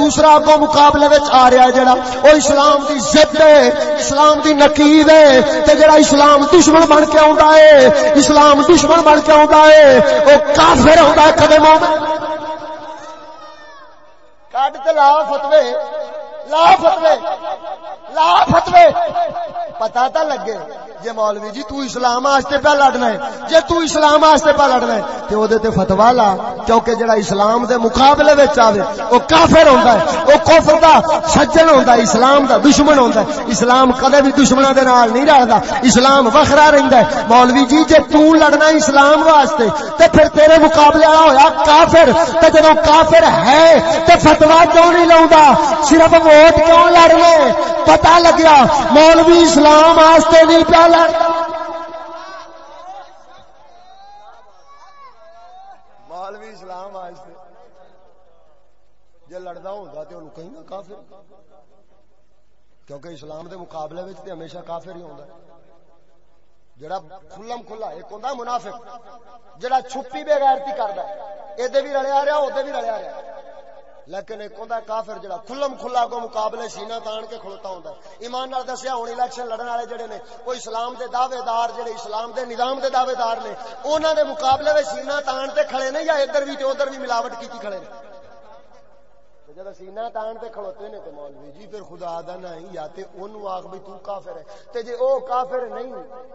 دوسرا اگوں مقابلے وچ آ رہا ہے جڑا او اسلام دی ضد ہے، اسلام دی نقید ہے، تے جڑا اسلام دشمن بن کے آندا ہے، اسلام دشمن بن کے آندا ہے او کافر ہوندا ہے کدے مومن؟ کٹ تے لا فتوی لا فتوی لا فتوی پتا تا لگے جے مولوی جی تو اسلام واسطے پہ لڑنا ہے، جے تو اسلام واسطے پہ لڑنا ہے، تے او دے تے فتوا لا، کیونکہ جڑا اسلام دے مقابلے وچ آوے، او کافر ہوندا ہے، او کفر دا سجن ہوندا ہے، اسلام دا دشمن ہوندا ہے۔ اسلام کدے بھی دشمناں دے نال نہیں رہدا، اسلام وکھرا رہندا ہے۔ مولوی جی جے تو لڑنا اسلام واسطے، تے پھر تیرے مقابلے والا ہویا کافر، تے جدوں کافر ہے، تے فتوا کیوں نہیں لاوندا صرف ووٹ کیوں لڑنے؟ پتہ لگیا، مولوی اسلام واسطے نہیں پیا لڑتا مولوی اسلام واسطے۔ جے لڑدا ہوندا تے اونوں کہیں نہ کافر؟ کیونکہ اسلام دے مقابلے وچ تے ہمیشہ کافر ہی ہوندا۔ جڑا کھلم کھلا، ایک ہوندا منافق، جڑا چھپی بے غیرتی کردا ہے۔ اے بھی رلیا رہیا او بھی رلیا رہیا۔ لیکن ایک ہوندا کافر جڑا کھلم کھلا کو مقابلے سینہ تان کے کھلوتا ہوندا ہے۔ ایمان نال دسیا ہن الیکشن لڑن والے جڑے نے او اسلام دے دعوے دار جڑے، اسلام دے نظام دے دعوے دار نے، انہاں دے مقابلے وچ سینہ تان تے کھڑے نے یا ادھر بھی تے ادھر بھی ملاوٹ کیتی کھڑے نے؟ جب سینہ تان تے کھڑوتے نے تے مولوی جی پھر خدا دا نہیں یا تے اونوں آکھ بھی تو کافر ہے۔ تے جے او کافر نہیں،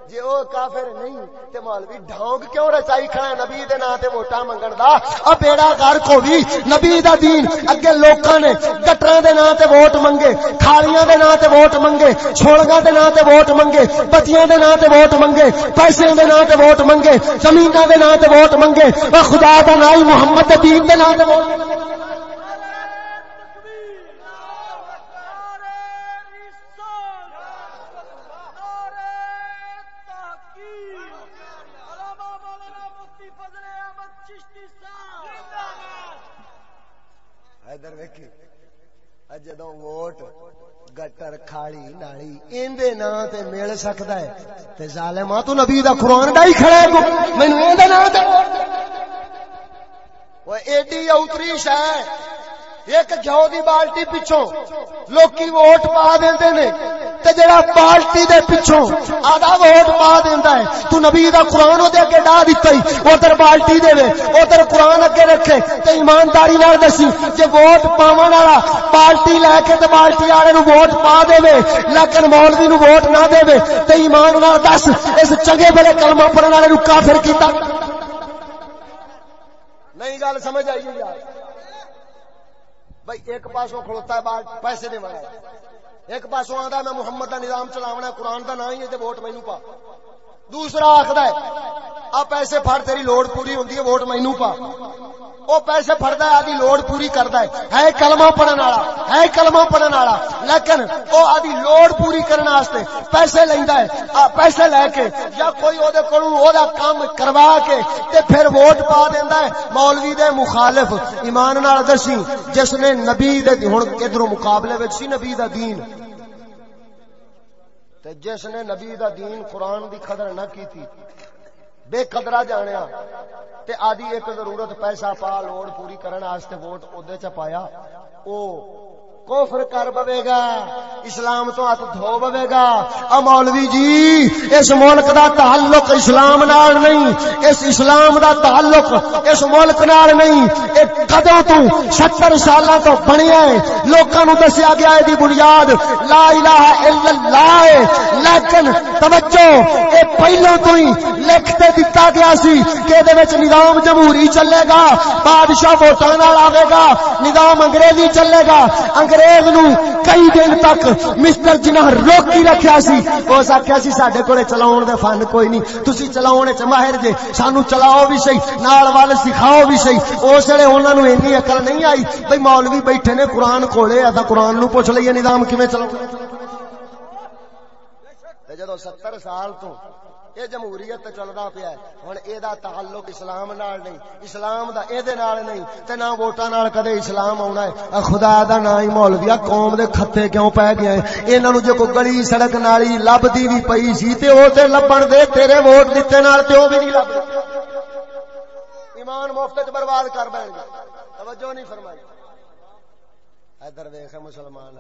جے او کافر نہیں، تے مولوی ڈھونگ کیوں رچائی کھڑا ہے؟ نبی دے نام تے ووٹاں منگن دا۔ ا بیڑا گھر کو بھی نبی دا دین، اگے لوکاں نے گٹراں دے نام تے ووٹ منگے، کھالیاں دے نام تے ووٹ منگے چھولگاں دے نام تے ووٹ منگے بتیاں دے نام تے ووٹ منگے پیسے دے نام تے ووٹ منگے، زمیناں دے نام تے ووٹ منگے۔ او خدا دا نام محمد دین دے نام تے ووٹ منگے۔ جدو ووٹ گٹر کھالی نالی اندے نا تے مل سکتا ہے تے ظالما تو نبی دا قرآن ڈائی کھڑا ہے مینوں اندے نا تے وہ ایڈی اوتری شے ایک گھیو دی بالٹی پچھوں لوکی ووٹ پا دیندے نے، تے جڑا بالٹی دے پچھوں آدھا ووٹ پا دیندا ہے۔ تو نبی دا قرآن او دے اگے ڈا دتا ہی ادھر بالٹی دے وے ادھر قرآن اگے رکھے۔ تے ایمانداری نال دسی، جے ووٹ پاون والا بالٹی لے کے تے بالٹی والے نو ووٹ پا دے وے، لیکن مولوی نو ووٹ نہ دے وے، تے ایمان نال دس، اس چنگے بڑے کلمہ پڑھن والے نو کافر کیتا۔ نہیں، گل سمجھ آئی یار۔ بھائی ایک پاسوں کھڑوتا ہے پیسے دے والا ایک پاسوں آتا میں محمد کا نظام چلاونا قرآن کا نام ہی ہے ووٹ مینو پا۔ دوسرا آخر ہے، آ پیسے پھڑ، تیری لوڑ پوری ہوتی ہے، ووٹ مینو پا۔ وہ پیسے فردا آدھی لوڑ پوری کرتا ہے۔ ہے کلمہ پڑھن والا، ہے کلمہ پڑھن والا۔ لیکن وہ آدھی لوڑ پوری کرنے واسطے پیسے لیندا ہے۔ پیسے لے کے یا کوئی او دے کولوں او دا کام کروا کے تے پھر ووٹ پا دیندا ہے۔ مولوی دے مخالف ایمان نال دسی، جس نے نبی دے، ہن کدھروں مقابلے وچ سی نبی دا دین۔ تے جس نے نبی دا دین قرآن دی قدر نہ کیتی بے قدرہ جانیا تے آدھی ایک ضرورت پیسہ پا لوڑ پوری کرنے واسطے ووٹ اودے چ پایا۔ او کفر کر پوے گا۔ اسلام تو ہاتھ دھو بوے گا۔ ا مولوی جی اس ملک دا تعلق اسلام نال نہیں۔ اس اسلام دا تعلق اس ملک نال نہیں۔ اے کدوں تو؟ 70 سالاں تو بنیا ہے۔ لوکاں نو دسیا گیا ہے دی بنیاد۔ لا الہ الا اللہ ہے۔ لیکن توجہ، اے پہلو تو ہی لکھتے دتا گیا سی کہ دے وچ نظام جمہوری چلے گا۔ بادشاہ ووٹاں نال آوے گا۔ نظام انگریزی چلے گا۔ انگریز نو کئی دن تک مسٹر جنہ روکی رکھیا سی۔ اس آخیا سی سڈے کو چلاؤ دے فن کوئی نہیں۔ تھی چلاؤ چ ماہر جے، سانو چلاؤ بھی صحیح نال وال سکھاؤ بھی صحیح اس ویلے انہوں نے اینی اکل نہیں آئی۔ بھائی مولوی بیٹھے نے قرآن کھولے ادا قرآن نو پوچھ لئیے، نظام کیویں چلاؤ؟ جدو ستر سال تو یہ جمہوریت چلتا پیا ہوں یہ تعلق اسلام نال نہیں اسلام دا اے دے نال نہیں تے نہ ووٹاں نال کدے اسلام آنا ہے خدا دا نا ہی مولویا قوم دے کھتے کیوں پی گئے انہاں نو جو کوئی گلی سڑک نالی لبدی بھی پئی سی تے او تے لبن دے تیرے ووٹ دتے نال تے او بھی نہیں لب ایمان مفت وچ برباد کر بیٹھ گئے توجہ نہیں فرمائی ادھر ویخ مسلمان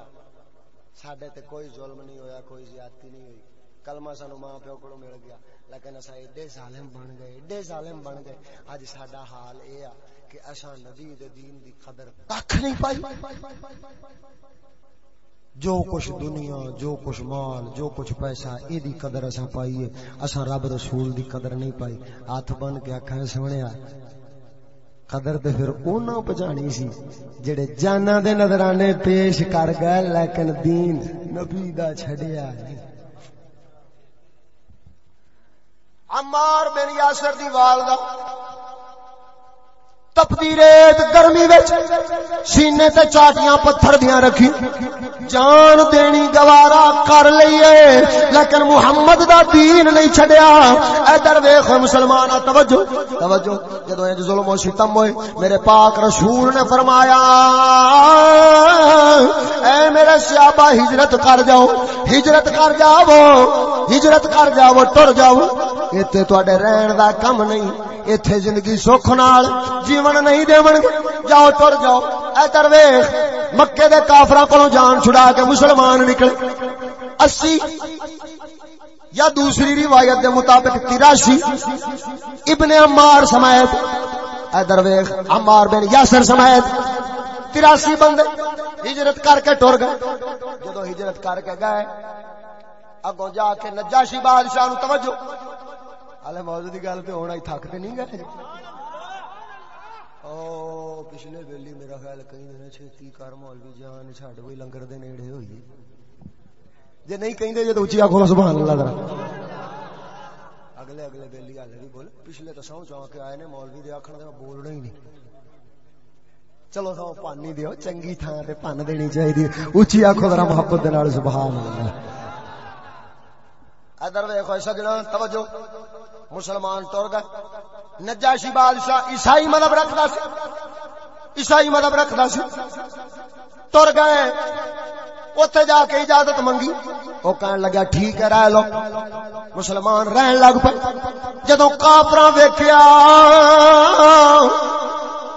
سڈے تے کوئی ظلم نہیں ہویا کوئی زیادتی نہیں ہوئی کلمہ سانو ماں پیو کو مل گیا۔ لیکن اصا ایڈے ظالم بن گئے، ایڈے ظالم بن گئے۔ اج ساڈا حال اے آ کہ اصا نبی دے دین دی قدر کھ نہیں پائی۔ جو کچھ دنیا، جو کچھ مال، جو کچھ پیسہ ای دی قدر اسا پائیے اسا رب رسول دی قدر نہیں پائی۔ ہاتھ بن کے اکھاں سونیا قدر تے پھر اونا پجانی سی جڑے جانا دے نظرانے پیش کر گئے، لیکن دین نبی دا چھڑیا نہیں عمار بن یاسر دی والدہ تپتی ریت گرمی سینے تے چاٹیاں پتھر دیاں رکھی جان دینی گوارا کر لئیے لیکن محمد دا دین نہیں چھڑیا ادھر ویخ مسلمان توجہ توجہ جدو انج ظلم و ستم ہوئے میرے پاک رسول نے فرمایا اے میرے صحابہ ہجرت کر جاؤ ہجرت کر جاؤ ہجرت کر جاؤ ٹر جاؤ ایتھے تواڈے رہن دا کم نہیں ایتھے زندگی سکھ نال جیون نہیں دیون گے۔ جاؤ ٹر جاؤ۔ ادھر ویخ مکے دے کافراں کولوں جان چھڑا کے مسلمان نکلے اسی یا دوسری روایت دے مطابق تراشی، ابن عمار سمایت ادھر ویخ عمار بن یاسر سمایت تراسی بندے، ہجرت کر کے ٹر گئے۔ جدو ہجرت کر کے گئے، اگوں جا کے نجاشی بادشاہ نو توجہ۔ ہلے موضوع کی گل تو ہونا ہی تھک تو نہیں گئے۔ او پچھلے ویلی میرا خیال کہیں دن چھتی کر مولوی جان چھڈ کوئی لنگر دے نیڑے ہوئی جے نہیں کہیں دے تو اچھی آخو سبحان اللہ ذرا اگلے اگلے ویلی ہلے بھی بول پچھلے تو سو چاہ کے آئے نے مولوی دے آخر دے بولنا ہی نہیں چلو سو پانی دیو چنگی تھان تے پن دینی چاہیے اچھی آخو ذرا محبت دے نال سبحان اللہ ادھر ویکھو سجنا توجہ مسلمان ٹر گئے نجاشی بادشاہ عیسائی مذہب رکھتا سی۔ عیسائی مذہب رکھتا سی۔ تر گئے۔ اتے جا کے اجازت منگی۔ وہ کہنے لگا، ٹھیک ہے، رہ لو۔ مسلمان رہن لگ پے۔ جدو کافر ویکیا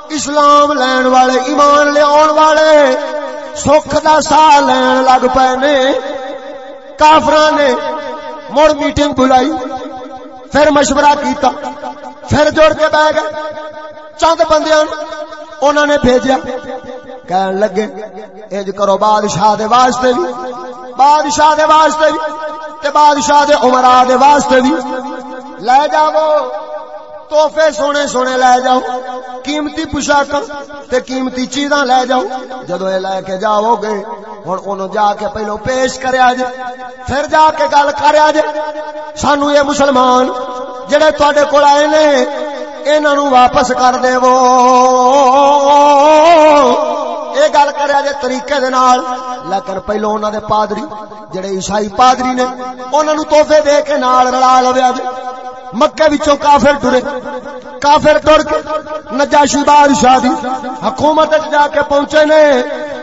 اسلام لین والے، ایمان لیا والے، سکھ دا سا لین لگ پے نے۔ کافر نے مڑ میٹنگ بلائی۔ پھر مشورہ کیتا۔ پھر جوڑ کے بہ گئے۔ چند بندے انہوں نے بھیجا کہن لگے اج جی کرو بادشاہ دے واسطے بھی، بادشاہ دے واسطے بھی، تے بادشاہ دے عمرہ دے واسطے بھی۔ لے جاؤ۔ توحفے سونے سونے لے جاؤ۔ قیمتی پوشاک تے قیمتی چیزاں لے جاؤ۔ جدو یہ لے کے جاؤ گے ہوں ان جا کے پہلو پیش کریا جے، پھر جا کے گل کریا جے۔ سانو اے مسلمان جڑے تواڈے کول آئے نے انہوں واپس کر دیو وہ یہ گل کریا جے طریقے دے نال۔ لیکن پہلو انہوں دے پادری، جڑے عیسائی پادری نے انہوں نے تحفے دے کے نال رلا لویا جے مکے وچوں کافر ٹرے، کافر ٹر کے نجاشی بادشاہ دی حکومت جا کے پہنچے نے۔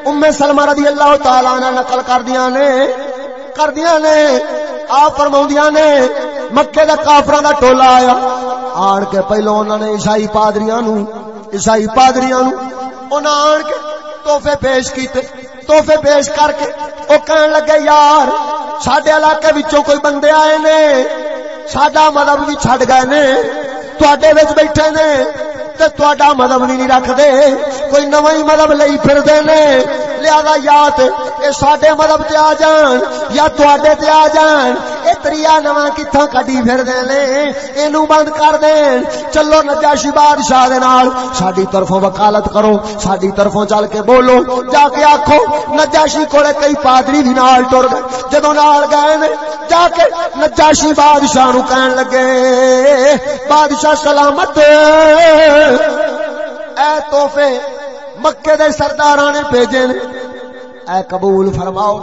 ام سلمہ رضی اللہ تعالی عنہ نقل کر دیاں نے، کر دیاں نے، آپ فرماؤندیاں نے مکے دے کافراں دا ٹولا آیا۔ آن کے پہلو انہوں نے عیسائی پادریاں نو، عیسائی پادریاں نو، انہاں آن کے تحفے پیش کیتے، تحفے پیش کر کے او کہن لگے، یار، ساڈے علاقے وچوں کوئی بندے آئے نے، ساڈا مذہب بھی چھڈ گئے نے، تواڈے وچ بیٹھے نے، تے تواڈا مذہب نہیں رکھدے، کوئی نواں ہی مذہب لئی پھردے نے لہذا یا تے اے ساڈے مذہب تے آ جان، یا تواڈے تے آ جان، اے تریا نواں کتھوں کڈی پھردے نے، اینو بند کر دین، چلو نجاشی بادشاہ دے نال، ساڈی طرفوں وکالت کرو، ساڈی طرفوں چل کے بولو، جا کے آکھو، نجاشی کولے کئی پادری بھی نال ٹر گئے، جدوں نال گئے نے، جا کے نجاشی بادشاہ نو کہن لگے، بادشاہ سلامت اے توحفے مکے دے سرداراں نے بھیجے نے۔ اے قبول فرماؤ،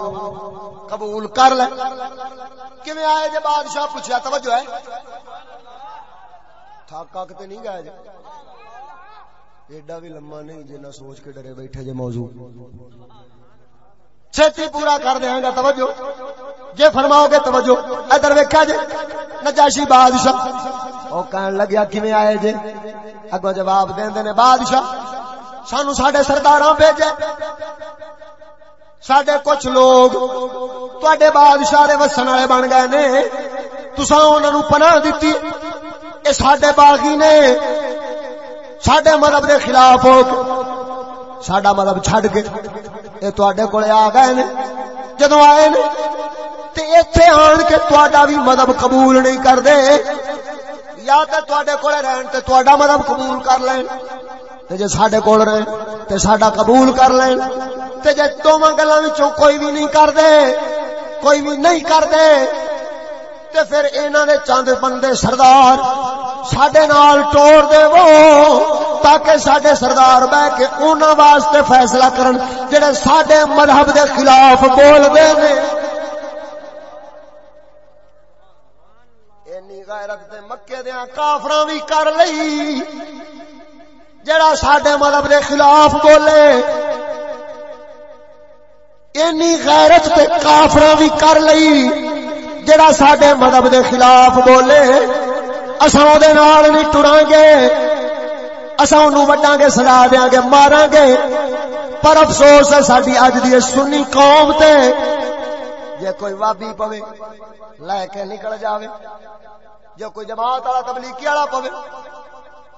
قبول کر لے۔ کیویں آئے جے بادشاہ پوچھا توجہ ہے۔ تھاکا کتے نہیں گئے جے۔ ایڈا بھی لمبا نہیں جے نہ سوچ کے ڈرے بیٹھے جے موضوع۔ چھتی پورا کر دیں گا، توجہ۔ جے فرماؤ گے، توجہ۔ ادھر ویکھا جے، نجاشی بادشاہ۔ او کہن لگیا، کیویں آئے جے؟ اگو جواب دیندے نے، بادشاہ۔ سانو ساڈے سرداراں بھیجے۔ سڈے کچھ لوگ تے بادشاہ وسن والے بن گئے نے۔ تسا انہوں پناہ دیتی اے سڈے باغی نے۔ سڈے مذہب دے خلاف ہو سڈا مذہب چڈ کے یہ تے کول آ گئے نے۔ جدو آئے نے تے ایتھے آن کے تہاڈا بھی مذہب قبول نہیں کردے۔ یا تے تواڈے کولے رہن تے تہاڈا مذہب قبول کر لین۔ تے جے ساڈے کول رہن تے ساڈا قبول کر لین تے جے دوواں گلاں وچوں کوئی بھی نہیں کردے کوئی بھی نہیں کردے تے پھر انہاں دے چند بندے سردار ساڈے نال ٹور دے وہ تاکہ ساڈے سردار بہ کے انہاں واسطے فیصلہ کرن، جڑے ساڈے مذہب دے خلاف بول دے نے۔ غیرت دے مکے دیاں کافراں بھی کر لئی۔ جڑا ساڈے مذہب دے خلاف بولے، اینی غیرت تے کافراں بھی کر لئی، جڑا ساڈے مذہب دے خلاف بولے، اساں او دے نال نہیں ٹراں گے، اساں اونوں وڈاں گے سزا دیاں گے ماراں گے۔ پر افسوس ہے ساڈی اج دی سنی قوم تے۔ جے کوئی وابی پوے، لے کے نکل جاوے۔ جو کوئی جماعت والا تبلیغی والا پوے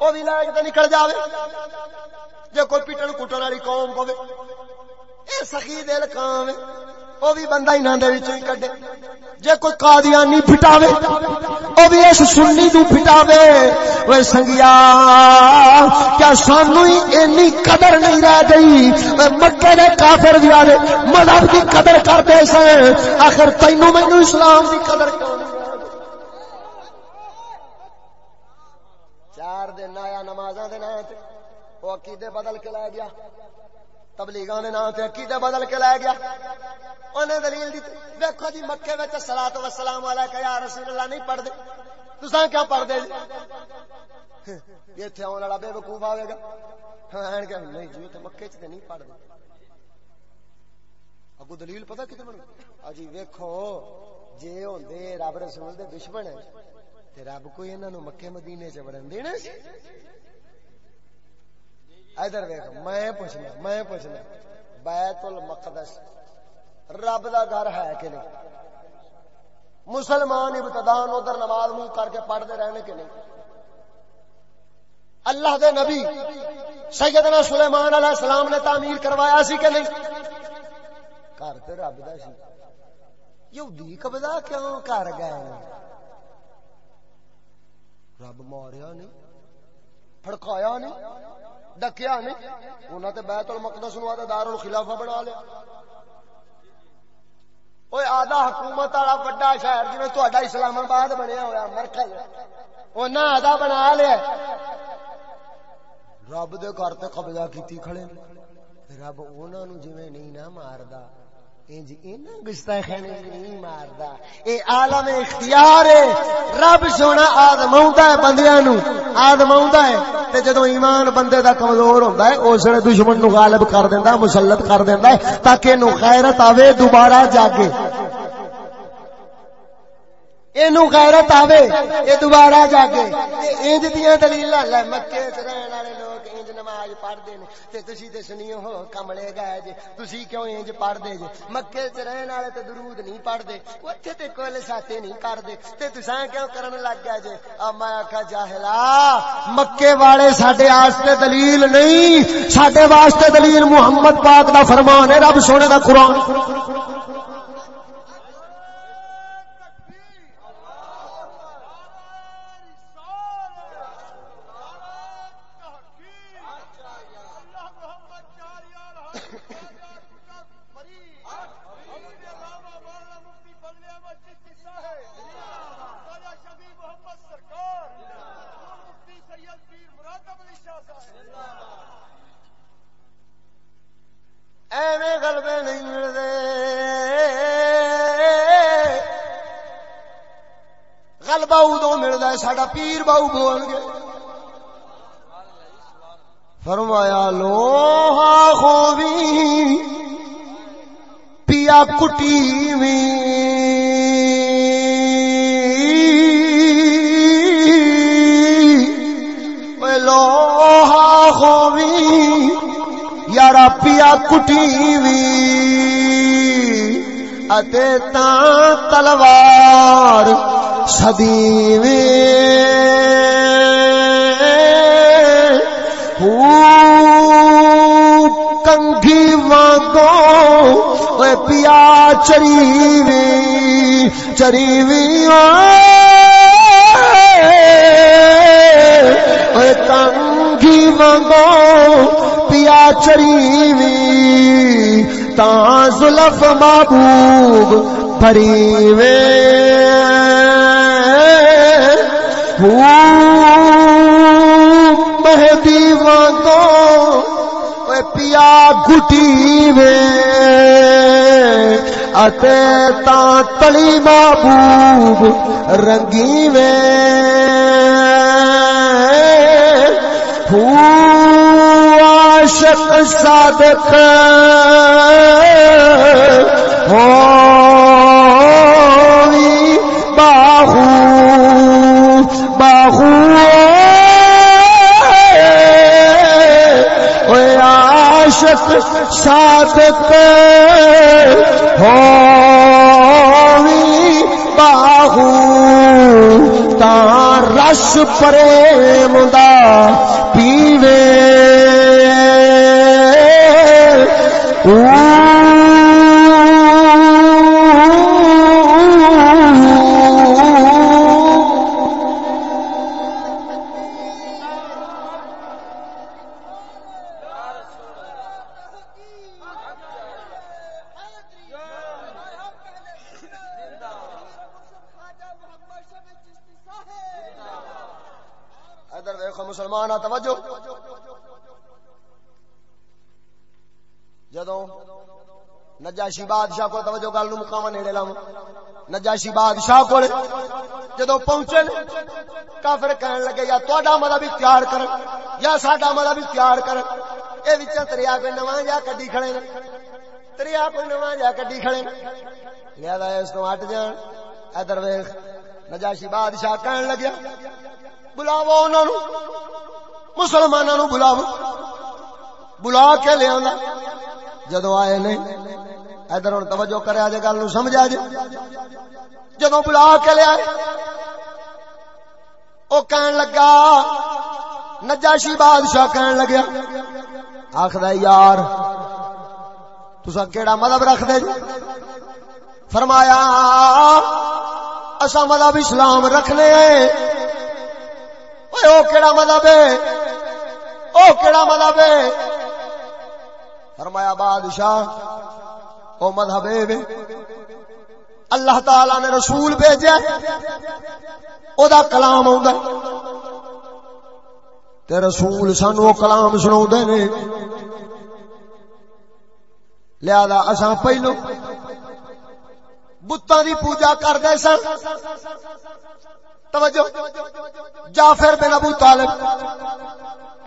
وہ بھی لے کے نکل جاوے۔ جو کوئی پیٹن کٹن والی قوم پوے۔ اے سخی دل کام وہ بھی بندہ انہاں دے وچوں ہی کڈے۔ جے کوئی قادیانی پھٹاوے او بھی اس سنی تو پھٹاوے اوے سنگیا، کیا سانو ہی اینی قدر نہیں رہ گئی۔ اوے مکے دے کافر بھی آوے۔ مذہب دی قدر کردے سن۔ آخر تینوں مینوں اسلام دی قدر کیوں؟ نہیں چار دن آیا نمازاں دے نام تے، او عقیدے بدل کے لے گیا، تبلیغاں دے نام تے عقیدے بدل کے لے گیا۔ انہیں دلیل دی دیکھو جی مکے وچ صلاۃ و سلام علیکہ یا رسول اللہ نہیں پڑھ دے تساں کیا پڑھ دے جی ایتھے اون والا بے وقوف آوے گا۔ ہاں کہ نہیں جی تے مکے چ تے نہیں پڑھ دے اگو دلیل پتہ کتے بن اجی ویکھو، جے ہوندے رب رسول دے دشمن ہیں۔ تے رب کوئی انہاں نو مکے مدینے چ وڑن دینا سی؟ ادھر ویکھ میں پوچھنا میں پوچھنا، بیت المقدس رب دا گھر ہے کہ نہیں؟ مسلمان ابتدان ادھر نماز منہ کر کے پڑھتے رہنے کے نہیں اللہ دے نبی سیدنا سلیمان علیہ السلام نے تعمیر کروایا سی کہ نہیں؟ گھر تو رب دا سی۔ یہودی قبضہ کیوں کر گئے؟ رب ماریا نہیں، پھڑکایا نہیں، ڈکیا نہیں۔ انہوں نے بیت المقدس نو دار الخلافہ بنا لیا۔ اوے آدھا حکومت والا بڑا شہر جی تا اسلام آباد بنیا ہوا مرکز انہیں آدھا بنا لیا۔ رب دے گھر تے قبضہ کیتی کھڑے۔ رب انہوں جی نہیں نہ ماردا۔ اختیار رب سونا ہے نو۔ ہے ایمان بندے دا کمزور ہوتا ہے، اس نے دشمن نو غالب کر دینا مسلط کر دینا ہے تاکہ نو خیرت آوے، دوبارہ جاگے۔ اینو غیرت آوے اے دوبارہ جاگے۔ انج دیاں دلیلاں، لے مکے رہن والے لوگ انج نماز پڑھدے تے تسی تے سنیو ہو کملے گئے جے تسی کیوں انج پڑھدے جے مکے وچ رہن والے تے درود نہیں پڑھدے اوتھے تے کول ساتے نہیں کردے تے تساں کیوں کرن لگ گئے جے ا میں آکھا جاہلا مکے والے ساڈے واسطے دلیل نہیں ساڈے واسطے دلیل محمد پاک دا فرمان ہے رب سونے دا قرآن ہے ساڈا پیر باؤ بول گے فرمایا، لوہا خوبی، پیا کٹی وی لوہا خوبی، یارا پیا کٹی وی اتے تلوار سدیوی کنگھی وانگو پیا چریوی چریوی کنگھی وانگو پیا چریوی تا زلف محبوب پریوے مہدی وانگو پیا گٹی وے۔ اتے تا تلی محبوب رنگی وے۔ عاشق صادق ہو عاشق صادق ہو باہو تا رش پریم دا پیوے۔ نجاشی بادشاہ کو توجہ گل نو مقام نیڑے لاو نجاشی بادشاہ کو جدو پہنچے کافر کہن لگے، یا تہاڈا مذہب اختیار کر، یا ساڈا مذہب اختیار کر۔ اے وچ تریا کوئی نواں جا کڈی کھڑے نے۔ تریا کوئی نواں جا کڈی کھڑے نے۔ لہذا اس تو ہٹ جان۔ ادھر ویکھ، نجاشی بادشاہ کہن لگیا بلاو انہوں مسلمانوں بلاو بلا کے لیا جدو آئے نے ادھر ہوں توجہ کرے جی گل سمجھا جی جدو بلا کے لیا وہ کہن لگا، نجاشی بادشاہ کہن لگیا آخر یار تسا کیڑا مذہب رکھ دے جی؟ فرمایا اصا مذہب اسلام رکھنے او کیڑا مذہب ہے؟ او کیڑا مذہب ہے؟ فرمایا، بادشاہ او مذہب اللہ تعالی نے رسول بھیجا او دا کلام آوندا تے رسول سانو کلام سناوندے نے۔ لہذا اساں پہلو بتاں دی پوجا کردے سن۔ توجہ۔ جعفر بن ابو طالب۔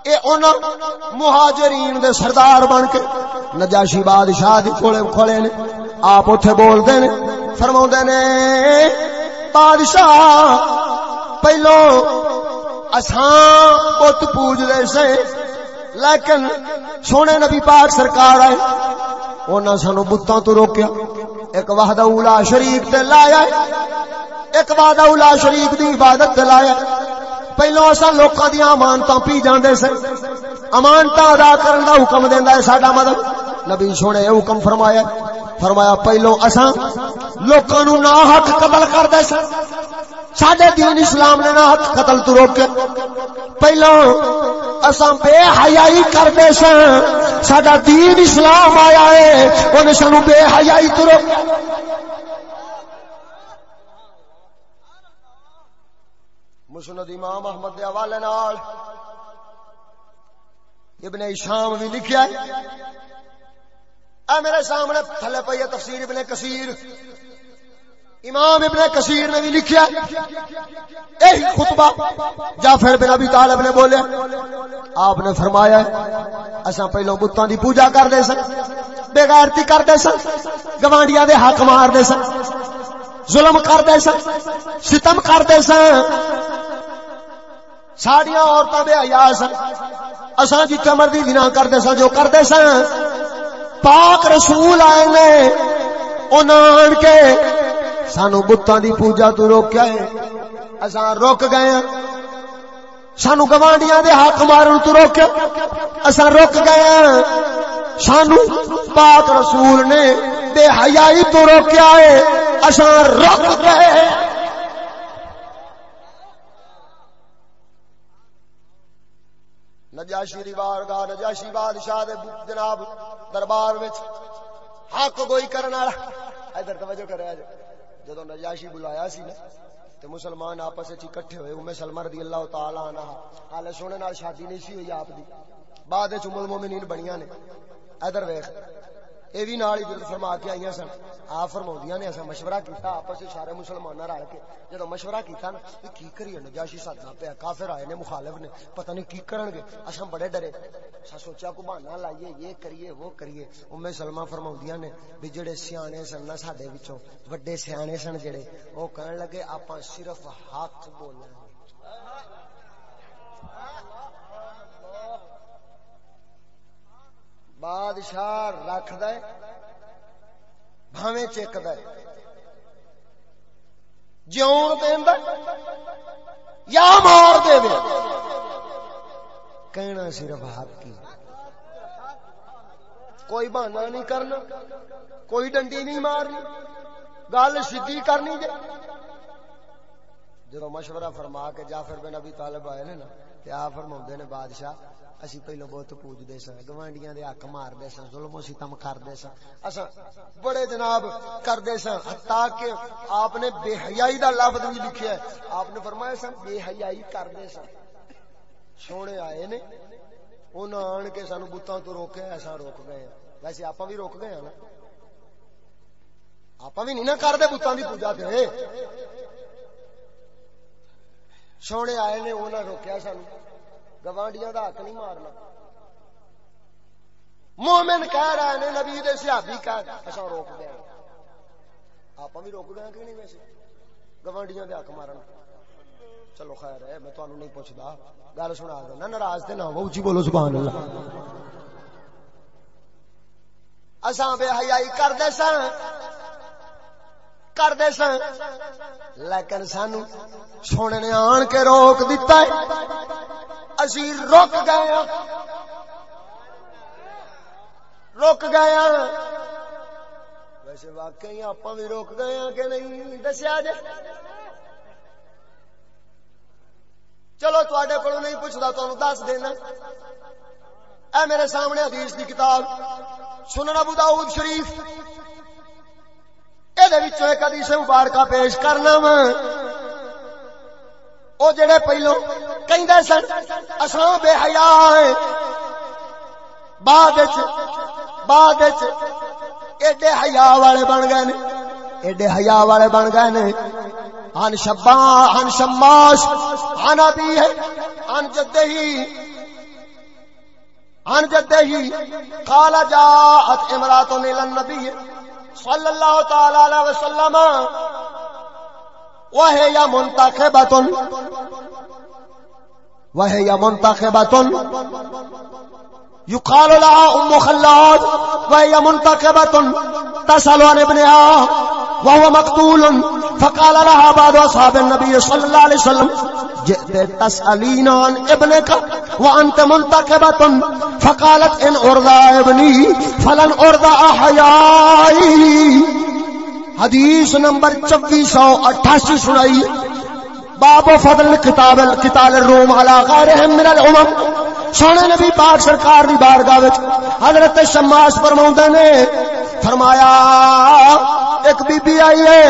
اے انہاں مہاجرین دے سردار بن کے۔ نجاشی بادشاہ دی کولے کھڑے نے۔ آپ اوتھے بول دے نے۔ فرماوندے نے، بادشاہ، پہلو اساں بت پوج دے سے، لیکن سونے نبی پاک سرکار آئے۔ انہاں سانو بتاں تو روکیا۔ ایک وحدہ اولا شریک تے لایا۔ ایک وعدہ اولا شریف دی عبادت دلایا پہلو اسا لوکاں دی امانتاں پی جاندے سے امانتاں ادا کرن دا حکم دیندا ہے ساڈا مذہب۔ نبی سونے یہ حکم فرمایا فرمایا، پہلو اسا لوکاں نو نا حق قتل کردے سے ساڈے دین اسلام نے نا حق قتل تو روکے پہلو اسا بے حیائی کردے سے ساڈا دین اسلام آیا ہے اونے سانو بے حیائی تو روکے مسند امام احمد دے حوالے نال ابن شام بھی لکھیا ہے۔ اے میرے سامنے تھلے پئی ہے تفسیر ابن کثیر۔ امام ابن کثیر نے بھی لکھیا یہی خطبہ جعفر بن ابی طالب نے بولے۔ آپ نے فرمایا اساں پہلو بتاں دی پوجا کردے سن بے غیرتی کردے سن، گوانڈیاں دے حق ماردے سن، ظلم کردے سن، ستم کردے سن۔ ساڑیاں عورتوں بے حیا سن۔ اساں جتھے مرضی دنا کرتے سن، جو کرتے سن۔ پاک رسول آئے نے، انہاں کے سانو بتاں دی پوجا تو روکیا ہے۔ اساں رک گئے ہیں سانو گوانڈیاں دے حق مارن تو روکیا۔ اساں رک گئے ہیں سانو پاک رسول نے بے حیائی تو روکیا ہے۔ اساں رک گئے۔ ہیں نجاشی دی بارگاہ نجاشی بادشاہ دے جناب دربار وچ۔ حق گوئی کرن والا۔ ادھر توجہ کرے اج جدوں نجاشی بلایا سی نا، تے مسلمان آپس وچ اکٹھے ہوئے ام سلمہ رضی اللہ تعالی عنہ۔ حالے سونے نال شادی نہیں سی ہوئی آپ دی۔ بعد وچ ام المومنین بنیاں نے۔ ادھر ویکھ۔ اے بھی نال ہجرت فرما کے آئیاں سن آ فرماؤندیاں نے اسا مشورہ کیتا آپس سارے مسلماناں رل کے جدوں مشورہ کیتا نا کہ کی کریے نجاشی سادا پیا کافر آئے نے مخالف نے پتہ نہیں کی کرن گے اسا بڑے ڈرے اسا سوچا کو بہانہ لائیے یہ کریے وہ کریے ام سلمہ فرماؤندیاں نے بھی جڑے سیانے سن نا ساڈے وچوں وڈے سیانے سن جڑے او کہن لگے آپاں صرف حق بولنا بادشاہ رکھ دے بھاویں چک دے جیون دیندا یا مار دے دے کہنا صرف حق کی۔ کوئی بہانا نہیں کرنا، کوئی ڈنڈی نہیں مارنی، گل سیدھی کرنی جے۔ جدو مشورہ فرما کے جعفر بن ابی طالب آئے نا، تے آ فرما نے بادشاہ اسی پہلو بہت پوجتے سن گوانڈیاں دے حق مارتے سن ظلم و ستم کرتے سن اسا بڑے جناب کرتے سن حتا کہ آپ نے بے حیائی دا لفظ بھی لکھیا ہے آپ نے فرمایا سن بے حیائی کرتے سن سونے آئے نے انہاں آن کے سانو بتاں تو روکے ایسا روک گئے ہیں ویسے آپ بھی روک گئے ہیں نا آپ بھی نہیں نہ کرتے بتاں دی پوجا تے سونے آئے نے انہاں روکیا سانو گوانڈیاں دا حق نہیں مارنا۔ مومن کہہ رہے نے نبی دے صحابی کہہ اسا اچھا، روک گئے۔ آپ بھی روک گئے کہ نہیں ویسے؟ گوانڈیاں دے حق مارنا۔ چلو خیر ہے، میں تانوں نہیں پوچھدا۔ گل سنا دینا ناراض تے نہ ہو، اونچی بولو، سبحان اللہ۔ اساں بے حیائی کر کردے سن کردے سن لیکن سانو سونے نے آن کے روک دیتا ہے۔ اسی رک گئے ہاں رک گئے ویسے واقعی آپ بھی روک گئے ہاں کہ نہیں دسیا جائے چلو تے کو نہیں پوچھتا تمہیں دس دینا اے میرے سامنے حدیث کی کتاب سننا ابو داؤد شریف یہ ایک حدیث مبارکہ پیش کرنا وا وہ جڑے پہلو کہ سن، اساں بے حیا ہیں۔ بعد بعد ایڈے حیا والے بن گئے نے۔ ایڈے حیا والے بن گئے نے۔ ان شبا ان شماس ان ابی ہے ان جدے ہی ان جدے ہی قال جاءت امرات الى النبي صلی اللہ تعالی علیہ وسلم وهي منتخبه وهي منتخبه يقال لها ام خلاد، وهي منتخبه تسال عن ابنها وهو مقتول، فقال لها بعض اصحاب النبي صلى الله عليه وسلم، جئت تسالين عن ابنك وانت منتخبه فقالت ان ارضى ابني فلن ارضى احيائي حدیث نمبر چوبیس سو اٹھاسی سنائی۔ باب و فضل کتاب کتاب الروم علی غیرہم من الامم۔ سونے نبی پاک سرکار دی بارگاہ وچ حضرت شماس فرماوندے نے، فرمایا، ایک بی بی آئی ہے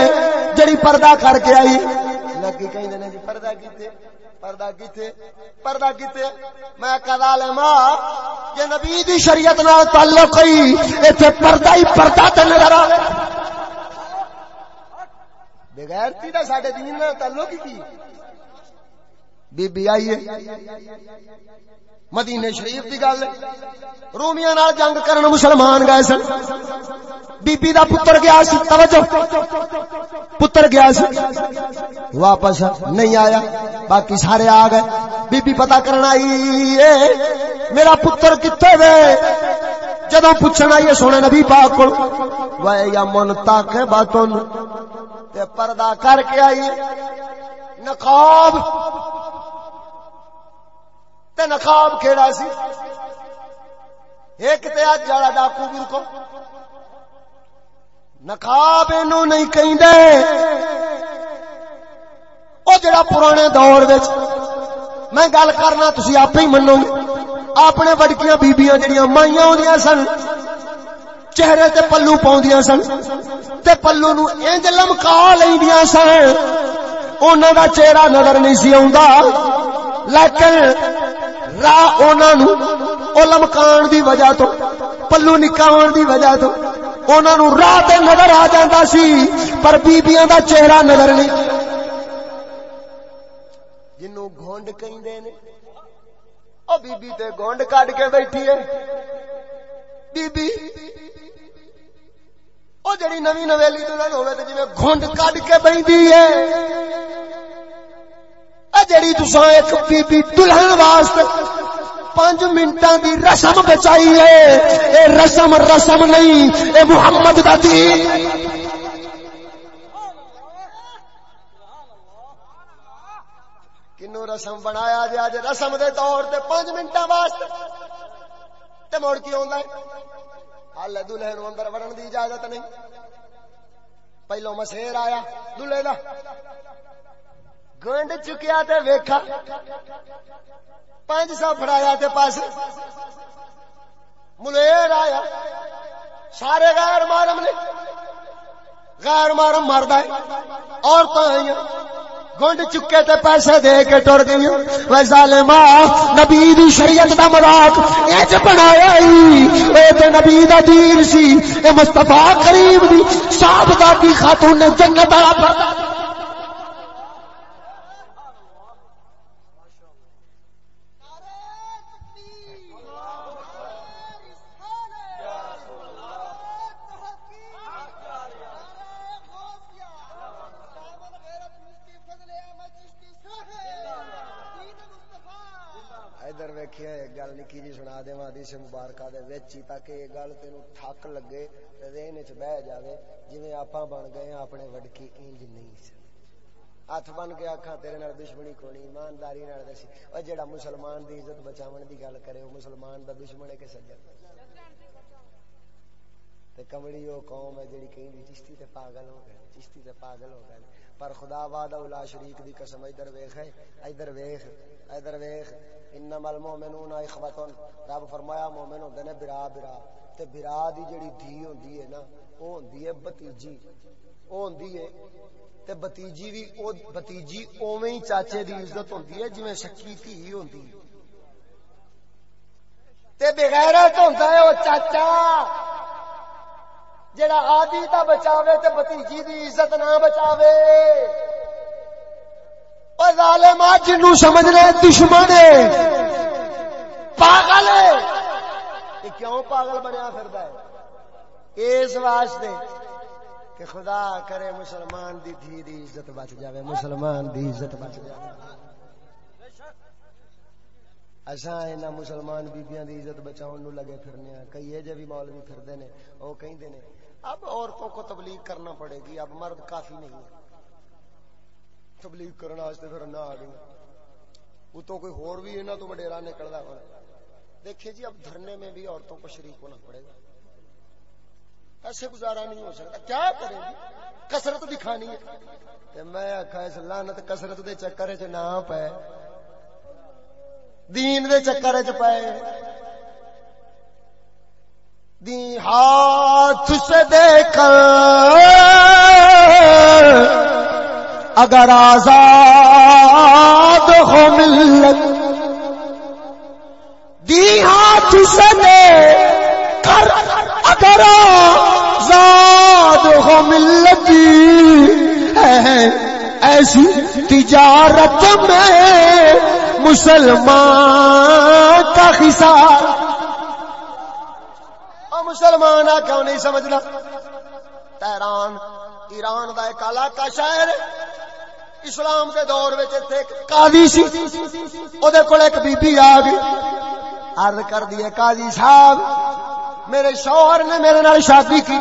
جڑی پردہ کر کے آئی۔ لگی کہیں نے جی پردہ کیتے پردہ کیتے پردہ کیتے۔ میں کہا لما کہ نبی دی شریعت نال تعلق ہی ایتھے پردہ ہی پردہ تے نظر آوے۔ بغیر تیرا ساڈے دین نال تعلق کی؟ بی بی آئی ہے۔ مدینے شریف کی گل رومیاں نال جنگ کرن مسلمان گئے سن۔ بی بی دا پتر گیا سی، توجہ۔ پتر گیا سی۔ واپس نہیں آیا، باقی سارے آ گئے۔ بی بی پتہ کرنا آئی میرا پتر کتے وے؟ جدوں پوچھنا آئیے سونے نبی پاک کو یا منتاقبتن تے پردہ کر کے آئی نقاب۔ تے نقاب کیڑا سی؟ ایک تے اج جڑا ڈاکو بالکل۔ نقاب اینو نہیں کہندے او جڑا پرانے دور وچ میں گل کرنا تسی آپ ہی منو گے اپنے بڑکیاں بیبیاں جڑیاں مائیاں ہوندیاں سن۔ چہرے تے پلو پاؤندیاں سن تے پلو نو انج لمکا لیندیاں سن۔ انہاں دا چہرہ نظر نہیں سی آوندا۔ لیکن راہ انہاں نو او لمکان دی وجہ تو، پلو نکاون دی وجہ تو انہاں نو راہ تے نظر آ جاندا سی، پر بیبییاں دا چہرہ نظر نہیں۔ جنوں گھونڈ کہندے نے، او بی بی تے گونڈ کڈ کے بیٹھی ہے۔ بی بی او جڑی نوی نویلی دلہن ہوے تے جویں گھونڈ کڈ کے بیٹھی ہے اے جڑی تساں ایک بی بی دلہن واسطے پانچ منٹاں دی رسم بچائی ہے اے رسم رسم نہیں اے محمد دا دین کنو رسم بنایا جی اج رسم دے طور تے پانچ منٹ واسطے تے مڑ کی آندا ہے ہل دلہے نو اندر وڑن دی اجازت نہیں۔ پہلو مسیر آیا دلہے دا۔ گنڈ چکیا تے ویکھا۔ پانچ سو فڑایا تے پاس۔ ملیر آیا۔ سارے غیر محرم نے۔ غیر محرم مرد ہے عورتیں آئی گنڈ چکے تے پیسے دے کے ٹر گئی وہ ظالما نبی دی شریعت دا مذاق اج بنایا ہی اے تے نبی دا دین سی، اے مصطفی کریم دی، صاحب دا کی خاتون نے جنت والا گل نکی جی سنا دے حدیث مبارکہ دے وچ ہی تاکہ یہ گل تینو ٹھک لگے تے ذہن وچ بیٹھ جاوے جویں آپاں بن گئے اپنے وڈکی انج نہیں سی ہاتھ بن کے آکھاں تیرے نال دشمنی کونی ایمانداری نال دسی او جڑا مسلمان دی عزت بچاون دی گل کرے او مسلمان دا دشمن ہے کہ سجن تے کمڑی او قوم ہے جڑی کہیں چشتی تے پاگل ہو گئے چشتی تے پاگل ہو گئے پر خدا وعدہ الا شریک دی قسم، ادھر ویکھ ہے، ادھر ویکھ ادھر ویکھ انما المؤمنون اخوتن، رب فرمایا مومن ہوندے نے برا برا۔ تے برا دی جڑی دھی ہوندی ہے نا، او ہوندی ہے بتیجی۔ او ہوندی ہے، تے بتیجی وی، او بتیجی اوویں ہی چاچے دی عزت ہوندی ہے، جویں سکی تھی ہوندی۔ تے بغیرت ہوندا ہے، او چاچا۔ جڑا آدی تا بچاوے تے بتیجی دی عزت نہ بچاوے۔ اور ظالم جنوں سمجھ رہے دشمن پاگل ہے۔ کیوں پاگل بنیا پھردا ہے؟ اس واسطے کہ خدا کرے مسلمان دی دھی دی عزت بچ جاوے، مسلمان دی عزت بچ جاوے۔ اساں انہاں مسلمان بیبییاں دی عزت بچاون نو لگے پھرنے کئی اے جے بھی مولوی پھردے نے، او کہندے نے اب عورتوں کو تبلیغ کرنا پڑے گی، اب مرد کافی نہیں ہے۔ تبلیغ کرنا واسطے پھر نہ آ گئی۔ وہ تو کوئی ہور بھی انہاں تو وڈیرا نکلدا ہوا دیکھیں جی اب دھرنے میں بھی عورتوں کو شریک ہونا پڑے گا۔ ایسے گزارا نہیں ہو سکتا۔ کیا کریں گے؟ کسرت دکھانی ہے۔ تے میں آکھا، اس لعنت کسرت دے چکر وچ نہ پے۔ دین دے چکر وچ پے۔ دی ہاتھ سے دیکھا۔ اگر آزاد ہو ملت، دی ہاتھ سے دے کر اگر آزاد ہو ملت، ایسی تجارت میں مسلمان کا خسار مسلمان آ کیوں نہیں سمجھنا۔ تیران ایران کا ایک علاقہ شہر اسلام کے دور قاضی سی۔ او دے کول ایک بی بی آ گئی۔ عرض کر دیے قاضی صاحب، میرے شوہر نے میرے نال شادی کی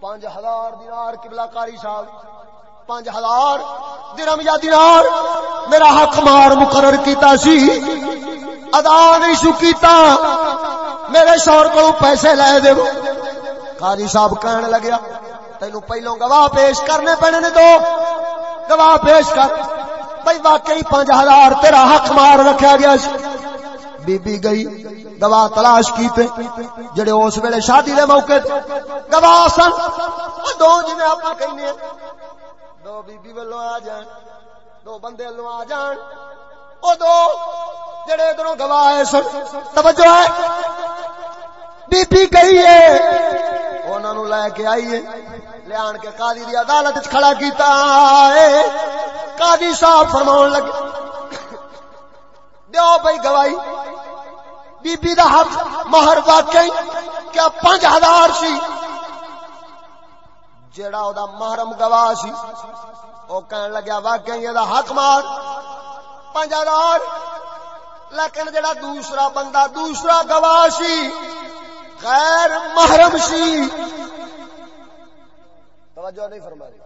پانچ ہزار دینار قبلہ کاری صاحب۔ پانچ ہزار درم یا دینار میرا حق مار مقرر کیتا سی۔ ادا نہیں سو کیتا۔ میرے شوہر کو پیسے لے دے۔ قاری صاحب کہنے لگیا تینو پہلو گواہ پیش کرنے پڑنے نے دو۔ گواہ پیش کر۔ بھائی واقعی پانچ ہزار تیرا حق مار رکھا گیا بی بی گئی، گواہ تلاش کیتے، جڑے اس ویلے شادی دے موقع گواہ سن۔ دو جی آپ کہنے دو بی بی ولو آ جان، دو بندے ولو آ جان۔ او دو جڑے ادھروں گواہ آئے سن۔ توجہ ہے۔ بی بی گئی ہے۔ انہاں نو لے کے آئی ہے لے آن کے قاضی دی عدالت وچ کھڑا کیتا ہے۔ قاضی صاحب فرماون لگے، دیو بھائی گواہی بی بی دا حق مہر واقعی کیا پانچ ہزار سی؟ جیڑا او دا محرم گواہ سی، او کہن لگیا، واقعی دا حق مار پانچ ہزار۔ لیکن جڑا دوسرا بندہ دوسرا گواہ سی غیر محرم سی۔ توجہ نہیں فرما رہی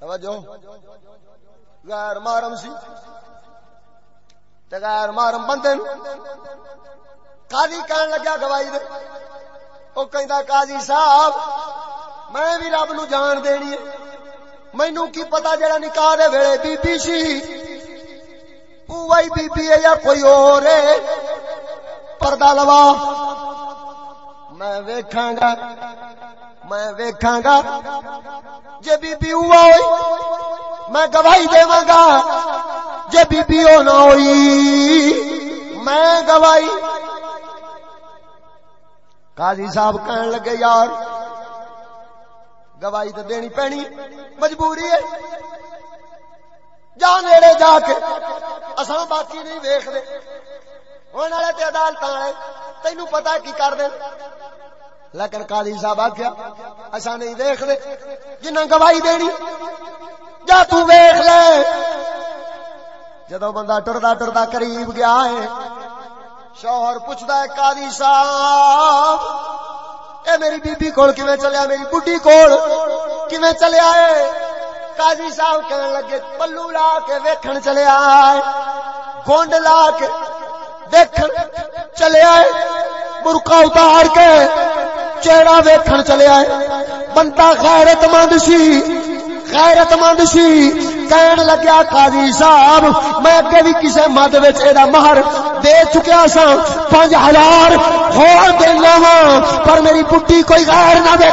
توجہ۔ غیر محرم سی۔ تے غیر محرم بندے قاضی کہن لگا گواہی دے۔ او کہندا قاضی صاحب، میں بھی رب نو جان دینی ہے۔ مینو کی پتا جڑا نکاح دے ویلے بی بی سی وہی بی بی ہے یا کوئی اور ہے؟ پردہ لوا۔ میں ویکھاں گا، میں ویکھاں گا۔ جے بی بی ہوا ہوئی، میں گواہی دیواں گا۔ جے بی بی ہو نہ ہوئی، میں گواہی۔ قاضی صاحب کہن لگے، یار، گواہی تو دینی پینی، مجبوری ہے۔ جا نیڑے جا کے، اساں باقی نہیں ویخ دے ہونے والے تے عدالت والے تینوں پتا کی کر دیں لیکن قاضی صاحب آخیا اساں نہیں ویخ دے جنہ گواہی دینی جا تو ویخ لے جدو بندہ ٹردا ٹردا قریب گیا ہے شوہر پوچھتا ہے قاضی صاحب اے میری بی بی کول کیویں چلیا میری بڈھی کول کیویں چلیا ہے قاضی صاحب کہنے لگے پلو لا کے ویکھن چلیا ہے گونڈ لا کے دیکھن چلیا ہے برقع اتار کے چہرہ ویکھن چلیا ہے بندہ غیرت مند سی، غیرت مند سی۔ کہن لگیا، قاضی صاحب، میں اگے بھی کسے مد وچ اے مہر دے چکیا سا پانچ ہزار ہور دینا ہاں، وا پر میری بڈھی کوئی غیر نہ دے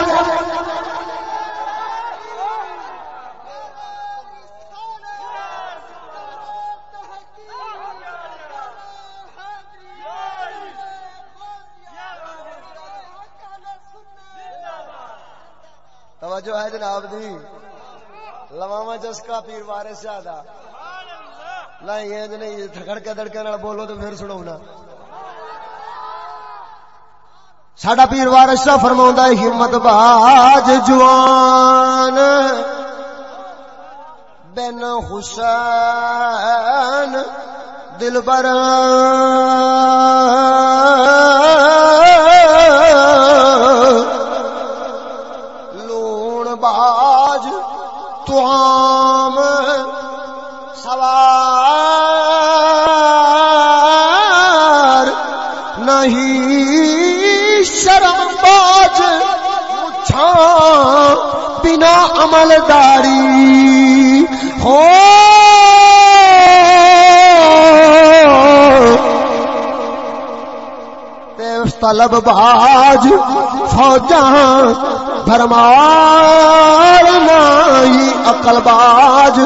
توجہ ہے جناب جی۔ دی لواوا چسکا پیر وارث زیادہ۔ جی نہیں یہ نہیں دڑکے نال بولو تو پھر سنونا ساڈا پیر وارث شاہ فرماوندا ہے، ہمت باج جوان۔ بن حسین دلبر تو سوار نہیں شرم باج مچھا بنا عمل داری ہو طلب باج فوجاں بھرمار نائی عقل باج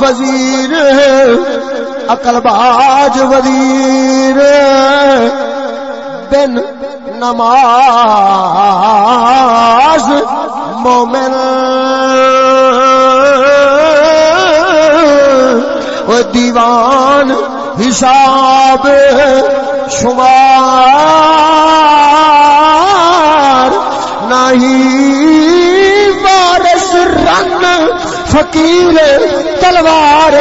وزیر عقل باج وزیر بن نماز مومن وہ دیوان حساب شمار نہیں۔ وارث رن فقیر، تلوار،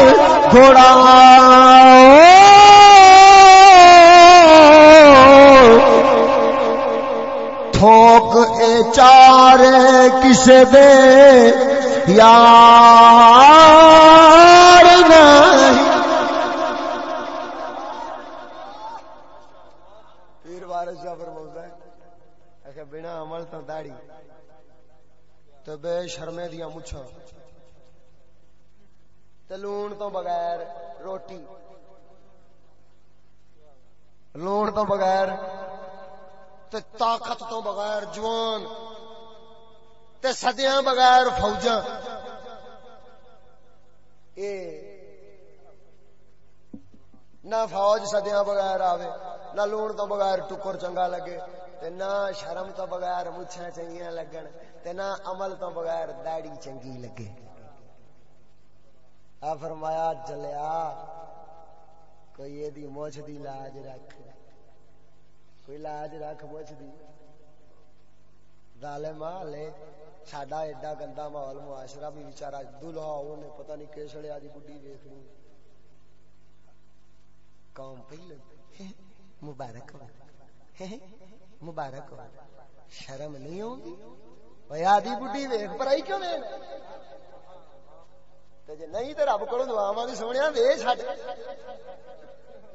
گھوڑا۔ شوق اے چار، کسے دے یار نہیں۔ پیر وارث شاہ فرماتا ہے۔ کہ بنا عمل تو داڑھی۔ تو بے شرمے دیا مچھاں۔ تے لون تو بغیر روٹی۔ لون تو بغیر تے طاقت تو بغیر جوان۔ تے سدیاں بغیر فوجاں۔ اے نہ فوج سدیاں بغیر آوے، نہ لون تو بغیر ٹکر چنگا لگے۔ تے نہ شرم تو بغیر مچھا چنگیاں لگن تے نہ عمل تو بغیر داڑی چنگی لگے۔ آ فرمایا، جلیا، کوئی یہ دی موچھ دی لاج رکھ۔ کوئی لاج رکھ موچھ دی۔ ظالم لے، ساڈا ایڈا گندا ماحول، معاشرہ بھی بیچارہ دلہا، اونے پتہ نہیں کیسڑے دی بڈھی ویکھنی قوم پہلے۔ مبارک۔ ہو مبارک ہو۔ شرم نہیں ہوگی اوے آدی بڈھی ویکھ پرائی کیوں نہیں تے جے نہیں تے رب کولوں دعاواں دی سونیا دے چھڈ۔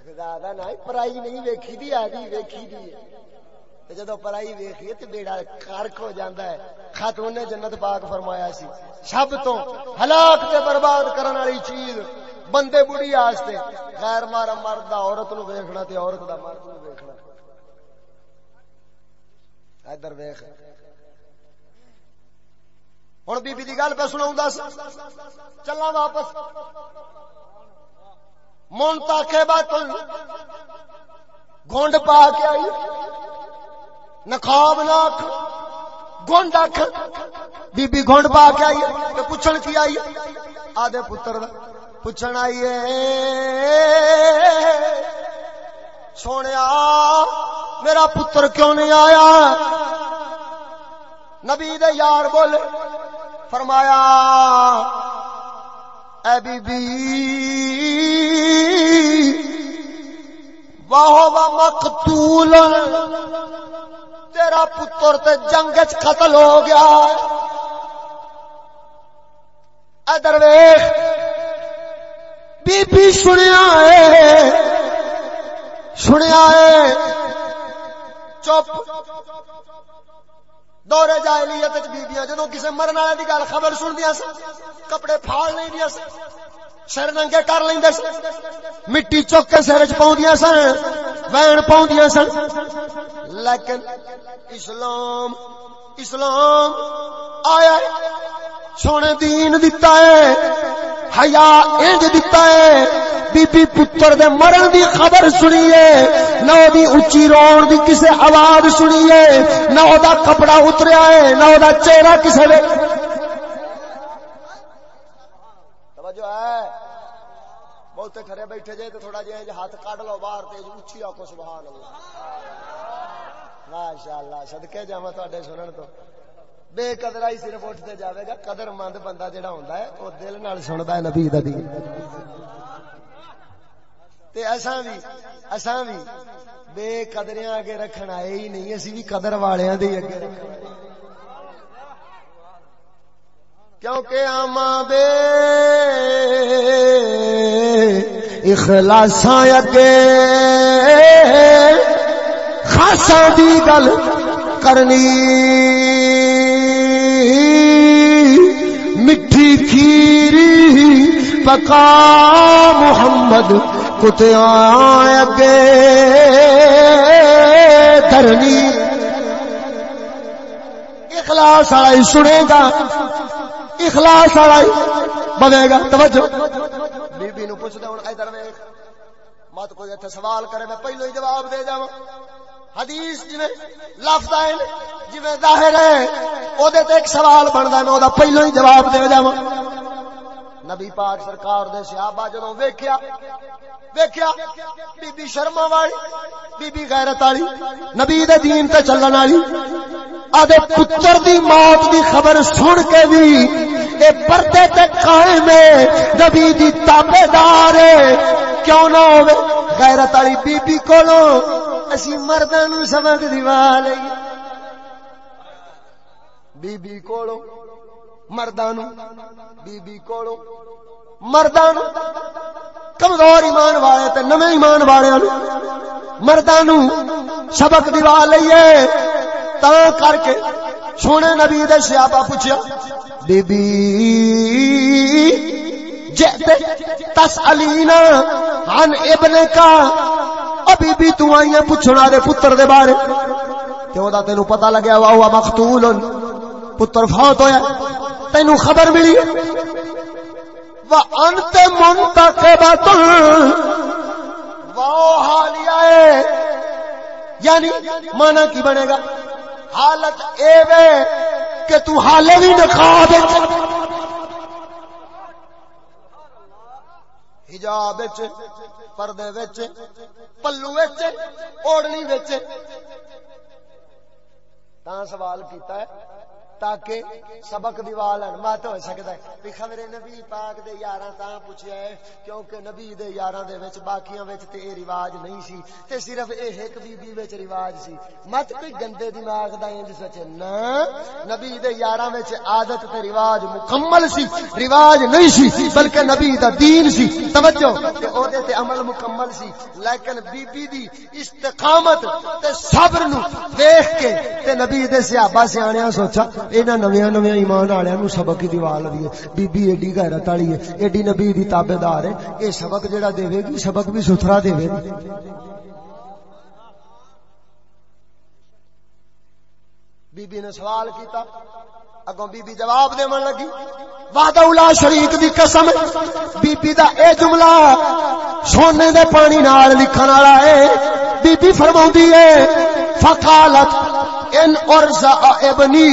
خدا دا نہ پرائی نہیں ویکھی دی آدی ویکھی دی۔ تے جدوں پرائی ویکھی تے بیڑا کارک ہو جاندا ہے۔ خاتون نے جنت پاک فرمایا سی۔ سب تو ہلاک تے برباد کرن والی چیز بندے بڑی واسطے غیر مارا مرد دا عورت نو ویکھنا تے عورت دا مرد نو ویکھنا۔ ادھر ویکھ۔ ہوں بی بی گل پہ سنا دس۔ چلا واپس۔ من تاکے بات گونڈ پا کے آئی۔ نخاب ناک۔ گونڈ اک بی بی گونڈ پا کے آئی تو پوچھن کی آئی؟ آدھے پتر پوچھن آئیے سونے میرا پتر کیوں نہیں آیا؟ نبی دے یار بولے فرمایا، اے بی بی، واہ مقتول، تیرا پتر تے جنگ چ قتل ہو گیا۔ ادر ویخ بی بی سنیا ہے سنیا ہے۔ چپ۔ دورے جاہلیت وچ بیبییاں جدوں کسے مرن والے دی گل خبر سندیاں سن، کپڑے پھاڑ نہیں دیا سن، سر ننگے کر لیندے سن، مٹی چوک کے سر وچ پاوندیاں سن، وین پاوندیاں سن۔ لیکن اسلام اسلام آیا سونے دین دتا ہے، حیا انج دتا ہے۔ بی بی پتر دے مرن دی خبر سنیے۔ نہ دی اچھی رون دی کسے آواز سنیے۔ نہ او دا کپڑا اتریا ہے، نہ او دا چہرہ کسے وے۔ توجہ ہے۔ بہتے کھڑے بیٹھے جائے تو تھوڑا جہاں ہاتھ کاٹ لو، باہر تیز اچھی آکو سبحان اللہ۔ ماشاءاللہ، صدقے جاواں تواڈے سنن تو۔ بے قدرا ہی صرف اٹھتے جاوے گا قدر مند بندہ جڑا ہوندا ہے، او دل نال سندا ہے نبی دا دین۔ تے اساں بھی اساں بھی بے قدریاں اگے رکھن آئے ہی نہیں، اسی بھی قدر والیاں دے اگے رکھن کیونکہ آما بے اخلاصاں اگے خاصاں دی گل کرنی۔ مٹھی کھیری پکا محمد کتیا اگے دھرنی اخلاص والا سنے گا۔ اخلاص والا بنے گا۔ توجہ۔ بی بی نو پوچھ دے ہن ادھر ویکھ۔ مت کوئی ایتھے سوال کرے، میں پہلو ہی جواب دے جاواں۔ حدیث جی لفظ آئے جی ظاہر ہے او دے تے ایک سوال بندا میں او دا پہلو ہی جواب دے جاواں۔ نبی پاک سرکار دے صحابہ جدوں ویکھیا ویکھیا، بی بی شرما والی، بی بی غیرت والی، نبی دے دین تے چلن والی، آدھے پتر دی موت دی خبر سن کے بھی اے پردے تے قائم ہے، نبی دی تابعدار ہے۔ کیوں نہ ہوے غیرت والی بی بی کولوں اسی مرداں نو سبق دیوا لئی بی بی کولو مردانو بی بی کولو مردانو کمزور ایمان والے تے نویں ایمان والے مردانو سبق دیوا لئیے تا کر کے سونے نبی دے سیابا پوچھیا بی بی جیتے تسعلینا عن ابن کا ابھی بھی تو آئیے پوچھنا دے پتر دے بارے۔ تے او دا تینو پتہ لگیا وا ہوا مقتول پتر فوت ہویا۔ تینو خبر ملی۔ وا انت منتقبۃ واو حالیہ ہے۔ یعنی مانا کی بنے گا؟ حالت اے وے کہ تو حالے بھی نقاب حجاب پردے پلو اوڑنی سوال کیتا ہے تاکہ سبق دیوال مت ہو سکتا ہے بھی خبر نبی پاک دے یاراں تاں پوچھیا ہے کیونکہ نبی دے یاراں دے وچ باقیاں وچ تے اے رواج نہیں سی تے صرف اے ایک بی بی وچ رواج سی مت کوئی گندے دماغ دا انج سچ نہ نبی دے یاراں وچ عادت تے رواج مکمل سی رواج نہیں سی بلکہ نبی دا دین سی توجہ تے او دے تے عمل مکمل سی لیکن بی بی دی استقامت تے صبر نو دیکھ کے تے نبی دے صحابہ سیاںیاں سوچا انہاں نویاں نویاں ایمان والےاں نو سبق دی دیوال دی بی بی ایڈی غیرت والی ہے ایڈی نبی دی تابعدار ہے اے سبق جڑا دے گی سبق بھی ستھرا دے گی بی بی نے سوال کیتا اگوں بی بی جواب دے لگی۔ وعدہ اولا شریک دی قسم، بی بی دا اے جملہ سونے دے پانی نال لکھن والا ہے بی بی فرماوندی ہے فقالت، ان ارزا ابنی،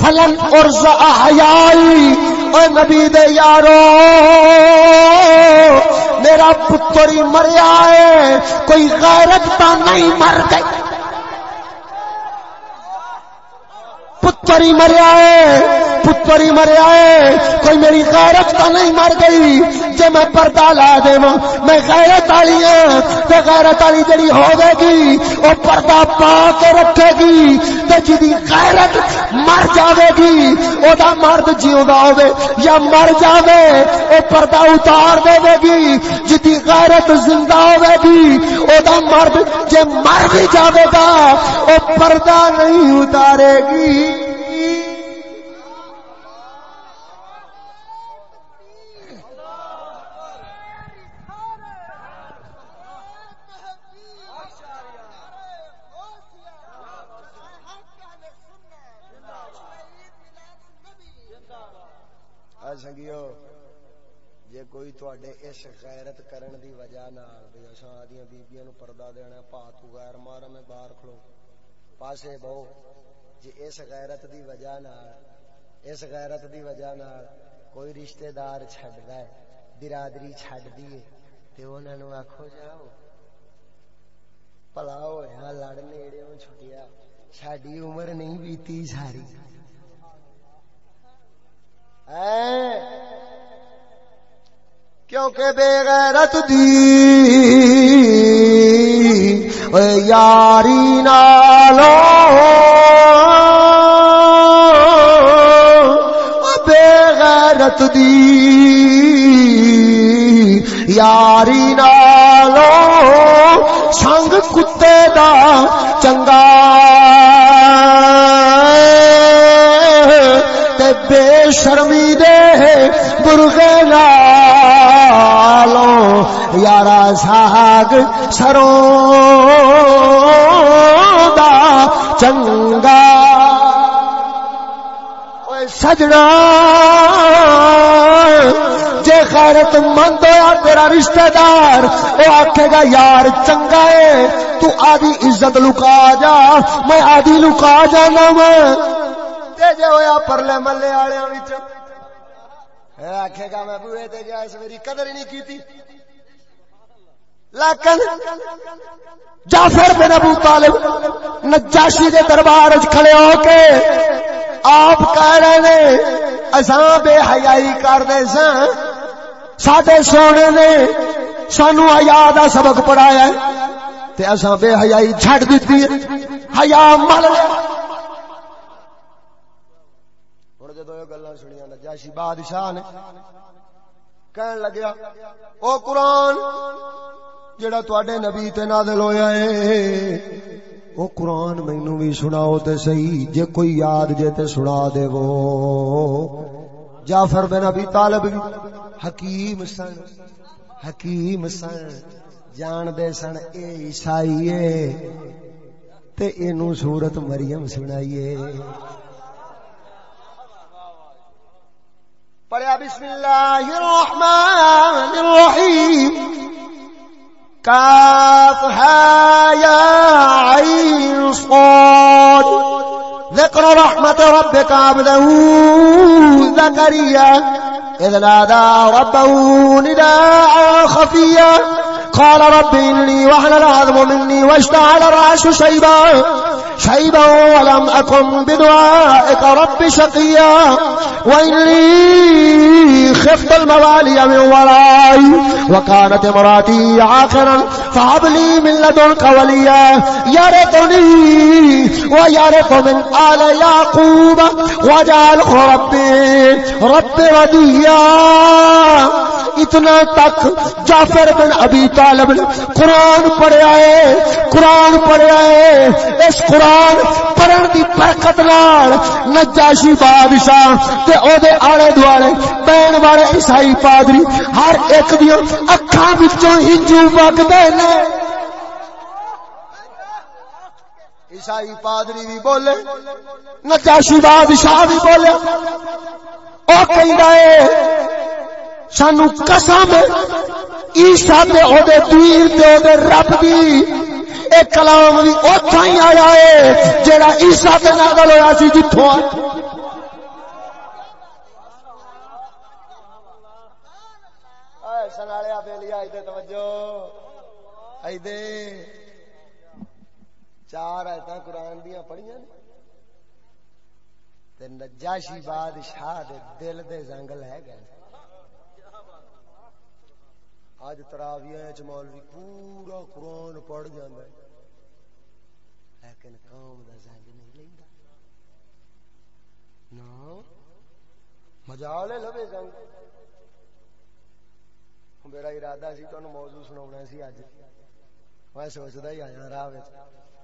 فلن ارزا حیائی۔ اے نبی دے یارو، میرا پتری مریا ہے کوئی غیرت تا نہیں مر گئی پتری مریا ہے پتری مریا ہے کوئی میری غیرت تو نہیں مر گئی۔ جی میں پردہ لا دے میں غیرت والی ہوں تو غیرت والی جڑی ہوے گی، وہ پردہ پا کے رکھے گی۔ تو جی غیرت مر جاوے گی او دا مرد جیوندا ہوے یا مر جاوے او پردہ اتار دے گی۔ جدی غیرت زندہ ہوے گی او دا مرد جے مر بھی جاوے گا او پردہ نہیں اتارے گی۔ سنگیو، جے کوئی تواڈے اس غیرت کرن دی وجہ نال بھی اساں آدیاں بیبییاں نو پردہ دینا، پا تو غیر مار، میں باہر کھلو۔ پاسے بہو، جے اس غیرت دی وجہ نال اس غیرت دی وجہ نال کوئی رشتہ دار چھڈدا ہے، برادری چھڈ دی تے انہاں نو آکھو جاؤ، پلا ہویا، لڑ نیڑے چھٹیا، ساڈی عمر نہیں بیتی ساری۔ کیونکہ بے غیرت دی یاری نالو بے غیرت دی یاری نالو سنگ کتے دا چنگا شرمی دے برغے لالو یارا ساگ سروں دا چنگا سجنا۔ جے خیرت مند ہوا تیرا رشتہ دار وہ آکھے گا، یار چنگا ہے، تو آدھی عزت لکا جا، میں آدھی لکا جانا میں۔ جے ہویا پرلے ملے والے آخے گا میں بوے تے گیا اس میری قدر ہی نہیں کی لیکن جعفر بن ابو طالب نجاشی دے دربار کھڑے ہو کے آپ کہہ رہے نے اساں بے حیائی کر دے ساں ساڈے سونے نے سانو حیا دا سبق پڑھایا تے اساں بے حیائی چھڈ دتی ہے حیا مل لیا جدو یہ گلا سنیا نجاشی بادشاہ نے کہن لگیا، او قرآن جڑا تے نبی تے نازل ہویا ہے، او قرآن مینو بھی سناؤ تے صحیح، جے کوئی یاد جے تے سنا دے وہ جعفر بن ابی طالب بھی حکیم سن حکیم سن، جان دے سن، اے عیسائی تے اینو صورت مریم سنائیے۔ پڑھیا بسم اللہ الرحمن الرحیم۔ کاف ہا یا عین صاد۔ ذکر رحمت ربک عبده زکریا۔ اذ نادا ربه نداء خفیا قال رب إني وحن العظم مني واشتعل الرأس شيبا. شيبا ولم أكن بدعائك رب شقيا. وإني خفت الموالي من ورائي. وكانت مراتي عاقرا فهب لي من لدنك وليا. يرثني ويرث من آل يعقوب وجعله ربي رب رديا. اتنا تک جعفر بن ابی طالب نے قرآن پڑھیا ہے قرآن پڑھیا ہے اس قرآن پڑھن دی برکت نال نجاشی بادشاہ تے او دے آلے دوالے بین والے عیسائی پادری، ہر ایک دی اکھاں وچوں ہنجو وگدے نے۔ عیسائی پادری بھی بولے، نجاشی بادشاہ بھی بولے۔ او کہندا ہے سانو قسم عیسا تے او دے تے او دے رب دی۔ اے کلام بھی اوتھا ہی آیا ہے، جیڑا عیسا تے نازل ہویا سی، جتھوں سنالیا توجہ۔ چار آیتاں قرآن دیاں پڑھیاں تے نجاشی بادشاہ دے دل دے زنگل ہے گئے۔ اج تراویہ مولوی پورا قرآن پڑھ جانا ہے۔ لیکن قوم دا زنگ نہیں لیندا۔ نا مجالے لوے زنگ۔ میرا ارادہ سی تانوں موضوع سناونا سی اج۔ میں سوچدا ہی آیا راہ وچ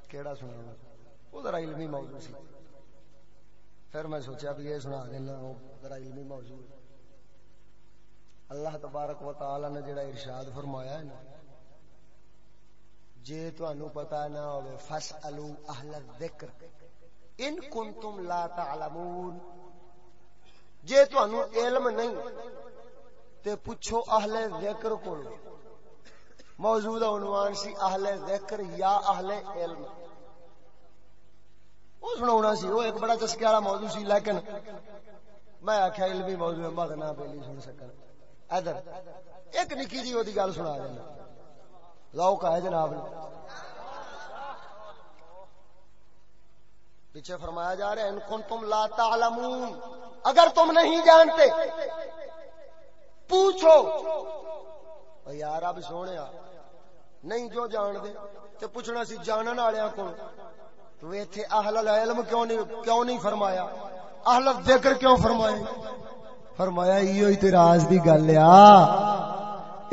کیڑا سناونا۔ او ذرا علمی موضوع سی۔ پھر میں سوچا بھی یہ سنا دینا، او ذرا علمی موضوع ہے۔ اللہ تبارک و تعالی نے جڑا ارشاد فرمایا ہے نا، جے تانوں پتہ نہ ہوے فسالو اہل الذکر ان کنتم لا تعلمون۔ جے تانوں علم نہیں، تے پوچھو اہل ذکر کو موجودہ عنوان سی اہل ذکر یا اہل علم۔ وہ سناونا سی، وہ ایک بڑا چسکے والا موضوع سی، لیکن میں آخیا علمی موضوع ہے نہ پہلی سن سکا ادھر ایک نکی جی وہ گل سنا دینا۔ لاؤ کا جناب نے۔ پیچھے فرمایا جا رہا ہے، ان کن تم لا تعلمون۔ اگر تم نہیں جانتے، پوچھو۔ یار اب سونے، نہیں جو جان دے تو پوچھنا سی جانن والے کو تو ایتھے اہل العلم کیوں نہیں کیوں نہیں فرمایا؟ اہل ذکر کیوں فرمائے؟ فرمایا، ایو ہی اعتراض دی گل آ۔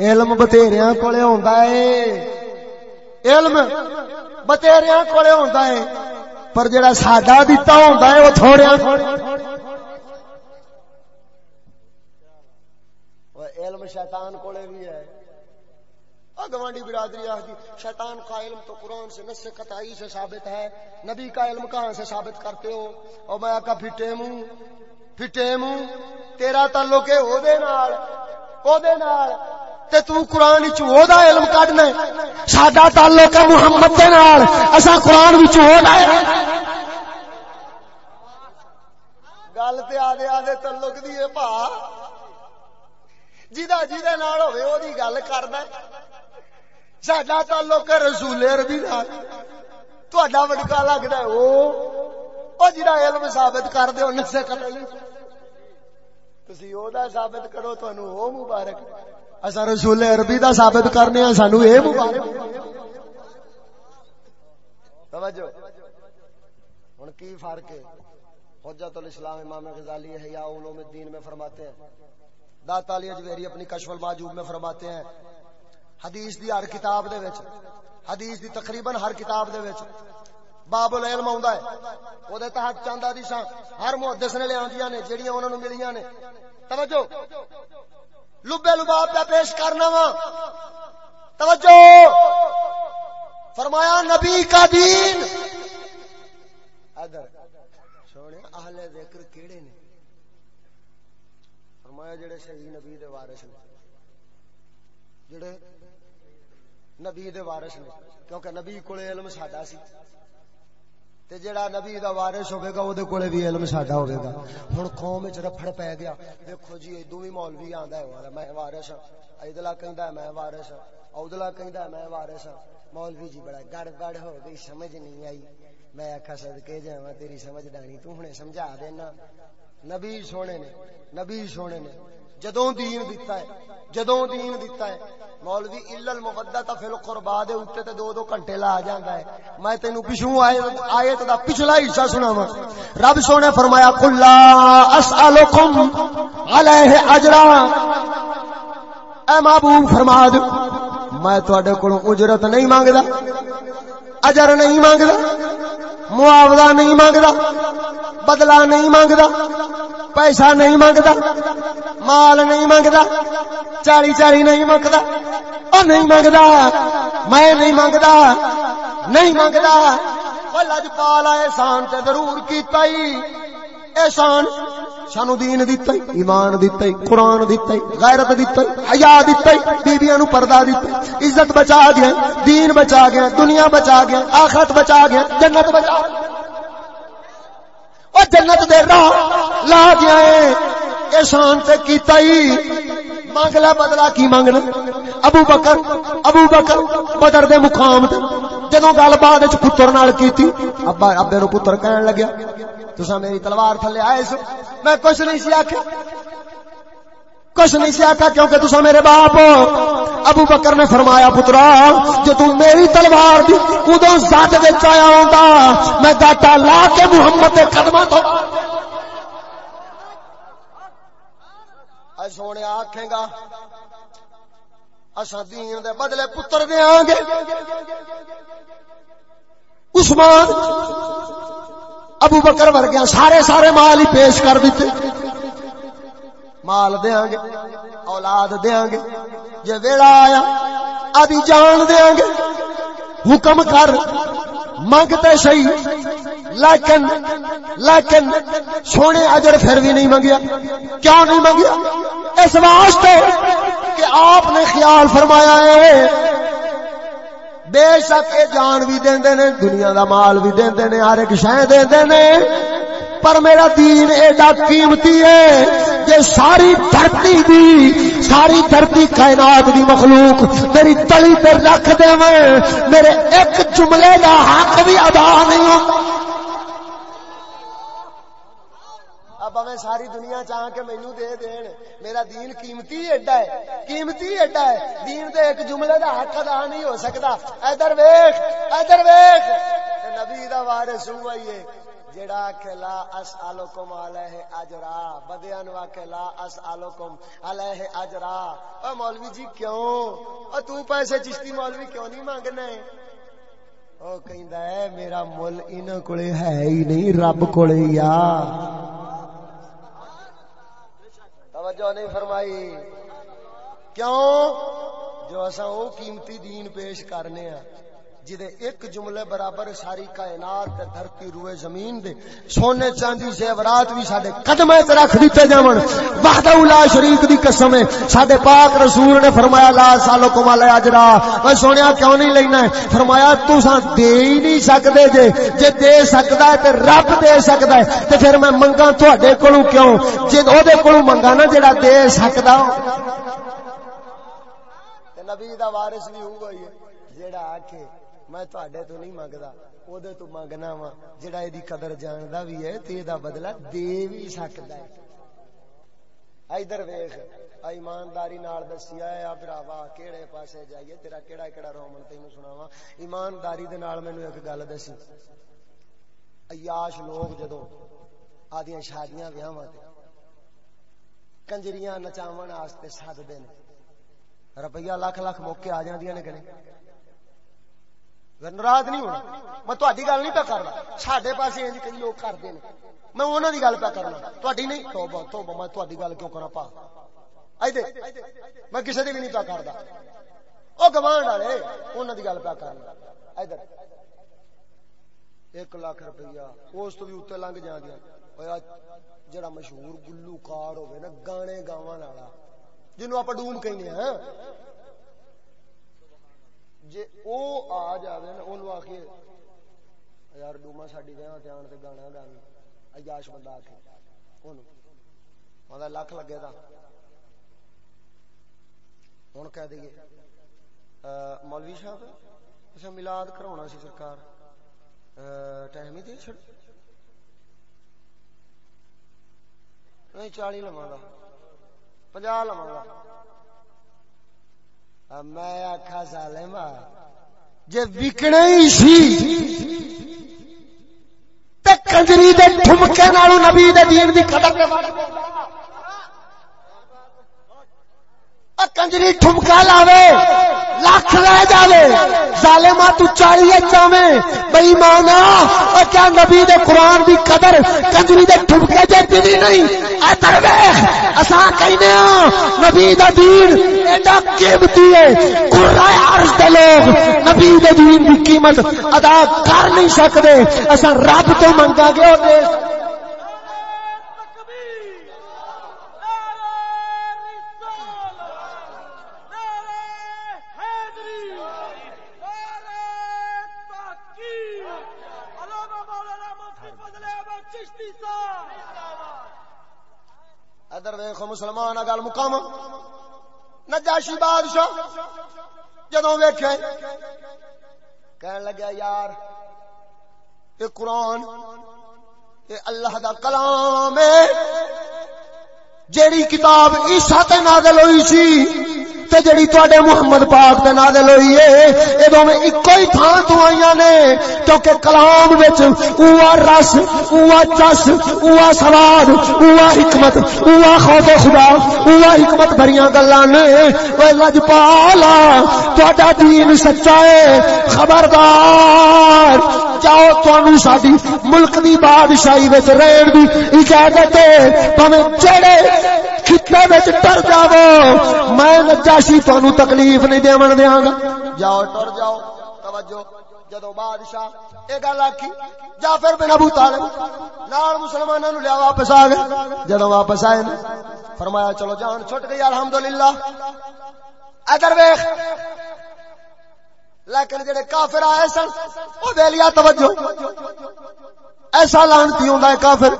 علم بتھیریاں کولے ہوندا اے۔ علم بتھیریاں کولے ہوندا اے۔ پر جڑا ساڈا دتا ہوندا اے، او تھوڑیاں علم شیطان کولے بھی ہے گوانڈی برادری آخری جی، شیطان کا علم تو قرآن سے نس قطعی سے ثابت ہے۔ نبی کا علم کہاں سے ثابت کرتے ہو؟ اور میں آقا پھٹے منہ پھٹے منہ تیرا تعلق ہے او دے نال او دے نال۔ تے تو قرآن وچ او دا علم کڈنا ہے۔ ساڈا تعلق ہے محمد دے نال۔ اساں قرآن وچ او دا گل تے آدھے آدھے تعلق دی ہے بھا۔ جیدا جیدے نال ہوے او دی گل کردا ساڈا تعلق ہے رسول عربی نال تہاڈا وڈکا لگدا ہے، او او جڑا علم ثابت کر دے او نسے قتل تسی او دا ثابت کرو تانوں او مبارک اسا رسول عربی دا ثابت کرنے ہاں سانو اے مبارک توجہ ہن کی فرق ہے حجت الاسلام امام غزالی حیا علوم الدین میں فرماتے ہیں دات علی اجویری اپنی کشف الماجوب میں فرماتے ہیں حدیث دی ہر کتاب دے وچ حدیث دی تقریباً ہر کتاب دے وچ باب العلم آوندا ہے او دے تحت چاندہ حدیثاں ہر محدث نے لے آندیاں نے جڑیاں انہاں نو ملیاں نے توجہ لبے لباب پہ پیش کرنا وا توجہ فرمایا نبی کا دین ادھر سونے اہل ذکر کیڑے نے فرمایا جڑے صحیح نبی دے وارث نے جڑے نبی دے وارث نے کیونکہ نبی کولے علم ساڈا سی تے جڑا نبی دا وارث ہوے گا او دے کولے بھی علم ساڈا ہوے گا ہن قوم وچ رفڑ پے گیا۔ دیکھو جی ایدو بھی مولوی آندا ہے میں وارث ہاں۔ ایدلا کہندا ہے، میں وارث ہاں۔ اودلا کہندا ہے، میں وارث ہاں۔ مولوی جی بڑا گڑ بڑ ہو گئی، سمجھ نہیں آئی۔ میں آخا صدقے جاواں تیری سمجھ دانی تو ہنے سمجھا دینا۔ نبی سونے نے، نبی سونے نے جدوں دین دیتا ہے، جدوں دین دیتا ہے۔ مولوی الا المقدت فی القربا دے اوتے تے دو دو گھنٹے لا جاندا ہے۔ میں تینو پچھوں ایت دا پچھلا حصہ سناواں۔ رب سونے فرمایا، قل لا اسالکم علیہ اجرا اے محبوب، فرما دے میں تواڈے کولوں اجرت نہیں مانگدا۔ اجر نہیں مانگدا۔ معاوضہ نہیں مانگدا۔ بدلہ نہیں مانگدا۔ پیسہ نہیں مانگدا۔ مال نہیں مانگدا چالی چالی نہیں منگتا، او نہیں منگتا، میں نہیں منگتا نہیں منگتا۔ لج پالا احسان تے ضرور کیتا ہی احسان سانو دین دیتا ہی ایمان دیتا ہی قرآن دیتا ہی غیرت دیتا ہی حیا دیتا ہی بیبیاں نو پردہ دیتا ہی عزت بچا گیا، دین بچا گیا، دنیا بچا گیا، آخرت بچا گیا، جنت بچا گیا۔ اور جنت دے راہ لا گیا ہے۔ احسان تے کیتا ہی۔ مانگ لے بدلا کی مانگنا؟ ابو بکر ابو بکر بدر دے مقام تے۔ جدوں گل بعد وچ پتر نال کیتی، ابا، ابے نو پتر کہن لگیا، تساں میری تلوار تھلے آئے سو۔ میں کچھ نہیں سی آکھیا۔ کچھ نہیں سی آکھا کیونکہ تسا میرے باپ ابو بکر نے فرمایا، پترا جو تم میری تلوار دی ادو سات وچ آیا ہوندا، میں گاٹا لا کے محمد دے قدماں تو سونے آخے گا اصا دین دے بدلے پتر دیا گے۔ عثمان، ابو بکر ورگیا سارے سارے مال ہی پیش کر دیتے۔ مال دیا گے، اولاد دیا گے۔ جی ویڑا آیا آدھی جان دیا گے۔ حکم کر، منگتے سی لیکن لیکن سونے اجر پھر بھی نہیں منگیا کیوں نہیں منگیا اس واسطے کہ آپ نے خیال فرمایا ہے۔ بے شک یہ جان بھی دے نے، دنیا دا مال بھی دے نے، ہر ایک شہ دے نے۔ پر میرا دین ایڈا قیمتی ہے کہ ساری دھرتی دی، ساری دھرتی کائنات دی مخلوق میری تلی پہ رکھ دے میرے ایک جملے دا حق بھی ادا نہیں ہوتا اب ساری دنیا چاہ کے مینو دے دین میرا دین قیمتی ایڈا ہے قیمتی ایڈا ہے دین دے ایک جملے دا حق ادا نہیں ہو سکتا ادھر ویخ ادھر ویخ نبی دا وارث ہوا ہی ہے جڑا کہ لا اسالکم علیہ اجرا بدیاں وا کہ لا اسالکم علیہ اجرا او مولوی جی کیوں او تو پیسے چشتی مولوی کیوں نہیں مانگنا ہے او کہندا ہے میرا مول انہاں کولے ہے ہی نہیں رب کولے یا توجہ نہیں فرمائی۔ کیوں؟ جو اساں او قیمتی دین پیش کرنے ہیں جدے ایک جملے برابر ساری کائنات تے دھرتی روئے زمین دے، سونے چاندی زیورات بھی ساڈے قدمے تے رکھ دتے جاون۔ وحدہ لا شریک دی قسم ہے۔ ساڈے پاک رسول نے فرمایا، لا سالو کو مال اجرا۔ او سونیا کیوں نہیں لینا ہے؟ فرمایا، تساں دے ہی نہیں سکدے جے۔ جے دے سکدا ہے تے رب دے سکدا ہے۔ تے پھر میں منگاں تواڈے کولوں کیوں؟ جے او دے کولوں منگا نا جڑا دے سکدا تے نبی دا وارث بھی ہوئی ہے جڑا آکھے میں تواڈے تو نہیں منگدا او دے تو منگنا وا جڑا ایدی قدر جاندا وی ہے تے دا بدلہ دے وی سکدا ہے ادھر ویکھ ایمانداری نال دسیا ہے ا بھراوا کیڑے پاسے جائیے تیرا کیڑا کیڑا رومن تینو سناواں ایمانداری دے نال مینوں ایک گل دسی عیاش لوگ جدوں آدیاں شادیاں ویاواں تے کنجریاں نچاون واسطے سد دین روپیہ لاکھ لاکھ موقع آ جاندیاں نے کہ ناراض نہیں ہونا میں تہاڈی گل نہیں پہ کرنا ساڈے پاسے انج کئی لوگ کردے نے میں انہاں دی گل پہ کرنا تہاڈی نہیں توبہ توبہ میں تہاڈی گل کیوں کراں پا ایدے میں کسے دی بھی نہیں پہ کردا او گوان والے انہاں دی گل پہ کرنا ادھر ایک لاکھ روپیہ اس تو بھی اتنے لنگ جاندیاں جڑا مشہور گلوکار ہوئے نا گانے گاون والا جنوں آپ ڈوم کہنے ہیں جے او آ جاوے نا اونوں آکھے یار ڈوما ساڈی ویاہ تے آن تے گانا گاویں عیاش بندہ آکھے اونوں اوندا لاکھ لگے دا ہن کہہ دئیے مولوی صاحب اسا میلاد کراونا سی سرکار ٹائم ہی دے چھڑ نہیں چالی لوا گا پنجا لوا گا میں آخا سالما جی وکنا ہی سی کنجری دے ٹھمکے نالو نبی دے دین دی قدر کے کنجری ٹھمکا لاوے۔ لاکھ لے جاوے۔ ظالما تو چالی چاوے۔ بئی مانا اور کیا نبی دے قرآن دی قدر کنجری دے ٹھمکے جے دی نہیں۔ اے ترویخ اساں کہنے ہاں نبی دا دین ایڈا قیمتی ہے۔ قرآن عرض دے لوگ۔ نبی دے دین دی قیمت ادا کر نہیں سکتے اساں رب تو منگا گے اور دے ادھر ویخو مسلمان گل مقام۔ نجاشی بادشاہ جدو ویخ کہن لگا یار اے قرآن اے اللہ دا کلام ہے، جیڑی کتاب عیسیٰ تے نازل ہوئی سی تے جڑی تواڈے محمد پاک دے نازل ہوئی ہے، اے دوویں اکو ہی تھان تو آئیاں نے، کیونکہ کلام وچ اوہ رس، اوہ چس، اوہ سواد، اوہ حکمت، اوہ خوف خدا، اوہ حکمت بھریاں گلاں نے اوے لجپالا تواڈا دین سچا ہے، خبردار جاؤ تانوں ساڈی ملک دی بادشاہی وچ رہن دی اجازت ہے۔ بھاویں جڑے خطے وچ ڈر جاؤ، میں نجاشی تانوں تکلیف نہیں دیون دیاں گا۔ جاؤ، ٹر جاؤ۔ توجہ۔ جدو بادشاہ یہ گل آخی جعفر بن ابو طالب نال مسلمانوں لیا واپس آ گئے۔ جدو واپس آئے فرمایا، چلو جان چھٹ گئی، الحمدللہ۔ ادھر ویخ لیکن جڑے کافر آئے سن وہ ویلیا توجہ۔ ایسا لانتی ہوں کافر۔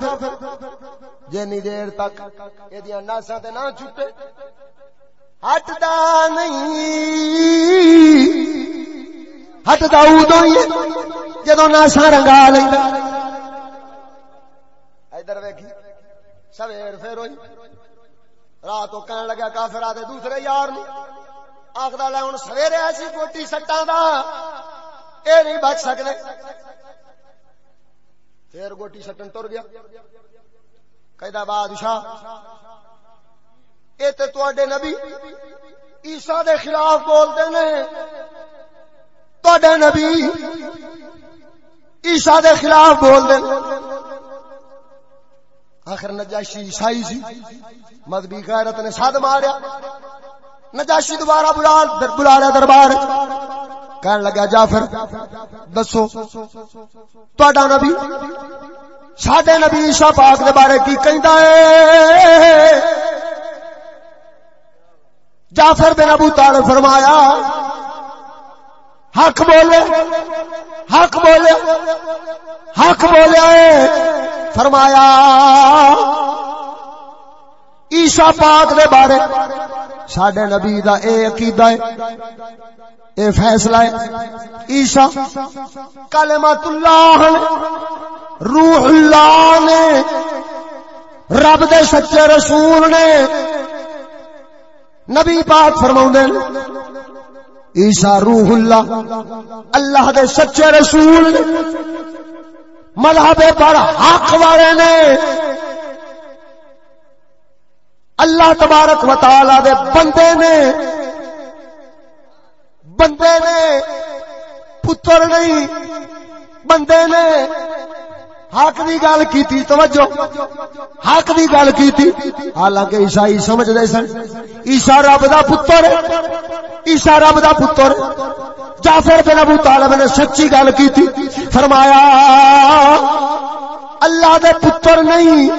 جنی دیر تک یہ ناسا تے نہ چھٹے۔ ہٹتا نہیں۔ ہٹتا ادو ہی جدو ناسا رنگا لینا ادھر ویکھی، سویر پھر ہوئی۔ رات کہن لگا کافر آتے دوسرے یار نو آخر لے ہوں سویرے ایسی کوٹی سٹا دا اے نہیں بچ سکتے پھر گوٹی سٹن تر گیا کہ بادشاہ یہ تو نبی عیسا دے خلاف بولتے ہیں تے نبی عیسا دے خلاف بولتے آخر نجاشی عیسائی سی مذہبی غیرت نے سد ماریا نجاشی دوبارہ بلا بلا لیا دربار۔ کہن لگا، جعفر، دسو تہاڈا نبی، ساڈے نبی عیسیٰ پاک دے بارے کی کہندا ہے؟ جعفر بن ابو طالب فرمایا، حق بولے حق بولے حق بولے فرمایا، عیسیٰ پاک دے بارے ساڈے نبی دا اے عقیدہ ہے، اے فیصلہ ہے۔ عیسیٰ کلمت اللہ روح اللہ نے، رب دے سچے رسول نے نبی پاک فرما عیسا روح اللہ اللہ دے سچے رسول مذہب پر حق والے نے اللہ تبارک و تعالی دے بندے نے بندے نے، پتر نہیں، بندے نے حق دی گل کیتی، توجہ، حق دی گل کیتی۔ حالانکہ عیسائی سمجھ دے سن، عیسا رب دا پتر، عیسا رب دا پتر۔ جعفر بن ابو طالب نے سچی گل کیتی، فرمایا، اللہ دے پتر نہیں،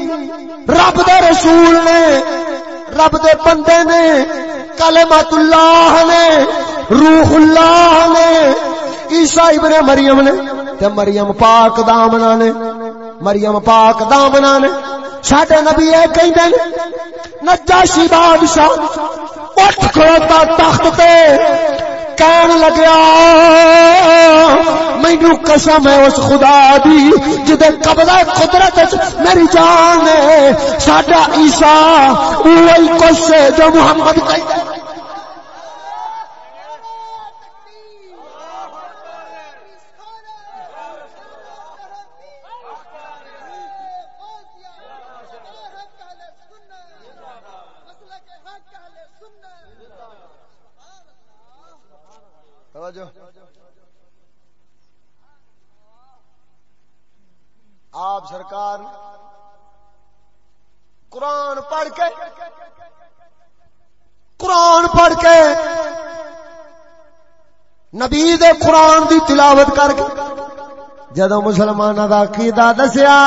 رب دے رسول نے رب دے بندے نے کلمت اللہ نے روح اللہ نے، عیسیٰ ابن مریم نے تے مریم پاک دامنا نے، مریم پاک دامنا نے۔ ساڈے نبی اے کہندے نے، نجاشی بادشاہ اٹھ کھڑوتا تخت تے کہن لگیا۔ مینو قسم ہے اس خدا دی، جدے قبضہ قدرت میری جان ہے۔ ساڈا عیسیٰ، اوہی کچھ جو محمد کہتے توجہ۔ آپ سرکار قرآن پڑھ کے، قرآن پڑھ کے، نبی دے قرآن دی تلاوت کر کے جدو مسلمانوں کا عقیدہ دسیا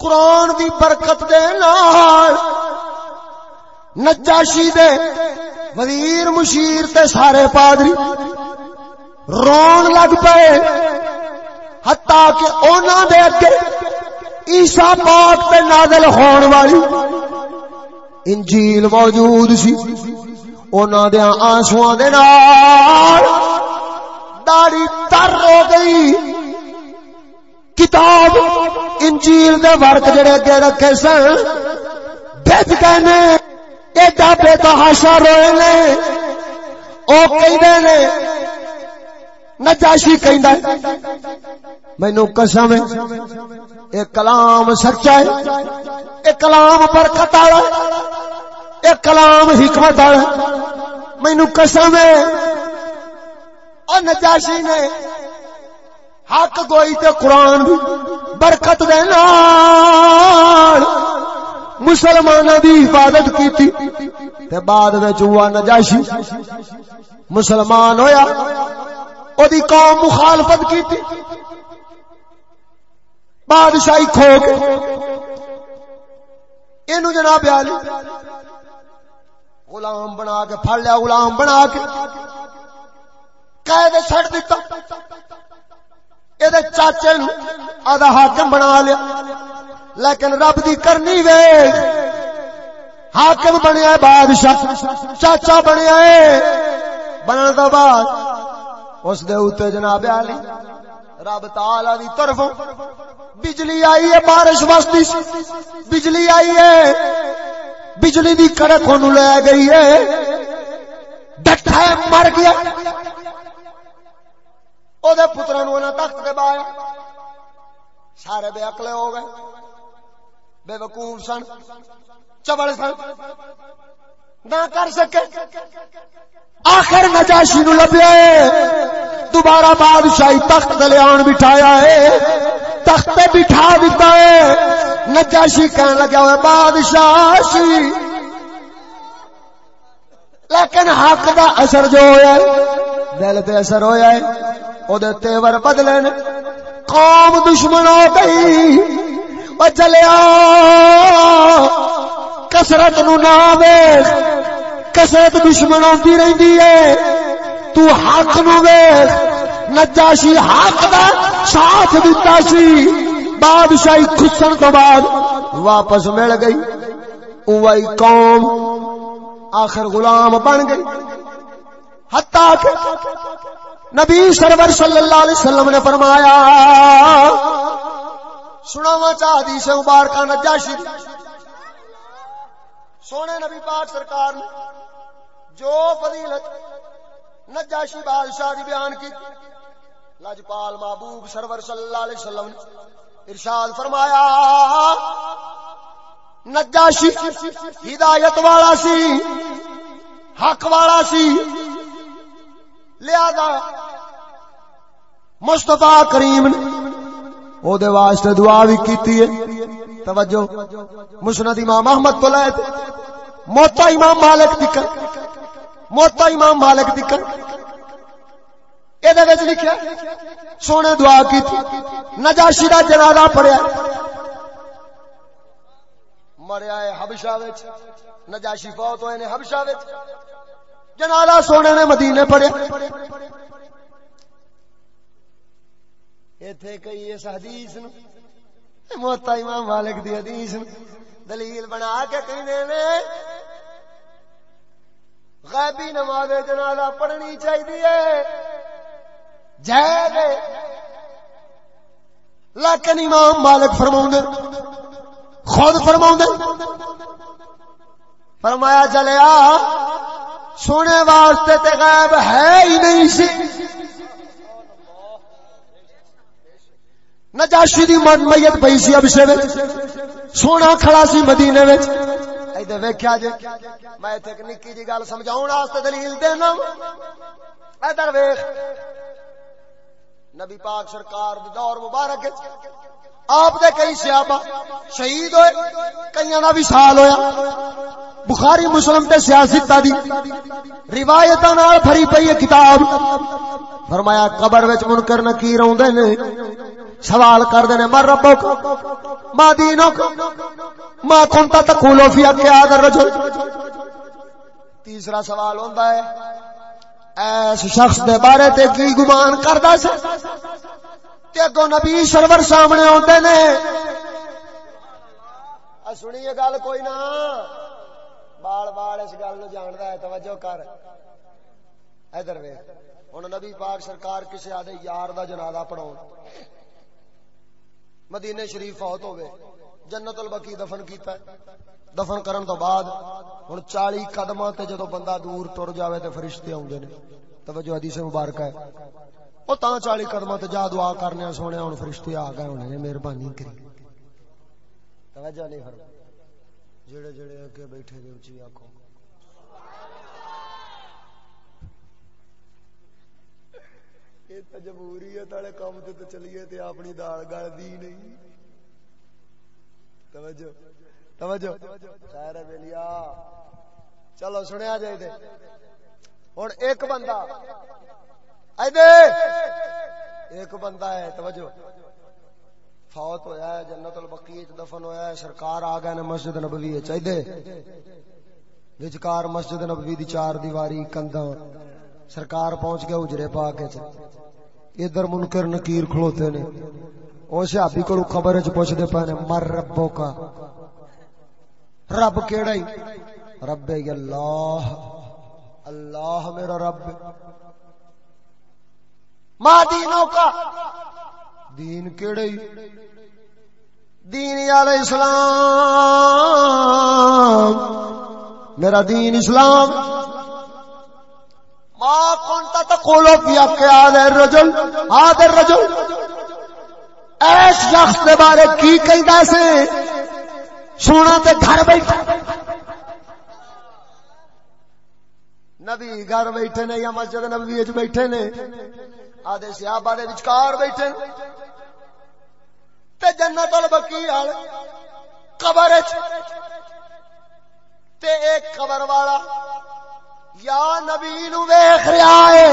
قرآن دی برکت دے نال، نجاشی دے وزیر مشیر تے سارے پادری رون لگ پے۔ ہتا کہ اونا دے اگے عیسیٰ پاک تے نازل ہون والی انجیل موجود سی۔ اونا دے آنسواں دے نال داڑھی تر ہو گئی۔ کتاب انجیل دے ورک جڑے اگے رکھے سن بھج گئے نے۔ ایڈا بے تحاشا روئے نے، او کہندے نے، نجاشی کہندا ہے۔ مینوں قسم ہے، اے کلام سچا ہے، اے کلام برکت والا اے کلام حکمت والا مینوں قسم ہے، او نجاشی نے حق گوئی تے قرآن برکت دے نال مسلمانوں دی حفاظت کی تے بعد میں چوا نجاشی۔ مسلمان ہویا او دی قوم مخالفت کی بادشاہی کھو کے اینو جناب علی غلام بنا کے پھڑ لیا، غلام بنا کے۔ قید چھڑ دیتا۔ یہ چاچے نو آدھا حاکم بنا لیا۔ لیکن رب دی کرنی وے حاکم بنیا بادشاہ، چاچا بنیا بننے تو بعد اس دے اوتے جناب علی، رب تعالی دی طرف بجلی آئی ہے بارش واسطی بجلی آئی ہے۔ بجلی دی کڑک اونوں لے گئی ہے۔ ڈٹھا مر گیا۔ او دے پتراں نو انہاں تخت تے بایا سارے بے عقل ہو گئے۔ بے وقوف سن چبڑ سن۔ نہ کر سکے۔ آخر نجاشی نو لبیا دوبارہ بادشاہی تخت دلے آن بٹھایا ہے۔ تخت پہ بٹھا دیتا ہے۔ نجاشی کہنے لگا ہوئے بادشاہ لیکن حق دا اثر جو ہویا ہے، دل تے اثر ہویا ہے، او دے تیور بدلے نے۔ قوم دشمن ہو گئی۔ چلیا کسرت نو نہ ویخ کسرت دشمن آتی رہی ہے۔ تو حق نو ویخ نجاشی حق دا ساتھ دیتا سی۔ بادشاہی خسن تو بعد واپس مل گئی۔ اوہی قوم آخر غلام بن گئی۔ حتیٰ کہ نبی سرور صلی اللہ علیہ وسلم نے فرمایا سناوا چاہ دی سے مبارکہ نجاشی سونے نبی پاک سرکار نے جو فضیلت نجاشی بادشاہ دی بیان کی، لجپال محبوب سرور صلی اللہ علیہ وسلم نے ارشاد فرمایا، نجاشی ہدایت والا سی، حق والا سی۔ لہذا مصطفیٰ کریم نے او دے واسطے دعا بھی کیتی ہے توجہ مسند امام احمد تو لائے تھے موتا امام مالک دکھا موتا امام مالک دکھا یہ لکھا سونے دعا کی تھی نجاشی کا جنازہ پڑیا مریا ہے حبشہ وچ نجاشی فوت ہوئے نے حبشہ وچ جنازہ سونے نے مدینے پڑیا ایتھے کئی اس حدیث نو۔ موتا امام مالک دی حدیث نو۔ دلیل بنا کے کہنے نے، غیبی نماز جنازہ پڑھنی چاہیے جائز لیکن امام مالک فرما خود فرما فرمایا چلیا سونے واسطے تے غائب ہے ہی نہیں سی۔ نجاشی دی من میت پئی سی ابشے سونا کھڑا سی مدینے وچ۔ ادھر ویکھیا جے، میں ایک نکی جی گل سمجھاؤن واسطے دلیل دینا ادھر ویکھ۔ نبی پاک سرکار دور مبارک آپ دے کئی سیابا شہید ہوئے کئی بھی سال ہویا۔ بخاری مسلم تے سیاست دی روایت نال بھری پئی ہے کتاب۔ فرمایا، قبر وچ منکر نکیر اوندے نے، سوال کر دے نے، مر ربو کو ما دینو کو ما کنتا تقولو فی کیا در رجل۔ تیسرا سوال ہوندا ہے ایس شخص دے بارے تے کی گمان کردا سی تے اگوں نبی سرور سامنے اوندے نے۔ سنیے گل کوئی نہ۔ بال بال، اس گل نو جاندا ہے، توجہ کر۔ ادھر ویکھ۔ ہن نبی پاک سرکار کسے آدے یار دا جنازہ پڑھاون مدینے شریف فوت ہوئے جنت البقی دفن کیتا ہے؟ دفن کرن تو بعد ہن 40 قدماں تے جدوں بندہ دور ٹر جاوے تے فرشتے اوندے نے۔ توجہ حدیث مبارکہ ہے۔ او تاں 40 قدماں تے جا دعا کرنے سونے ہن فرشتے آ گئے ہونے نے، مہربانی کری۔ توجہ نہیں فرما جڑے جڑے اگے بیٹھے دے اونچی آکھو جمہوریت والے کام تے چلیے تے اپنی دال گل دی نہیں۔ توجہ توجہ۔ خیر ویلیا چلو، سنیا جائے دے۔ ہوں ایک بندہ۔ اے دے۔ ایک بندہ ہے، توجہ۔ فوت ہویا ہے، جنت البقی دفن ہویا ہے۔ سرکار آ گئے نے مسجد نبوی وچ۔ چاہیے وچکار مسجد نبوی دی چار دیواری کندا سرکار پہنچ گئے اجرے پا کے ادھر منکر نکیر کھلوتے نے۔ او صحابی کو خبر چ پوچھتے پے نے، مر ربو کا رب کیڑا ہی؟ رب اللہ۔ اللہ میرا رب۔ ماں دینوں کا۔ دین کیڑے ہی؟ دین علیہ اسلام۔ میرا دین اسلام۔ ما کنت تقولو فی حق آدھر رجل آدھر رجل ایس شخص دے بارے کی کئی سے سونا تے گھر بیٹھا۔ نبی گھر بیٹھے نے یا مسجد نبی وچ بیٹھے نے۔ آدھے صحابہ دے وچکار بیٹھے۔ تے جنت البقیع والے قبر وچ۔ تے ایک قبر والا، یا نبی نو ویکھ رہا ہے۔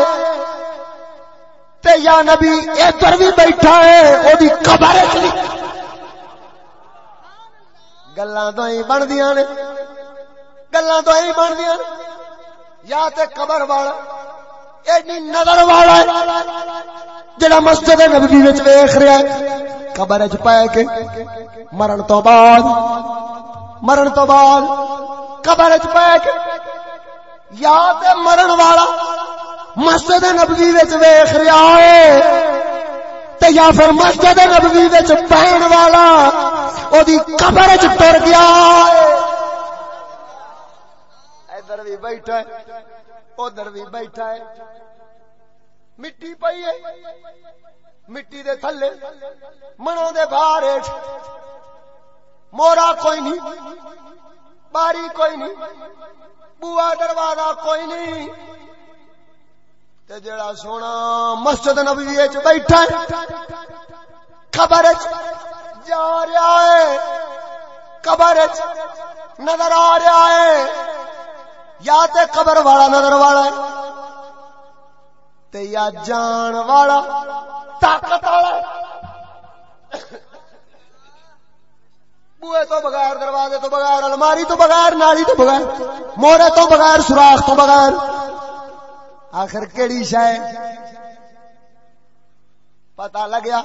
تے یا نبی ادھر بھی بیٹھا ہے، او دی قبر وچ گلاں تو ہی بندیاں نے۔ گلاں تو ہی بندیاں یا تے قبر والا ایڈی نظر والا جڑا مسجد نبوی وچ ویکھ رہا ہے، قبر وچ پے کے مرن تو بعد، مرن تو بعد، قبر وچ پے کے، یا تے مرن والا مسجد نبوی وچ ویکھ رہا ہے تے یا پھر مسجد نبوی وچ پہن والا او دی قبر وچ گیا ادھر بھی بیٹھا ہے، ادھر بھی بیٹھا ہے۔ مٹی پئی ہے، مٹی دے تھلے منو دے باہر مورا کوئی نہیں، باری کوئی نہیں بوا دروازہ کوئی نہیں۔ تے جڑا سونا مسجد نبوی وچ بیٹھا ہے خبر جا رہا ہے، قبر نظر آ رہا ہے، یا تے قبر والا نظر والا ہے، تے یا جان والا، طاقت والا بوئے تو بغیر دروازے تو بغیر الماری تو بغیر نالی تو بغیر، مورے تو بغیر سوراخ تو بغیر۔ آخر کیڑی شہ پتا لگیا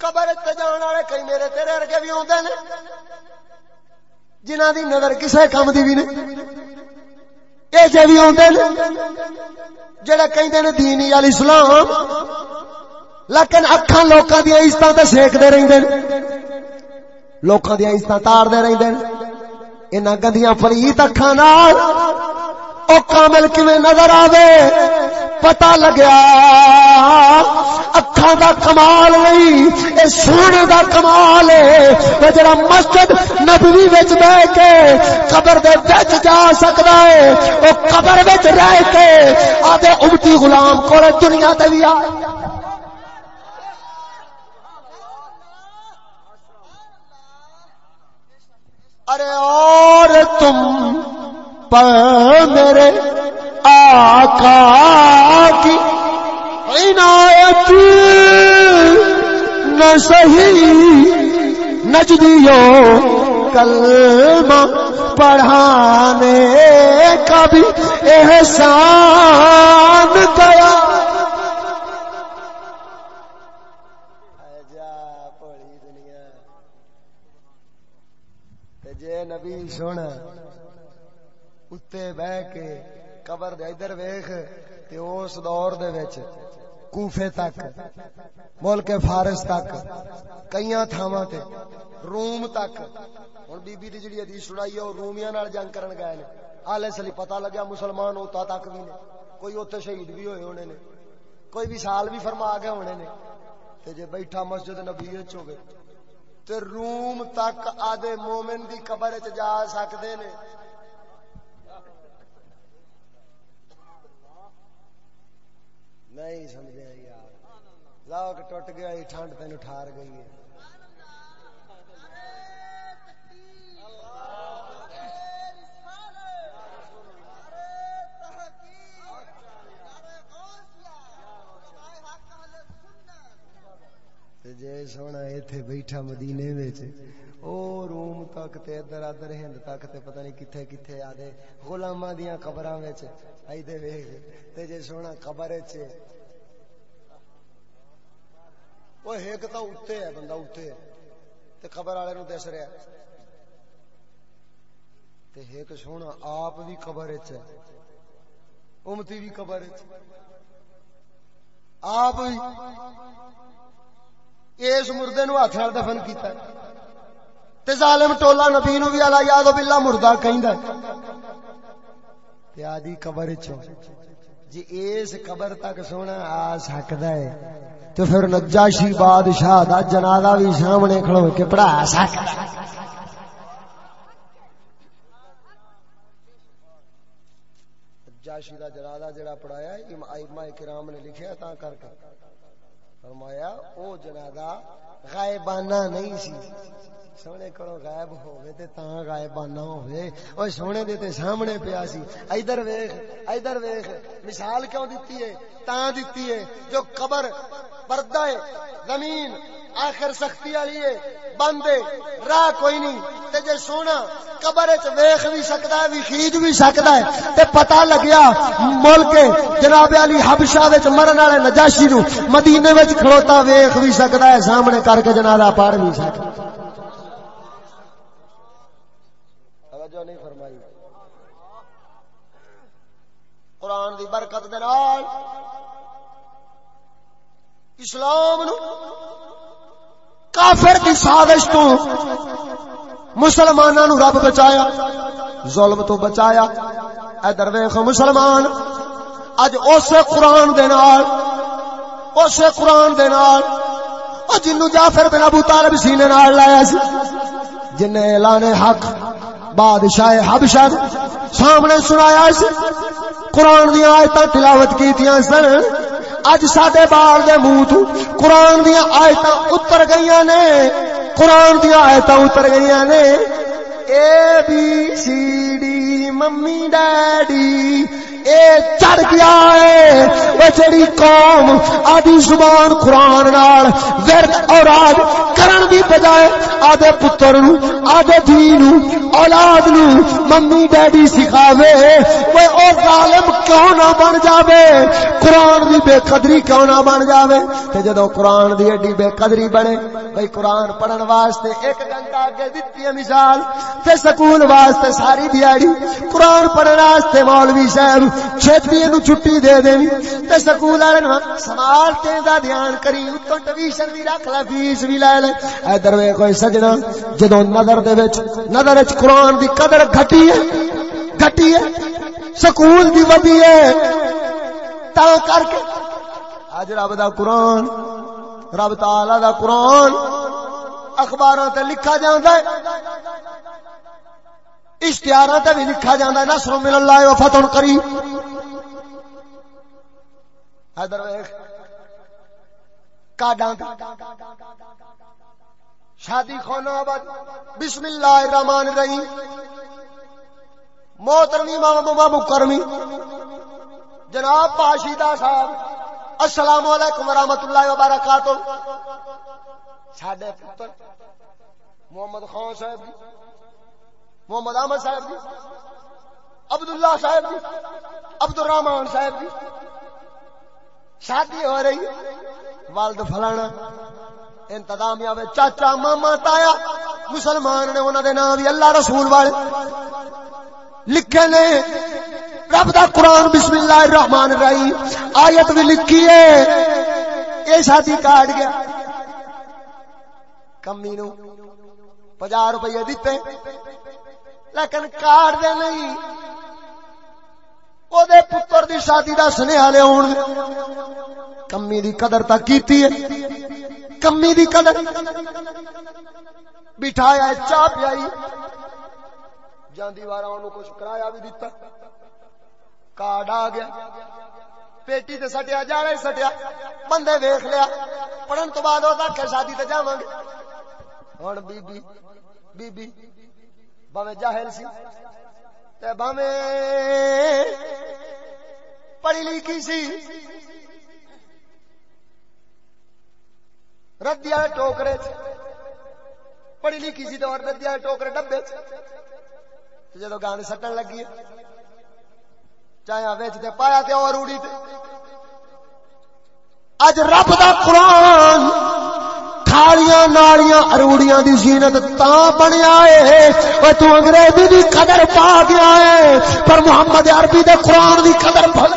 قبر جان والے کئی میرے تیرے ارگے بھی آتے ہیں جنہ دی نظر کسے کام دی بھی نہیں یہ جے بھی آتے ہیں جڑا کہیں دینی اسلام، لیکن اکھاں لوکاں دی عزتاں تے سیکدے رہندے لوکاں دی عزتاں تاردے رہندے انہاں گندیاں پلیت اکھاں نال او کامل کیویں نظر آوے؟ پتہ لگیا، اکھاں دا کمال نہیں، اے سونے دا کمال ہے۔ جڑا مسجد نبوی وچ بیٹھ کے قبر دے وچ جا سکدا ہے، او قبر وچ رہ کے آدے امتی غلام کول دنیا تے وی آ۔ ارے اور تم پر میرے آقا کی عنایت نہ صحیح نجدیو کلمہ پڑھانے کا بھی احسان گیا نبی سونا اتے بہ کے قبر دے ادھر ویخ تے اس دور دے وچ کوفے تک ملک فارس تک کئی تھاواں تے روم تک ہن بی بی دی جڑی حدیث سنائی ہے او رومیاں نال جنگ کرن گئے نے آلے سلی پتہ لگیا مسلمان ہوتا تک بھی نے کوئی اوتھے شہید بھی ہوئے ہونے نے کوئی بھی سال بھی فرما گئے ہونے نے تے جے بیٹھا مسجد نبی وچ ہوے تے روم تک آدھے مومن دی قبر چ جا سکتے نے نہیں سمجھا یار۔ لاک ٹوٹ گیا ٹھنڈ تین ٹھار گئی ہے۔ جے سونا ایتھے بیٹھا مدینے وچ او روم تک تے ادھر ادھر ہند تک تے پتہ نہیں کتھے کتھے آدے غلاماں دیاں قبراں وچ۔ ائی دے ویکھ تے جے سونا قبر وچ۔ او ایک تا اوتے ہے، بندہ اوتے ہے۔ تے قبر والے نو دس رہا تے ایک سونا آپ بھی قبر وچ ہے۔ امتی بھی قبر وچ۔ آپ بھی اس مردے نو ہاتھ دفن کیتا۔ ہے تے ظالم ٹولا نبی نو بھی الا یاد باللہ مردہ کہندا تے آدی قبر چوں جی اس قبر تک سونا آ سکدا ہے۔ تو پھر نجاشی بادشاہ دا جنازہ بھی سامنے کھڑو کے پڑھا سکدا نجاشی دا جنازہ جڑا پڑھایا ہے ائمہ کرام نے لکھیا تا کر کے۔ فرمایا، او جنازہ غائبانہ نہیں سی۔ سونے کڑو غائب ہوئے تے تاں غائبانہ ہوئے او سونے دے تے سامنے پیا سی۔ ادھر ویکھ ادھر ویکھ۔ مثال کیوں دتی ہے؟ تاں دتی ہے۔ جو قبر پردہ ہے، زمین آخر سختی والی ہے بند ہے راہ کوئی نہیں۔ تے جے سونا قبر وچ ویکھ بھی سکدا ہے وکھیج بھی سکدا ہے، تے پتہ لگیا ملک جناب علی حبشہ وچ مرن والے نجاشی نو مدینے وچ کھڑوتا ویکھ بھی سکدا ہے، سامنے کر کے جنازہ پڑھ بھی سکدا توجہ نہیں فرمائی۔ قرآن دی برکت دے نال اسلام نو کافر کی سازش تو مسلمانوں نو رب بچایا، ظلم تو بچایا۔ اے درویش مسلمان اج اسے قرآن دے نال اسے قرآن دے نال او جنو جعفر بن ابو طالب سینے نال لایا سی جن اعلان حق، بادشاہ حبشہ سامنے سنایا سی، قرآن دی آیتاں تلاوت کیتیاں سن۔ اج ساڈے بال دے منہ تو قرآن دیا آیتاں اتر گئیاں نے۔ قرآن دیا آیت اتر گئی نے۔ A B C D mummy daddy اے چڑھ گیا ہے۔ وہ جڑی قوم آدھی زبان قرآن نال ورد اور آج کرن دی بجائے آدھے پتر نو، آدھے دھی نو، اولاد نو ممی ڈیڈی سکھاوے۔ وہ او ظالم کیوں نہ بن جاوے؟ قرآن دی بے قدری کیوں نہ بن جاوے؟ تے جدو قرآن دی ایڈی بے قدری بنے، بھئی قرآن پڑھن واسطے ایک گھنٹہ اگے دتی ہے مثال، تے سکول واسطے ساری دیہڑی قرآن پڑھن واسطے مولوی صاحب چھتی نو چھٹی دے دینی تے سکول والے نو سوال تے دا دھیان کری، اتوں ٹیوشن بھی رکھ لے فیس بھی لے لے۔ ادھر وے کوئی سجنا جدو نظر دے وچ، نظر وچ قرآن دی قدر گھٹی ہے گھٹی ہے، سکول دی ودی ہے۔ تا کر کے۔ اج رب دا قرآن، رب تعالی دا قرآن اخباراں تے لکھا جاندا ہے اشتہار تے بھی لکھا جاتا ہے نسر مل اللہ و فتح قریب حیدر ویخ کاڈاں شادی خانہ آباد۔ بسم اللہ الرحمن الرحیم۔ محترمی ماما مکرمی جناب پاشیدہ صاحب، السلام علیکم ورحمۃ اللہ وبرکاتہ۔ ساڈے پتر محمد خان صاحب جی، محمد احمد صاحب جی عبداللہ صاحب جی عبد الرحمان صاحب جی شادی ہو رہی والد فلانا، انتظامیہ چاچا، ماما، تایا، مسلمان نے انہوں نے نام بھی اللہ رسول والے۔ لکھے نے، رب دا قرآن بسم اللہ الرحمن الرحیم، آیت بھی لکھی ہے۔ یہ شادی کاٹ گیا۔ کمی نو پجا روپیے دیتے۔ لیکن کار دے نہیں۔ او دے پتر دی شادی دا سنیہا لے ہون۔ کمی دی قدر تک کیتی ہے۔ کمی دی قدر۔ بٹھایا ہے چاہ پیائی۔ جاندی وارا انہوں کچھ کرایا بھی دیتا۔ کارڈ آ گیا۔ پیٹی تے سٹیا جا رہے سٹیا۔ بندے ویکھ لیا۔ پڑھن تو بعد وہ آخر شادی تے جاواں گے ہن بی بی بی بی۔ باویں جاہل سی تے باویں پڑھی لکھی سی۔ ردی ٹوکرے پڑھی لکھی سی تو ردی والے ٹوکرے ڈبے جدو گانے سٹن لگی چایا بچ پایا تے اور روڑی تے۔ اج رب دا قرآن کھالیاں نالیاں اروڑیاں دی زینت تا بنیا ہے۔ او تو انگریزی دی قدر پا گیا ہے، پر محمد عربی دے قرآن دی قدر بھل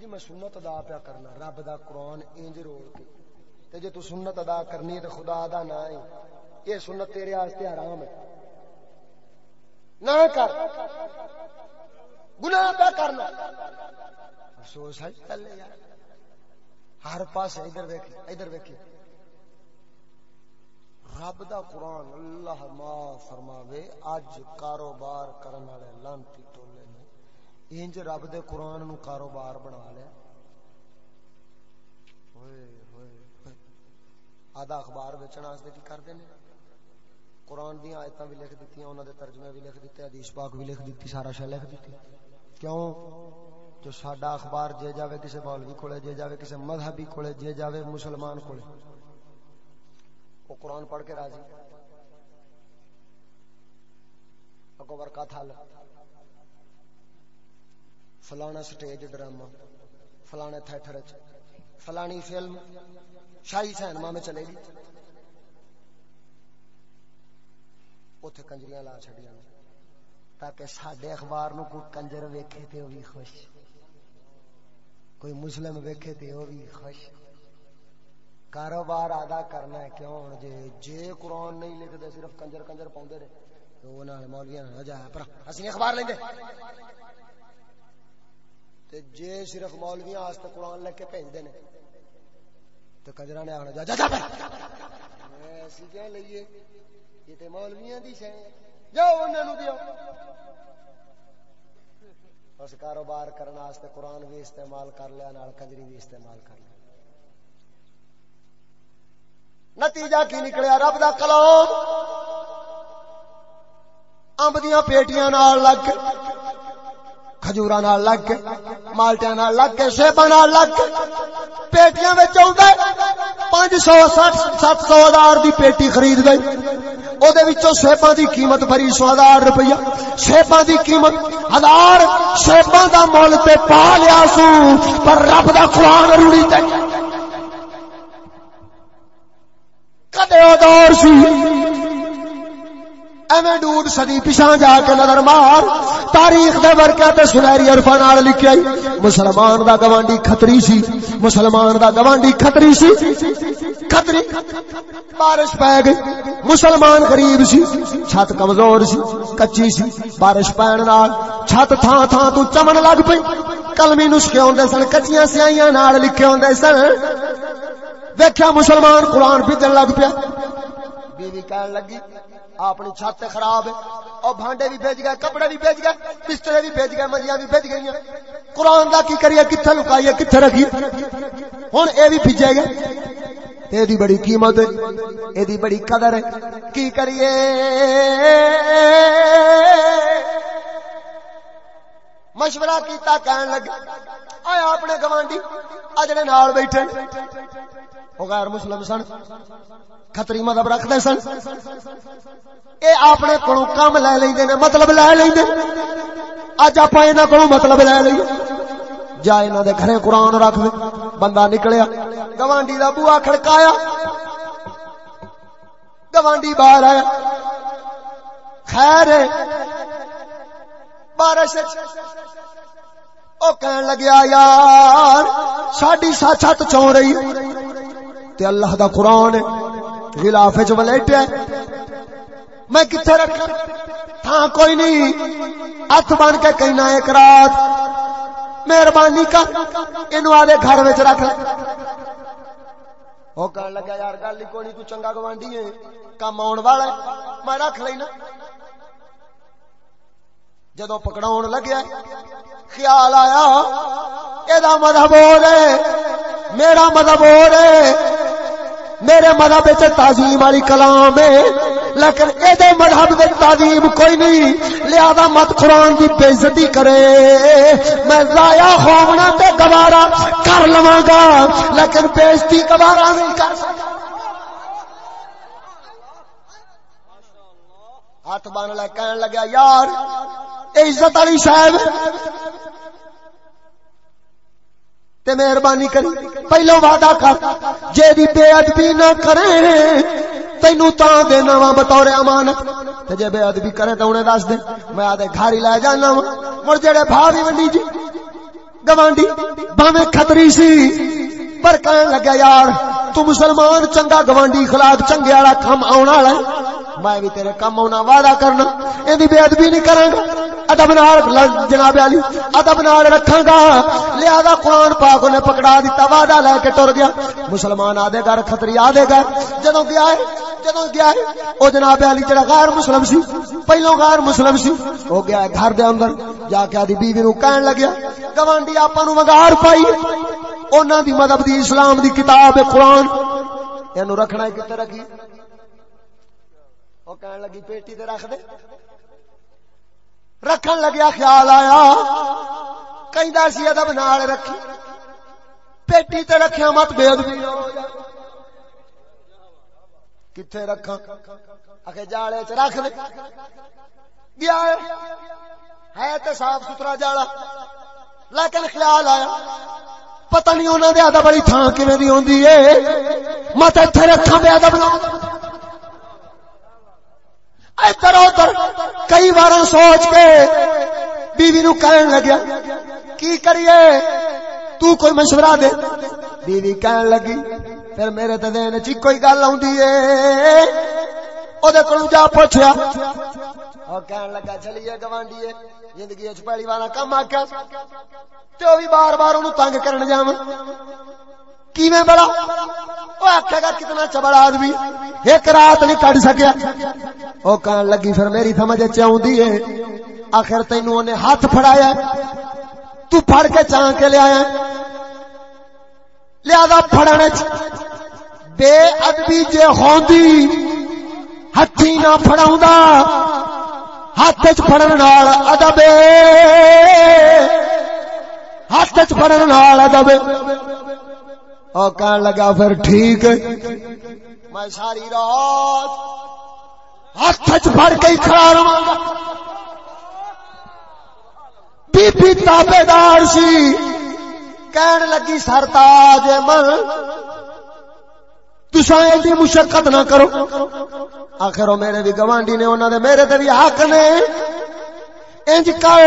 جی میں سنت ادا پیا کرنا، رب دا قرآن انج روڑ کے۔ تے جے تو سنت ادا کرنی تے خدا دا نہ ہے۔ یہ سنت تیرے واسطے حرام ہے۔ نہ کر۔ گناہ پہ کرنا۔ افسوس ہے، چلے یار۔ ہر پاس ادھر ویکھی ادھر ویکھی رب دا قرآن اللہ ما فرماوے اج کاروبار کرن والے لانتی ٹولے نے۔ انج رب دے قرآن نو کاروبار بنا لیا۔ ہوئے ہوئے آدھا اخبار ویچن واسطے کی کرتے ہیں قرآن دیا آیتاں بھی لکھ دیتی انہوں نے ترجمے بھی لکھ دیتے حدیث پاک بھی لکھ دیتی سارا شہ لکھ دیتی کیوں؟ جو ساڈا اخبار جے جاوے کسی مولوی کھولے جے جاوے کسی مذہبی کھولے جے جاوے مسلمان کھولے وہ قرآن پڑھ کے راضی۔ اگو ورکا تھل۔ فلانا سٹیج ڈرامہ، فلانے تھیٹر فلانی فلم، شاہی سینما میں چلے گی۔ اتے کنجریاں لا چڑیا تاکہ سڈے اخبار نو کوئی کنجر ویکھے تے وہ بھی خوش کوئی مسلم ویکھے تے وہ بھی خوش کاروبار ادا کرنا ہے کیوں جے جے قرآن نہیں لکھتے صرف کنجر کنجر پاؤں رہے تو وہ مولویا نہ جایا پر اسی اخبار لیں تے جے صرف مولویاں واسطے قرآن لے کے بھیج دینے تو کجرا نے آنا جا جا جا ایسی کیا لئیے یہ تے مولویاں دی شے جاؤ انہاں نو دیو اس کاروبار کرنے واسطے قرآن بھی استعمال کر لیا نال کنجری بھی استعمال کر لیا نتیجہ کی نکلیا رب دا کلام امب دیا پیٹیاں نال لگ کھجورا نال لگ کے مالٹیا نال لگ کے سیبا نال لگ کے پیٹیاں پانچ سو سات سات سو ہزار دی پیٹی خرید گئی وہ سیبا دی قیمت بری سو ہزار روپیہ سیبا دی قیمت ہزار سیبا دا مول تے پا لیا سو پر رب دا قرآن روڑی تے کدے او دور سی ایویں ڈوڈ سدی پچھا جا کے نظر مار تاریخ دے ورکا تے سنہری عرفاں نال لکھیا مسلمان دا گوانڈی کھتری سی مسلمان دا گوانڈی کھتری سی کھتری بارش پے گئی، مسلمان غریب سی، چھت کمزور سی، کچی سی، بارش پین نال، چھت تھاں تھاں تو چمن لگ پئی۔ کلمی نسخے ہوندے سن، کچیاں سیائیاں نال لکھے ہوندے سن۔ ویکھیا مسلمان قرآن پیتن لگ پیا۔ بیوی کہن لگی، اپنی چھت خراب ہے، اور بھانڈے بھی بھیج گئے، کپڑے بھی بھیج گئے، بسترے بھی بھیج گئے مجھے بھی بھیج گئی قرآن کا کی کریے کتنے لکائیے کتنے رکھیے؟ ہوں یہ بھی بھیجے گئے۔ گا یہ بڑی قیمت ہے یہ بڑی قدر ہے۔ کی کریے؟ مشورہ کیتا کہن لگے، آیا اپنے گوانڈی اجڑے نال بیٹھے؟ وہ غیر مسلم سن، خطری مذہب رکھتے سن۔ اے اپنے کو کم لے لیں مطلب لے لیں اج آپ یہاں کو مطلب لے لیں جا یہاں دے گھرے قرآن رکھ دے۔ بندہ نکلیا۔ گوانڈی کا بوا کھڑکایا۔ گوانڈی باہر آیا۔ خیر بارش او کہن لگیا، یار، ساڈی سا چھت چون رہی تے اللہ دا قرآن غلاف چ ولیٹیا میں کتنے رکھا؟ تھا کوئی نہیں۔ ہاتھ بن کے کہنا ایک رات۔ مہربانی کر، اینو آدھے گھر وچ رکھ۔ لے وہ کہنے لگا، یار گل ہی کوئی تو چنگا گوانڈی ہے۔ کم آن والا ہے۔ میں رکھ لینا جدو پکڑاؤ لگیا، خیال آیا یہ مذہب ہو رہے میرا مذہب ہو رہے میرے مذہب تعظیم والی کلام ہے، لیکن یہ مذہب دے تعظیم کوئی نہیں۔ لہذا مت قرآن کی بےزتی کرے۔ میں ضائع ہونا تے گوارا کر لوا گا، لیکن بےزتی گوارا نہیں کر سکتا۔ ہاتھ بن لے لگا، یار، عزت والی شاید تے مہربانی کری۔ پہلو وعدہ کر۔ جے دی بے ادبی نہ کرے، تینو تا دینا وا بطور امانت۔ تے جے بے ادبی کرے تے انہیں دس دے، میں آدھے گھر ہی لے جانا وا۔ مڑ جڑے بھا بھی ونڈی جی گوانڈی باویں خطری سی۔ پر کہن لگا یار، تو مسلمان چنگا گوانڈی اخلاق چنگے والا کم آن والا میں بھی تیرے کم آنا وعدہ کرنا یہ بے ادبی نہیں کروں گا ادب نال جناب علی، ادب نال رکھاں گا۔ لہذا قرآن پاک نے پکڑا دیتا، وعدہ لے کے ٹر گیا۔ مسلمان آدھے گھر، خطری آدھے گھر۔ جدو گیا ہے جدو گیا ہے، او جناب علی جڑا غیر مسلم سی پہلو غیر مسلم سی ہو گیا ہے گھر دے اندر۔ جا کے آدھی بیوی نو کہن لگیا، گوانڈی آپا نو وگار پائی۔ انہاں دی مذہب دی اسلام دی کتاب قرآن۔ اینو رکھنا ہے کتے رکھی وہ کہنے لگی پیٹی تے رکھ دے۔ رکھن لگیا خیال آیا۔ کہیں سی ادب نال رکھی۔ پیٹی تے رکھیا مت بے ادبی کتنے رکھا آخے جالے چ رکھ دے۔ گیا ہے۔ تے صاف ستھرا جالا لیکن خیال آیا۔ پتہ نہیں انہوں نے ادب والی تھان کیویں ہوندی ہے مت اتنے رکھا بے ادب نہ ادھر ادھر، کئی بار سوچ کے بیوی نو کہن لگیا، کی کریے؟ تو کوئی مشورہ دے. بیوی کہن لگی، پھر میرے تے دین چ کوئی گل آوندی اے؟ او دے کولوں جا پوچھیا۔ اور کہن لگا، چلیے گوانڈیے زندگی اچ پہلی والا کم آکھا تے او بھی بار بار اونوں تنگ کرن جاواں۔ کیویں بڑا؟ او آکھے گا کتنا چبڑا آدمی، ایک رات نہیں کڈ سکیا۔ او کہن لگی، پھر میری سمجھ چ اوندی ہے۔ آخر تینوں نے ہاتھ پھڑایا۔ تو پھڑ کے چاں کے لے آیا۔ لہذا پھڑنے بے ادبی جے ہوندی ہتھی نہ پھڑاؤں ہاتھ چ پڑن ادب ہاتھ چ پڑن ادب اور کہنے لگا پھر ٹھیک میں ساری رات ہاتھ چ کے ہی کھڑا رہا بی بی تابے دار سی۔ کہن لگی سرتاج من تسا ایڈی مشقت نہ کرو۔ آخر میرے بھی گوانڈی نے انہوں نے میرے تے بھی حق نے۔ انج کر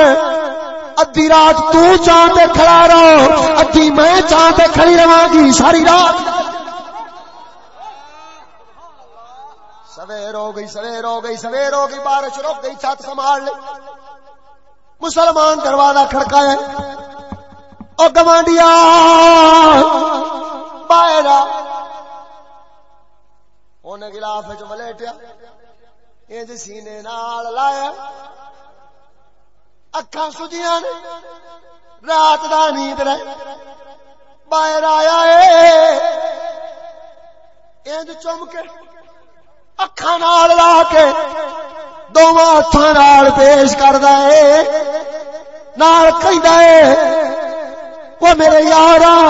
ادی رات تو چاند کھڑا رہو ادی میں چاند کھڑی رہا گی ساری رات۔ سویر ہو گئی، سویر ہو گئی، سویر ہو گئی، بارش رک گئی، چھت سنبھال لے مسلمان دروازہ کھڑکایا۔ او گوانڈیا، باہر انہیں گلاف چ ملیٹیا، انج سینے نال لایا۔ اکھاں سجیاں نے، رات دا نیند رہ باہر آیا اے، انج چم کے اکھاں نال لا کے دوواں ہتھاں نال پیش کردا اے، نال کہندا اے، او میرے یاراں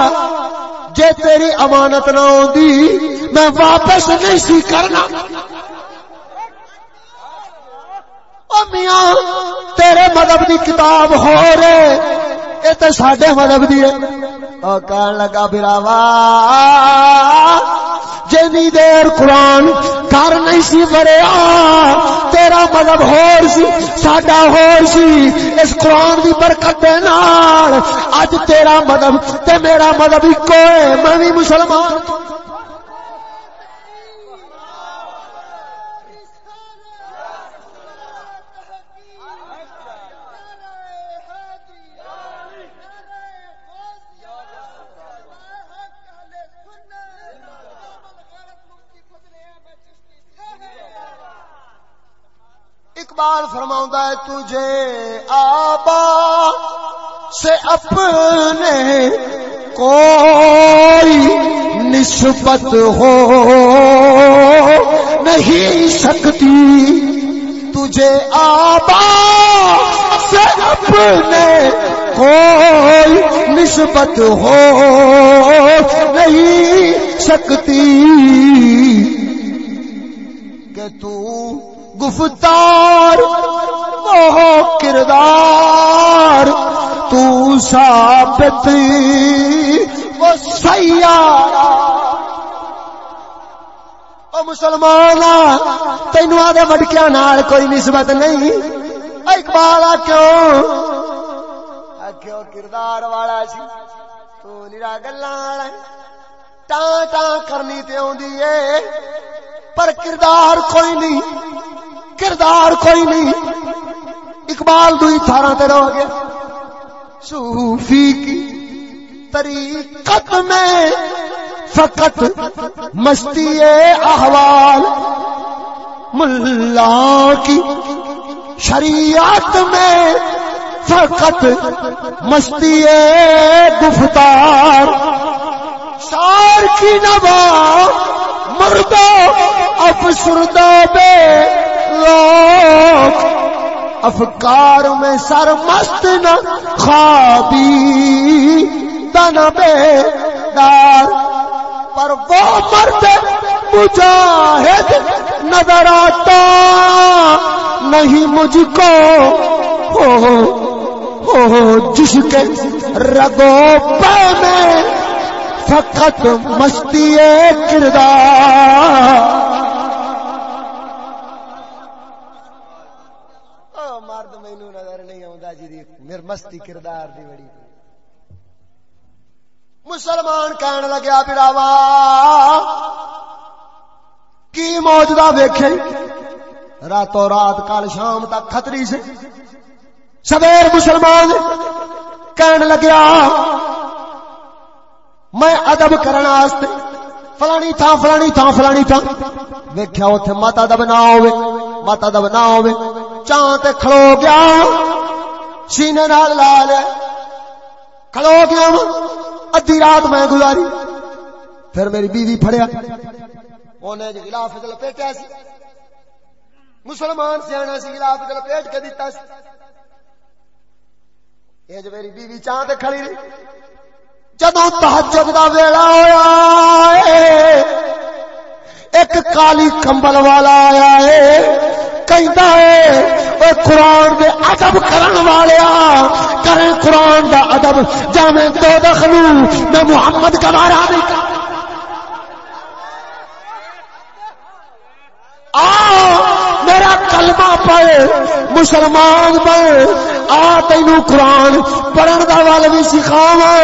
جے تیری امانت نہ ہوندی، میں واپس نہیں سی کرنا۔ میاں، تیرے مذہب دی کتاب ہو رہے یہ تو سڈے مذہب دی ہے۔ کہن لگا براوا جنی دیر قرآن کر نہیں سی بڑیا تیرا مذہب ہور سی، ساڈا ہور سی۔ اس قرآن دی برکت دے نال اج تیرا مذہب تے میرا مذہب ایک ہے۔ میں بھی مسلمان اقبال فرما ہے، تجھے آبا سے اپنے کوئی نسبت ہو نہیں سکتی۔ تجھے آبا سے اپنے کوئی نسبت ہو نہیں سکتی۔ گفتار، وہ کردار تو ثابت وہ سیارہ۔ او مسلمان تینو آدھے وڈکیا نال کوئی نسبت نہیں۔ اقبال کیوں کیوں کردار والا سی تو نرا گلا ٹان ٹان کرنی تے آدھی ہے، پر کردار کوئی نہیں۔ کردار کوئی نہیں۔ اقبال دوئی تھارا تے گیا۔ صوفی کی طریقت میں فقط مستی احوال، ملا کی شریعت میں فقط مستی گفتار۔ سار کی نوا مردہ افسردہ بے لوگ افکار میں سر مست نہ خوابی تن بے دار، پر وہ مرد مجاہد نظر آتا، نہیں مجھ کو، ہو ہو جس کے رگو پہ میں فقط مستی کردار مرد مینو نظر نہیں آتا جی میرے مستی کردار دی بڑی مسلمان کہن لگیا براوا کی موجودہ ویکھے؟ راتوں رات کل شام تک خطری سے سویر مسلمان کہن لگیا، میں ادب کرنا فلانی تھا فلانی تھا فلانی تھا ویکیا اتنے مت ادب نہ ہوئے مت ادب نہ ہوئے چاند کھلو گیا۔ سینے نال لا لیا کھلو گیا ادی رات میں گزاری۔ پھر میری بیوی پھڑیا۔ انہیں جی گلاف لپیٹیا سی۔ مسلمان سیاح سی غلاف گلاف لپیٹ کے دیتا سی۔ یہ جو میری بیوی چاند کھڑی رہی۔ جدو تحجد دا ویلا ہوا ایک کالی کمبل والا آیا ہے قرآن دے ادب کرن والیا کریں قرآن دا ادب، جامع دو نو میں محمد گوارا نہیں کر میرا کلمہ پڑے مسلمان پڑے آ تین قرآن پڑھن کا ول بھی سکھاوا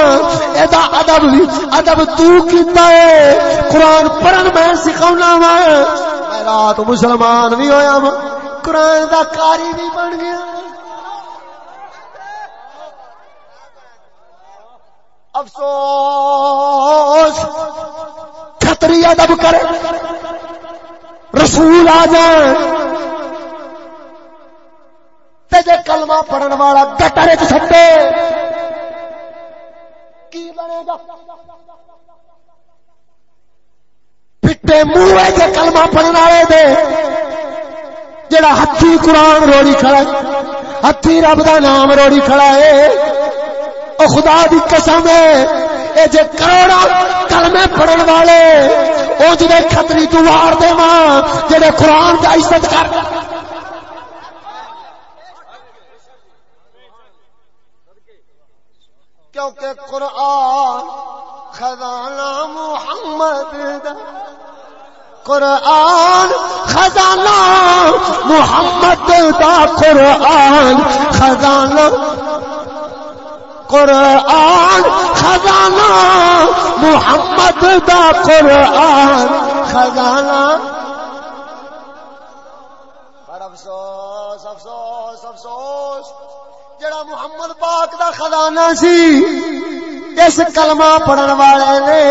یہ ادب بھی، ادب تیتا ہے۔ قرآن پڑھن میں سکھا وا۔ رات مسلمان بھی ہوا وا، قرآن کا کاری بھی بن گیا۔ افسوس کتری ادب کرے۔ رسول آ جائیں کلمہ پڑھن والا گٹر چھٹے کی بنے گا؟ پٹے منہ جے کلمہ پڑھن والے دے۔ جڑا ہاتھی قرآن روڑی کھڑا ہے ہاتھی رب دا نام روڑی کھڑا ہے، او خدا دی قسم ہے، اے جے کروڑا کلمے پڑھن والے، او جے کھتری تو وار دے ماں، جڑے قرآن دا عزت کر کیونکہ قرآن خزانہ محمد دا۔ قرآن خزانہ محمد دا۔ قرآن خزانہ قرآن خزانہ محمد دا۔ قرآن خزانہ افسوس افسوس افسوس۔ جڑا محمد پاک دا خزانہ سی اس کلمہ پڑھن والے نے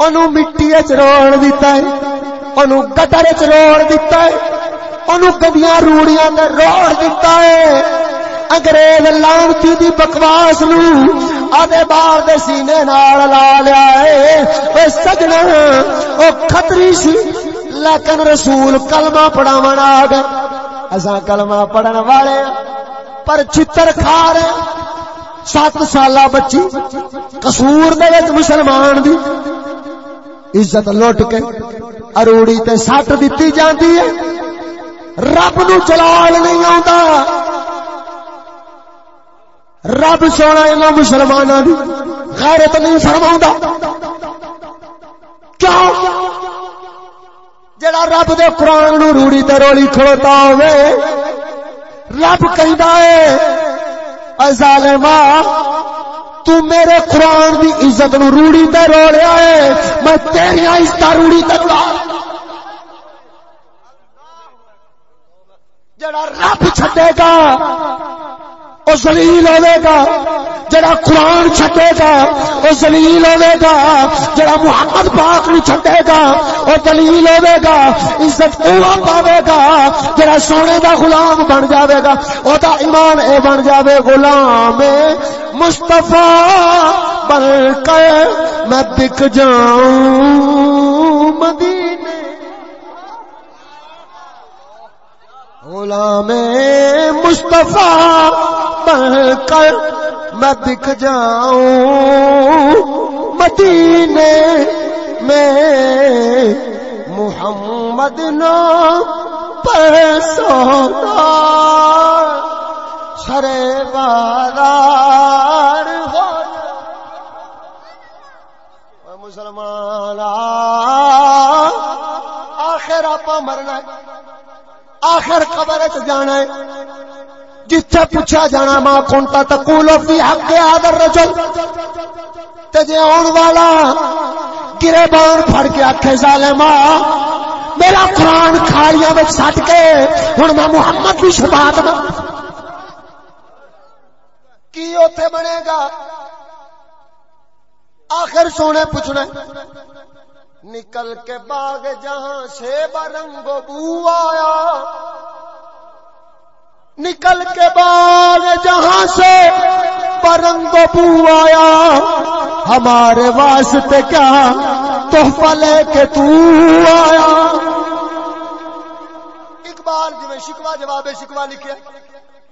اونوں مٹی وچ روڑ دتا ہے اونوں گٹر وچ روڑ دتا ہے اونوں گدیاں روڑیاں تے روڑ دتا ہے۔ انگریز لانتی دی بکواس نو آدھے بار دے سینے نال لا لیا ہے۔ اے سجنا، او خطری سی۔ لیکن رسول کلمہ پڑھاون آ گئے۔ اساں کلمہ پڑھن والے پر چتر کھا رہے سات سال بچی کسور مسلمان دی۔ عزت لٹ کے اروڑی تے سٹ دیتی جاتی ہے۔ رب نو چلال نہیں آتا رب سونا ان مسلمانوں کی غیرت نہیں فرما کیوں؟ جڑا رب دے قرآن نو روڑی تے روڑی کھڑوتا ہوئے رب کہ ظالما تو میرے قرآن دی عزت نو روڑی تے روڑیا ہے، میں تیری عزت روڑی تے روڑا۔ جڑا رب چھڈے گا وہ زلیل ہوے گا، جڑا قرآن چھٹے گا، وہ زلیل ہوے گا، جڑا محمد پاک نو چھٹے گا، وہ دلیل ہوے گا، عزت اوہ پاوے گا، جڑا سونے دا غلام بن جاوے گا او دا ایمان اے بن جاوے، غلام مصطفی بن کے میں بک جاؤں مدینے۔ غلام مصطفی بن کر میں دکھ جاؤں۔ مدینے میں محمد نو سونا سرے بادار ہو۔ مسلمان آخر آپ مرنا آخر قبر چ جانا ہے۔ جتھے پوچھا جانا ماں کونتا تقولو فی حق آدر رجل۔ تے جے آن والا گرے بان پھڑ کے آکھے ظالما میرا قرآن کھالیاں میں سٹ کے ہوں میں محمد بھی چھپا دوں کی اوتھے بنے گا؟ آخر سونے پوچھنا نکل کے باغ جہاں سے برنگ بو آیا۔ نکل کے باغ جہاں سے برنگ بو آیا۔ ہمارے واسطے کیا تحفہ لے کے تو آیا؟ اقبال جی میں شکوا جواب شکوا لکھے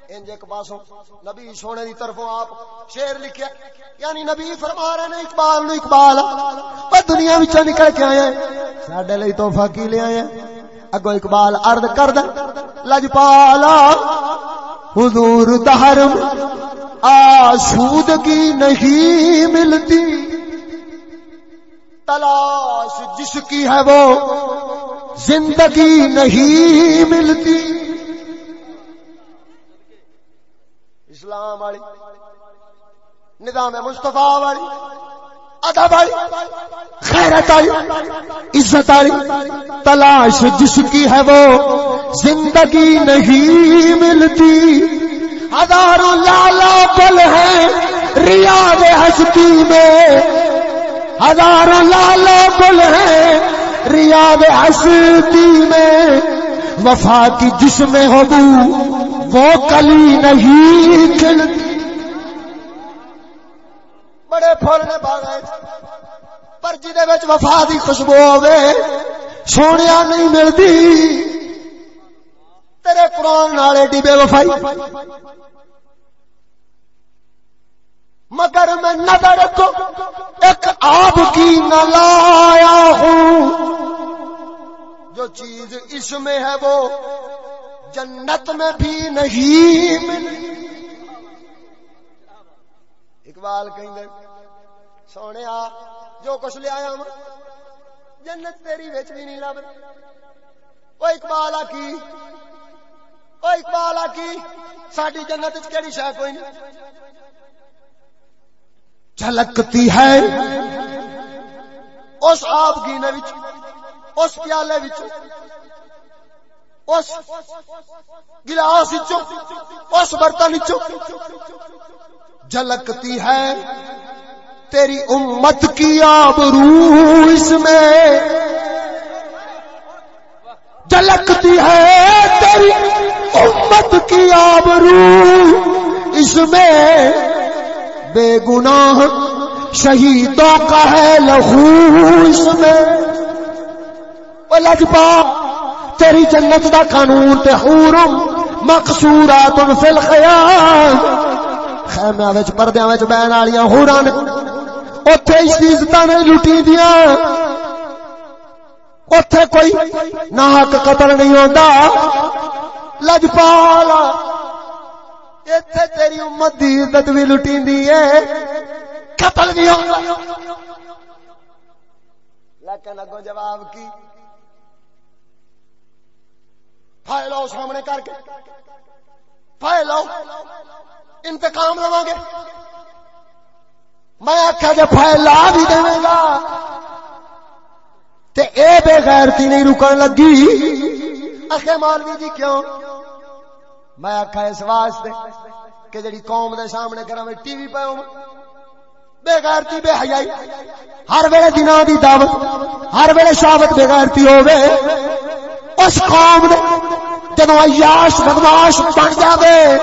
انج ایک پاسوں نبی سونے دی طرفوں آپ شیر لکھیا۔ یعنی نبی فرما رہے نے اقبال نو اقبال۔ پر دنیا وچوں نکل کے آئے ساڈے لئی تحفہ کی لے آئے اگو اقبال عرض کر دے لجپالا حضور دہرم آسودگی نہیں ملتی۔ تلاش جس کی ہے وہ زندگی نہیں ملتی۔ اسلام والی، نظام مصطفیٰ والی ادب والی خیرت والی عزت والی تلاش جس کی ہے وہ زندگی نہیں ملتی۔ ہزاروں لالا پل ہیں ریاض ہستی میں۔ ہزاروں لالا پل ہیں ریاض ہستی میں۔ وفا کی جس میں ہو وہ کلی نہیں کھلتی۔ بڑے پھول نے باغ پر جہد وفا دی خوشبو ہوے سونے نہیں ملتی تیرے قرآن نالے ڈبے وفائی۔ مگر میں نظر کو ایک آپ کی نہ لایا ہوں۔ جو چیز اس میں ہے وہ جنت میں بھی نہیں ملی۔ اقبال کہیں سونے آ، جو کچھ لے آیا ہوں جنت تیری وچ بھی نہیں لب وہ اقبال آ کی؟ وہ اقبال آ کی؟ ساری جنت کہڑی شہ کوئی نہیں۔ جھلکتی ہے۔ اس آپ گینے وچ، اس پیالے وچ، اس گلاس وچ اس برتن وچ جھلکتی ہے۔ تیری امت کی آبرو اس میں۔ جھلکتی ہے تیری امت کی آبرو اس میں۔ بے گناہ شہیدوں کا ہے لہو اس میں۔ لجپا تیری جنت دا قانون تے حورم مقصورات فی الخیال خیمے وچ، پردیاں وچ بہن والیاں ہوراں نے اوتھے عزتاں نہیں لٹی دیاں۔ اوتھے کوئی ناحق قتل نہیں ہوندا۔ لجپال ایتھے تیری امت دی عزت بھی لٹیندی ہے۔ قتل نہیں ہوندا۔ لیکن اگوں جواب کی؟ پھائے سامنے کر کے۔ پھائے لو انتقام لوا گے۔ میں آخیا جی پھائے لا بھی دے گا۔ تے اے بے غیرتی نہیں رکن لگی۔ اخے مولوی جی کیوں؟ میں آخا اس واسطے کہ جڑی قوم دے سامنے کرا میں ٹی وی پہ ہوں بے غیرتی، بے حیائی۔ ہر ویلے دنوں دی دعوت، ہر ویلے شہوت بے غیرتی ہوے اس قوم دے جدو عیاش بدماش بن جاوے،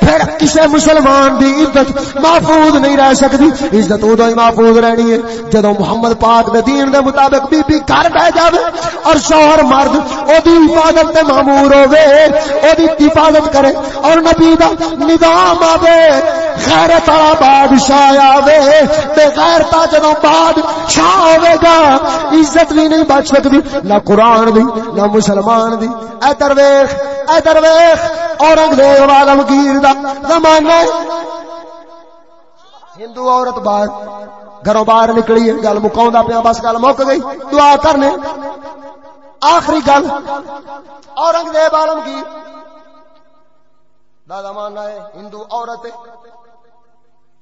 پھر کسی مسلمان دی عزت محفوظ نہیں رہ سکتی۔ عزت ادو ہی محفوظ رہنی ہے۔ جدو محمد پاک دے دین دے مطابق بی بی گھر بہ جاوے اور شوہر مرد او دی حفاظت تے مامور ہوے او دی حفاظت کرے اور نبی دا نظام آوے۔ غیرت والا بادشاہ آوے۔ تے غیرتا جدو بادشاہ ہوے گا۔ عزت بھی نہیں بچ سکتی، نہ قرآن دی، نہ مسلمان دی۔ اے درویش اے درویش اورنگزیب عالمگیر دا زمانہ ہندو عورت باہر گھروں باہر نکلی ہے، گل مکاؤں پیا، بس گل مک گئی، دعا کرنے۔ آخری گل اورنگزیب عالمگیر دا زمانہ ہے، ہندو عورت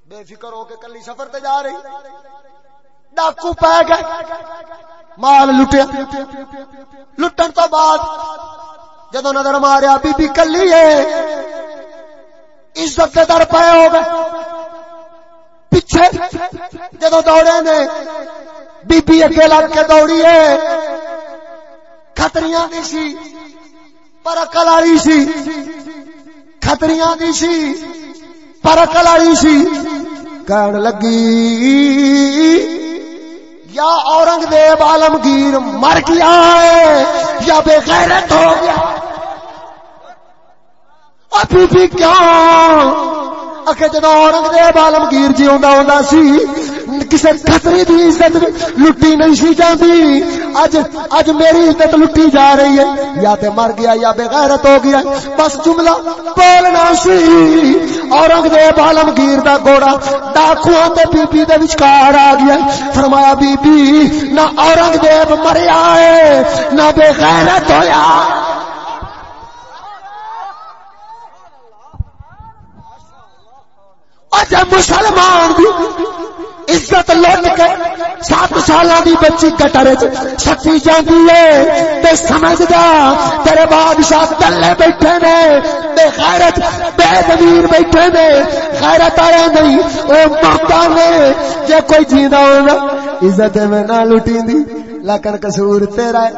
بے فکر ہو کے کلی سفر تے جا رہی۔ ڈاکو پہ گئے، مال لٹیا۔ لٹن تو بعد جدو نظر ماریا، بی بی کلی ہے۔ عزت کے در پے ہو گئے۔ پیچھے جدو دوڑے نے، بی بی اگے لگ کے دوڑی ہے۔ خطریاں دی سی پر اکل والی سی۔ خطریاں دی سی پر اکل والی سی۔ کہن لگی۔ یا اورنگزیب عالمگیر مر گیا ہے یا بے غیرت ہو گیا ابھی بھی کیا؟ اکھے جدو اورنگزیب عالمگیر جی ہوندا ہوندا سی کسے خطری دی عزت لٹی نہیں سی جاندی۔ اج اج میری عزت لٹی جا رہی ہے۔ یا تے مر گیا یا بے غیرت ہو گیا۔ بس جملہ بولنا سی۔ اورنگزیب عالمگیر دا گوڑا ڈاکواں تے بی بی دے وچکار آ گیا۔ فرمایا بی بی نہ اورنگزیب مریا ہے، نہ بے غیرت ہویا۔ مسلمان دی عزت لٹ کے سات سال دی بچی کٹر سٹی جاندی ہے۔ تے سمجھ جا تیرے بادشاہ دلے بیٹھے نے۔ تے غیرت بے زمین بیٹھے نے۔ غیرت آیا نہیں او ماتا نے۔ جے کوئی جیندا ہونا عزت میں نہ لٹی دی لیکن قصور تیرا ہے۔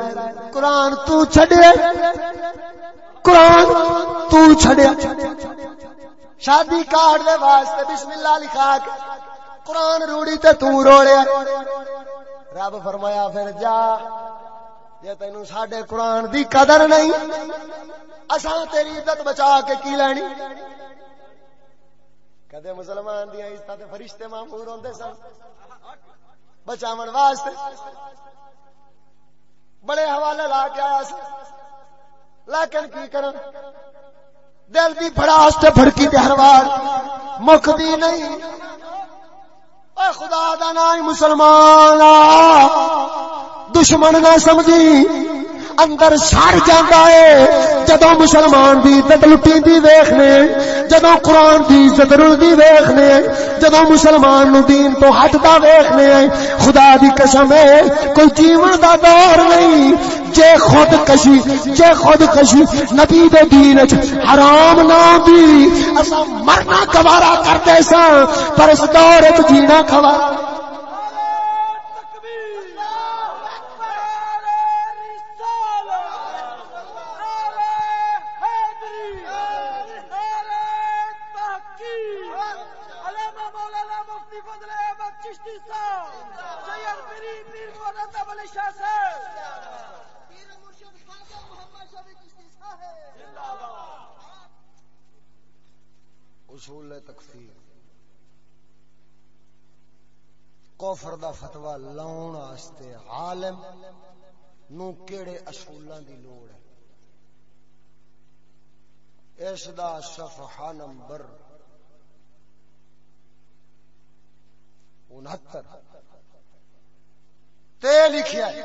قرآن تو چھڑے قرآن تو چھڑے شادی کارڈ دے واسطے بسم اللہ لکھا کے۔ قرآن روڑی تے تو روڑیا۔ رب فرمایا، پھر جا، جے تینوں ساڈے قرآن دی قدر نہیں، اساں تیری عزت بچا کے کی لینی؟ کدے مسلمان دی عزت تے فرشتے مامور ہوندے سن؟ بچاون واسطے۔ بڑے حوالے لا کے آیا سی لیکن کی کرن؟ دل دی پھڑاس تے پھڑکی تے ہر وار مکدی نہیں۔ خدا دا نام مسلمان دشمن نہ سمجھی۔ اندر سڑ جاتا ہے۔ جدو مسلمان دی عزت لٹی دی ویخنے جدو قرآن دی عزت رلدی ویخنے جدو مسلمان نو دین تو ہٹتا ویخنے خدا دی قسم ہے، کوئی جیون دا دور نہیں۔ جے خود کشی، جے خود کشی، نبی دے دین اچ حرام نہ دی۔ اسا مرنا گوارا کرتے سا پر اس دور جینا گوارا۔ اصول تکفیر۔ کوفر دا فتوا لاؤن واسطے عالم نو کیڑے اصولاں دی لوڑ ہے۔ اس دا صفحہ نمبر انہتر۔ تے لکھیا ہے،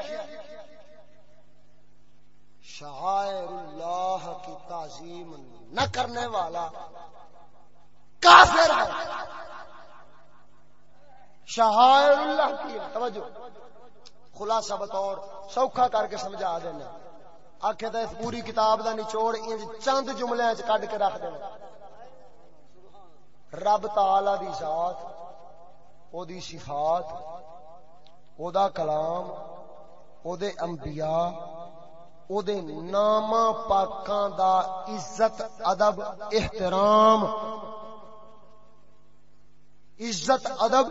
شعائر اللہ کی تعظیم نہ کرنے والا کافر ہے۔ شعائر اللہ کی توجہ۔ خلاصہ بطور سوکھا کر کے سمجھا دینا آخر تو اس پوری کتاب دا نچوڑ انج چند جملے کڈ کے رکھ دینا رب تعالی دی ذات، او دی صفات، او دا کلام، او دے انبیاء، او دے ناما پاکاں دا عزت، ادب، احترام عزت، ادب،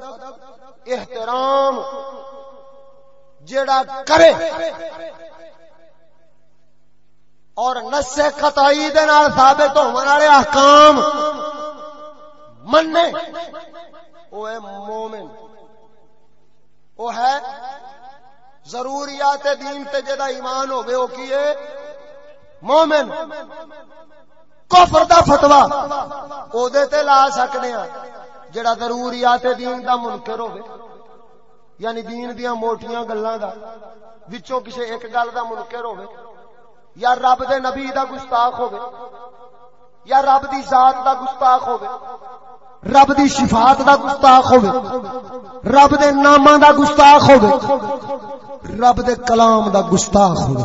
احترام جڑا کرے اور نسے قطعی دے نال ثابت ہون والے احکام مننے۔ او ہے مومن او ہے ضروریات دین تے جدا ایمان ہوے او کیے مومن، کفر دا فتوا او دے تے لا سکنے ہاں۔ جڑا ضروریات دین دا منکر ہوے یعنی دین دیاں موٹیاں گلاں دا، وچوں کسے ایک گل دا منکر ہوے یا رب دے نبی دا گستاخ ہوے یا رب دی ذات دا گستاخ ہوے رب دی شفاعت دا گستاخ ہوے رب دے ناماں دا گستاخ ہوے رب دے کلام دا گستاخ ہوئے۔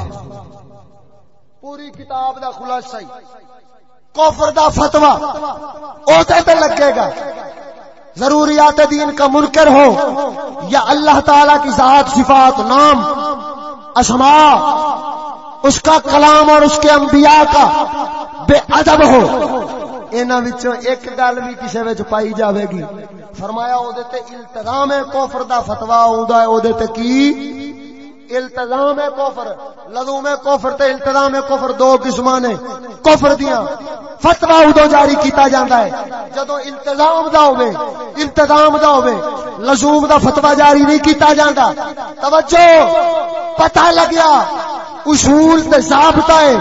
پوری کتاب دا خلاصہ ہی، کفر دا فتوا اوتے تے لگے گا۔ ضروریات دین کا منکر ہو یا اللہ تعالی کی ذات، صفات، نام اسما اس کا کلام اور اس کے انبیاء کا بے ادب ہو۔ انہاں وچوں ایک گل بھی کسے وچ پائی جاوے گی۔ فرمایا او دے تے التزام کفر دا فتوا اوندا ہے او دے تے کی؟ التزام ہے کفر لزوم ہے کفر تے التزام ہے کفر، دو قسمان نے کفر دیاں فتوا ادو جاری کیتا جاندا ہے۔ جدو التزام دا ہوے التزام دا ہوے لزوم دا فتوا جاری نہیں کیتا جاندا۔ توجہ، پتہ لگیا، اصول تے ضابطہ ہے،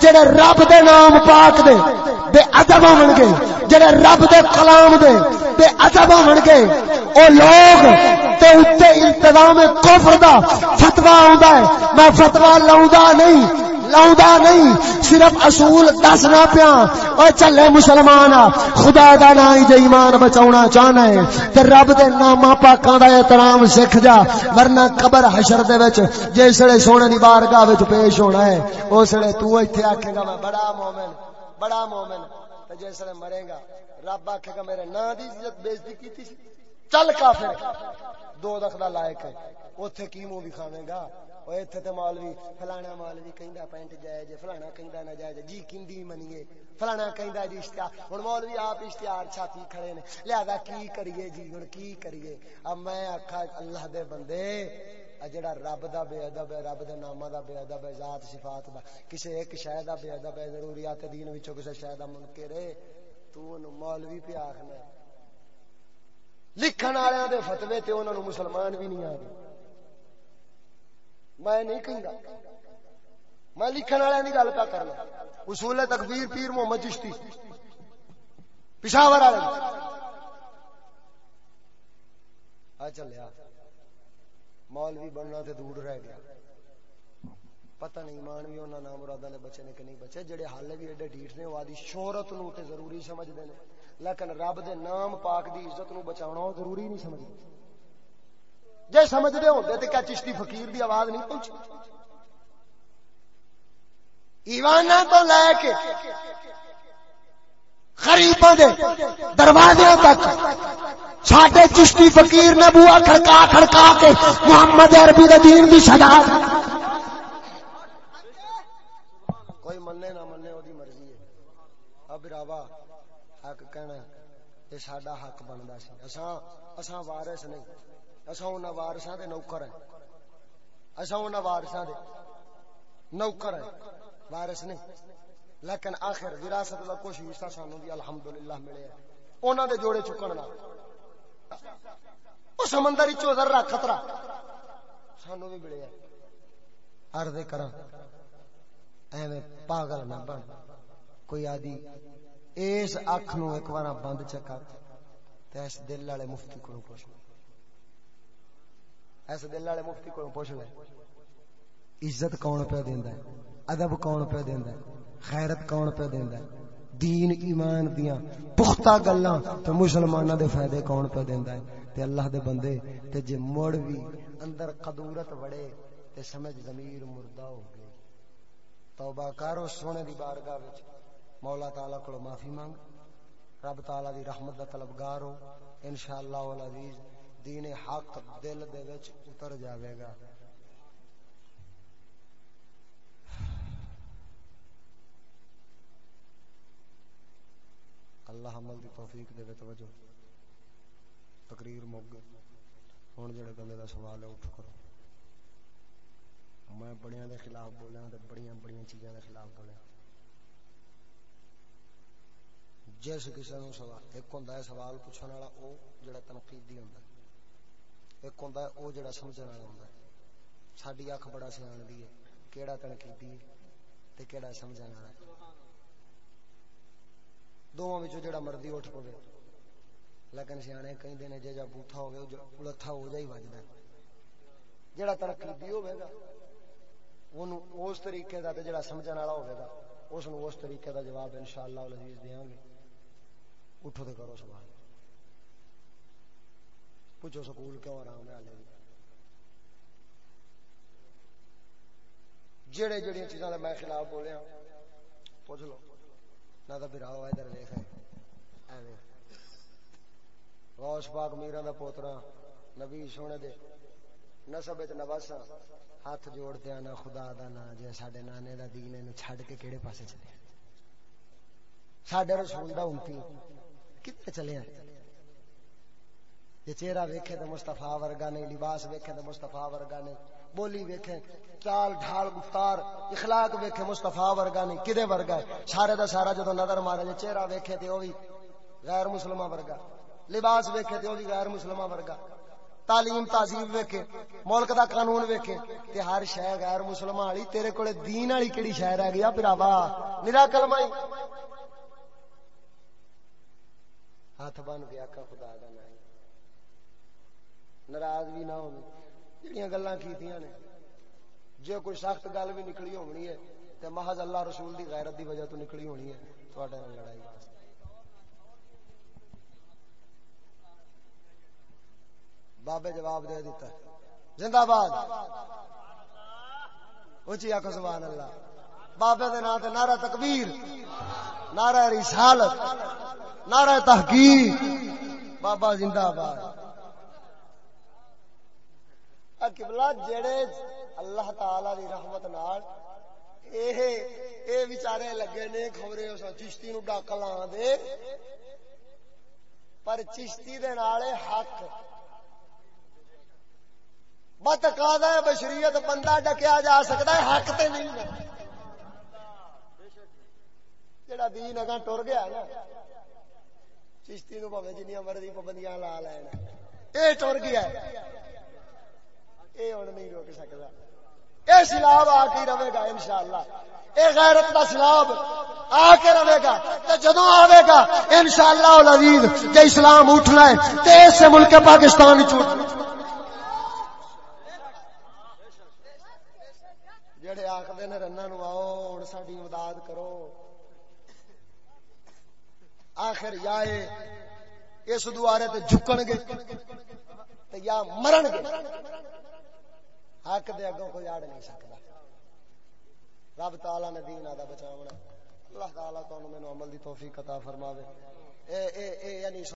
جڑے رب دے نام پاک دے، بے ادب ہون گے۔ جڑے رب دے کلام دے، بے ادب ہون گے۔ او لوگ تے اتے التزام کفر دا فتوا آندا ہے۔ میں فتوا لاؤں نہیں لاؤں نہیں۔ صرف اصول دسنا پیا۔ او چلے مسلمان خدا دا نا ہی جے ایمان بچاونا چاہنا ہے۔ تے رب دے ناماں پاکاں دا احترام سکھ جا۔ ورنہ قبر حشر دے وچ جسے سونے دی بارگاہ وچ پیش ہونا ہے اسلے تو ایتھے آکھے گا میں، بڑا مومن بڑا مومن۔ تے جسے مرے گا، رب آکھے گا میرے نا دی عزت بےزتی کیتی سی۔ چل کافر۔ دو دخلا لائق ہے۔ اوتھے کی منہ کھاوے گا؟ او ایتھے تے مولوی فلانا مولوی کہندا پینٹ جائے جے فلانا کہندا نہ جائے جی کیندی منیے۔ فلانا کہندا جی اشتہار۔ ہن مولوی آپ اشتہار چھاپی کھڑے نے۔ لہذا کی کریے جی؟ ہن کی کریے؟ اب میں آکھا اللہ دے بندے جڑا رب دا بے ادب ہے، رب دے نامہ دا بے ادب ہے، ذات صفات دا۔ کسے ایک شے دا بے ادب ہے، ضروریات دین وچوں کسے شے دا منکر ہے۔ تو اونوں مولوی پہ آکھنا لکھن والے دے فتوے تے انہاں نو مسلمان بھی نہیں آ میں نہیں کہندا میں لکھن والے دی گل پہ کرنا اصول تکبیر پیر محمد چشتی پشاور والے آ چلیا مولوی بننا تے دور رہ گیا پتہ نہیں ایمان بھی انہاں نام مراداں دے بچے نے کہ نہیں بچے جڑے حال بھی ایڈے ڈھیٹ نے وادی شہرت نو تے ضروری سمجھدے نے لیکن رب دے نام پاک دی عزت نو بچاونا ضروری نہیں سمجھدے۔ جے سمجھدے ہوندے تے کیا چشتی فقیر دی آواز نہیں پہنچی؟ ایوانا تو لے کے غریباں دے دروازے تک ساڈے چشتی فقیر نے بوا کھڑکا کھڑکا کے محمد عربی دے دین دی صدا کوئی مننے نہ مننے او دی مرضی ہے۔ اب راوا حق کہنا یہ ساڈا حق بندا سی اساں اساں وارث نہیں اساں انہاں وارثاں دے نوکر ہیں اساں انہاں وارثاں دے نوکر ہیں وارث نہیں لیکن آخر وراثت دا کچھ حصہ سانو دی الحمدللہ ملے ہے انہاں دے جوڑے چکن نال او سمندر وچوں ذرہ خطرہ سانو بھی ملے ہے عرض کراں ایویں پاگل نہ بن کوئی آدی اس اکھ نو ایک بار بند چکا تے اس دل والے مفتی کو پوچھ لے۔ اس دل والے مفتی کو پوچھ لے۔ عزت کون پہ دیندا ہے؟ ادب کون پہ دیندا ہے؟ خیرت کون پہ دیندا ہے؟ دین، ایمان دیاں پختہ گلاں تے مسلماناں دے فائدے کون پہ دیندا ہے؟ تے اللہ دے بندے، تے جے مڑ وی اندر قدورت وڑے تے سمجھ ضمیر مردہ ہو گئے۔ توبہ کرو سونے دی بارگاہ وچ۔ مولا تعالی کو معافی مانگ، رب تعالی دی رحمت دا طلبگار ہو، انشاءاللہ العزیز دین حق دل دے وچ اتر جاوے گا۔ اللہ عمل دی توفیق دے توجہ۔ تقریر مک گئی ہن جڑے بندے دا سوال ہے، اٹھ کرو۔ میں بڑیاں دے خلاف بولیا تے بڑیاں بڑیاں چیزاں دے خلاف بولیا جس کسی نو سوال ایک ہوندا ہے سوال پوچھن والا، او جڑا تنقیدی ہوندا ہے۔ ایک ہوندا ہے او جڑا سمجھن والا ہوندا ہے۔ ساڈی اکھ بڑا سیان دی ہے۔ کیڑا تنقیدی ہے تے کیڑا والا دونوں وچوں جڑا مرضی اٹھ پوے۔ لیکن سیانے کہندے نے جے جا بوتھا ہوے، او ہو جائی وجدا جڑا تنقیدی ہوے گا، اونوں اس طریقے دا تے جڑا سمجھن والا ہوے گا، اس نو اس طریقے دا جواب انشاءاللہ العزیز دیاں گے۔ اٹھو تے کرو سوال۔ پوچھو سکول کیوں آرام ہے۔ حالے جڑے جڑی چیزاں دا میں خلاف بولیا ہاں، پوچھ لو۔ نہ تو براؤ ادھر ویخ غوث پاک میرا دا پوترا نبی سونے دے نسب نواسا ہاتھ جوڑ جوڑتے آنا خدا دا نا جے ساڈے نانے دا دین اینو چھڈ کے کیڑے پاسے چلے۔ ساڈے رسول دا امتی۔ کتنے چلے ہیں؟ جے چہرہ ویکھے تے مصطفی ورگا نہیں لباس ویکھے تے مصطفی ورگا نہیں بولی ویکھے، چال ڈھال گفتار، اخلاق ویکھے مصطفی ورگا نہیں کدے ورگا ہے؟ سارے دا سارا جدوں نظر مارے جے چہرہ ویکھے تے او وی غیر مسلمان ورگا، لباس ویکھے تے او وی غیر مسلمان ورگا، تعلیم تہذیب ویکھے، ملک دا قانون ویکھے، تے ہر شے غیر مسلمان والی، تیرے کولے دین والی کیڑی شے رہ گئی؟ بھراوا نرا کلمہ ہی ہاتھ بن کے آکھا، خدا دا نام ناراض بھی نہ ہونی جڑیاں گلاں کیتیاں نے۔ جے کوئی سخت گل بھی نکلی ہونی ہے، تے محض اللہ رسول دی غیرت دی وجہ تو نکلی ہونی ہے تواڈے نال لڑائی۔ بابے جواب دے دیتا زندہ باد۔ اچھی آخو سبحان اللہ۔ بابے دے نام تے نعرہ تکبیر، نعرہ رسالت، نعرہ تحقیق۔ بابا زندہ باد۔ قبلہ جڑے اللہ تعالی دی رحمت نال اے اے بیچارے لگے نے خبرے اس چشتی نو ڈاک لاں دے۔ پر چشتی دے نال حق۔ بتقاضا بشریت بندہ ڈکیا جا سکتا ہے، حق تے نہیں جڑا دین اگاں ٹر گیا نا چشتی نو پوے جنیاں مرضی پابندیاں لا لینا اے ٹر گیا اے ہن نہیں روک سکدا اے سلاب آ کے رہے گا انشاءاللہ اے غیرت دا سلاب آ کے رہے گا تے جدوں آوے گا انشاءاللہ العزیز کہ اسلام اٹھنا ہے تے اس ملک پاکستان وچ جڑے آخر نے رنا نو آؤ ہوں ساری امداد کرو آخر یا اس دوارے تے جھکن گے تے یا مرن گے۔ حق دے اگوں کوئی آڑ نہیں سکتا۔ رب تعالی نے دین آدھا بچاونا۔ اللہ تعالی تو مینو عمل دی توفیق عطا فرماوے۔ اے اے اے یعنی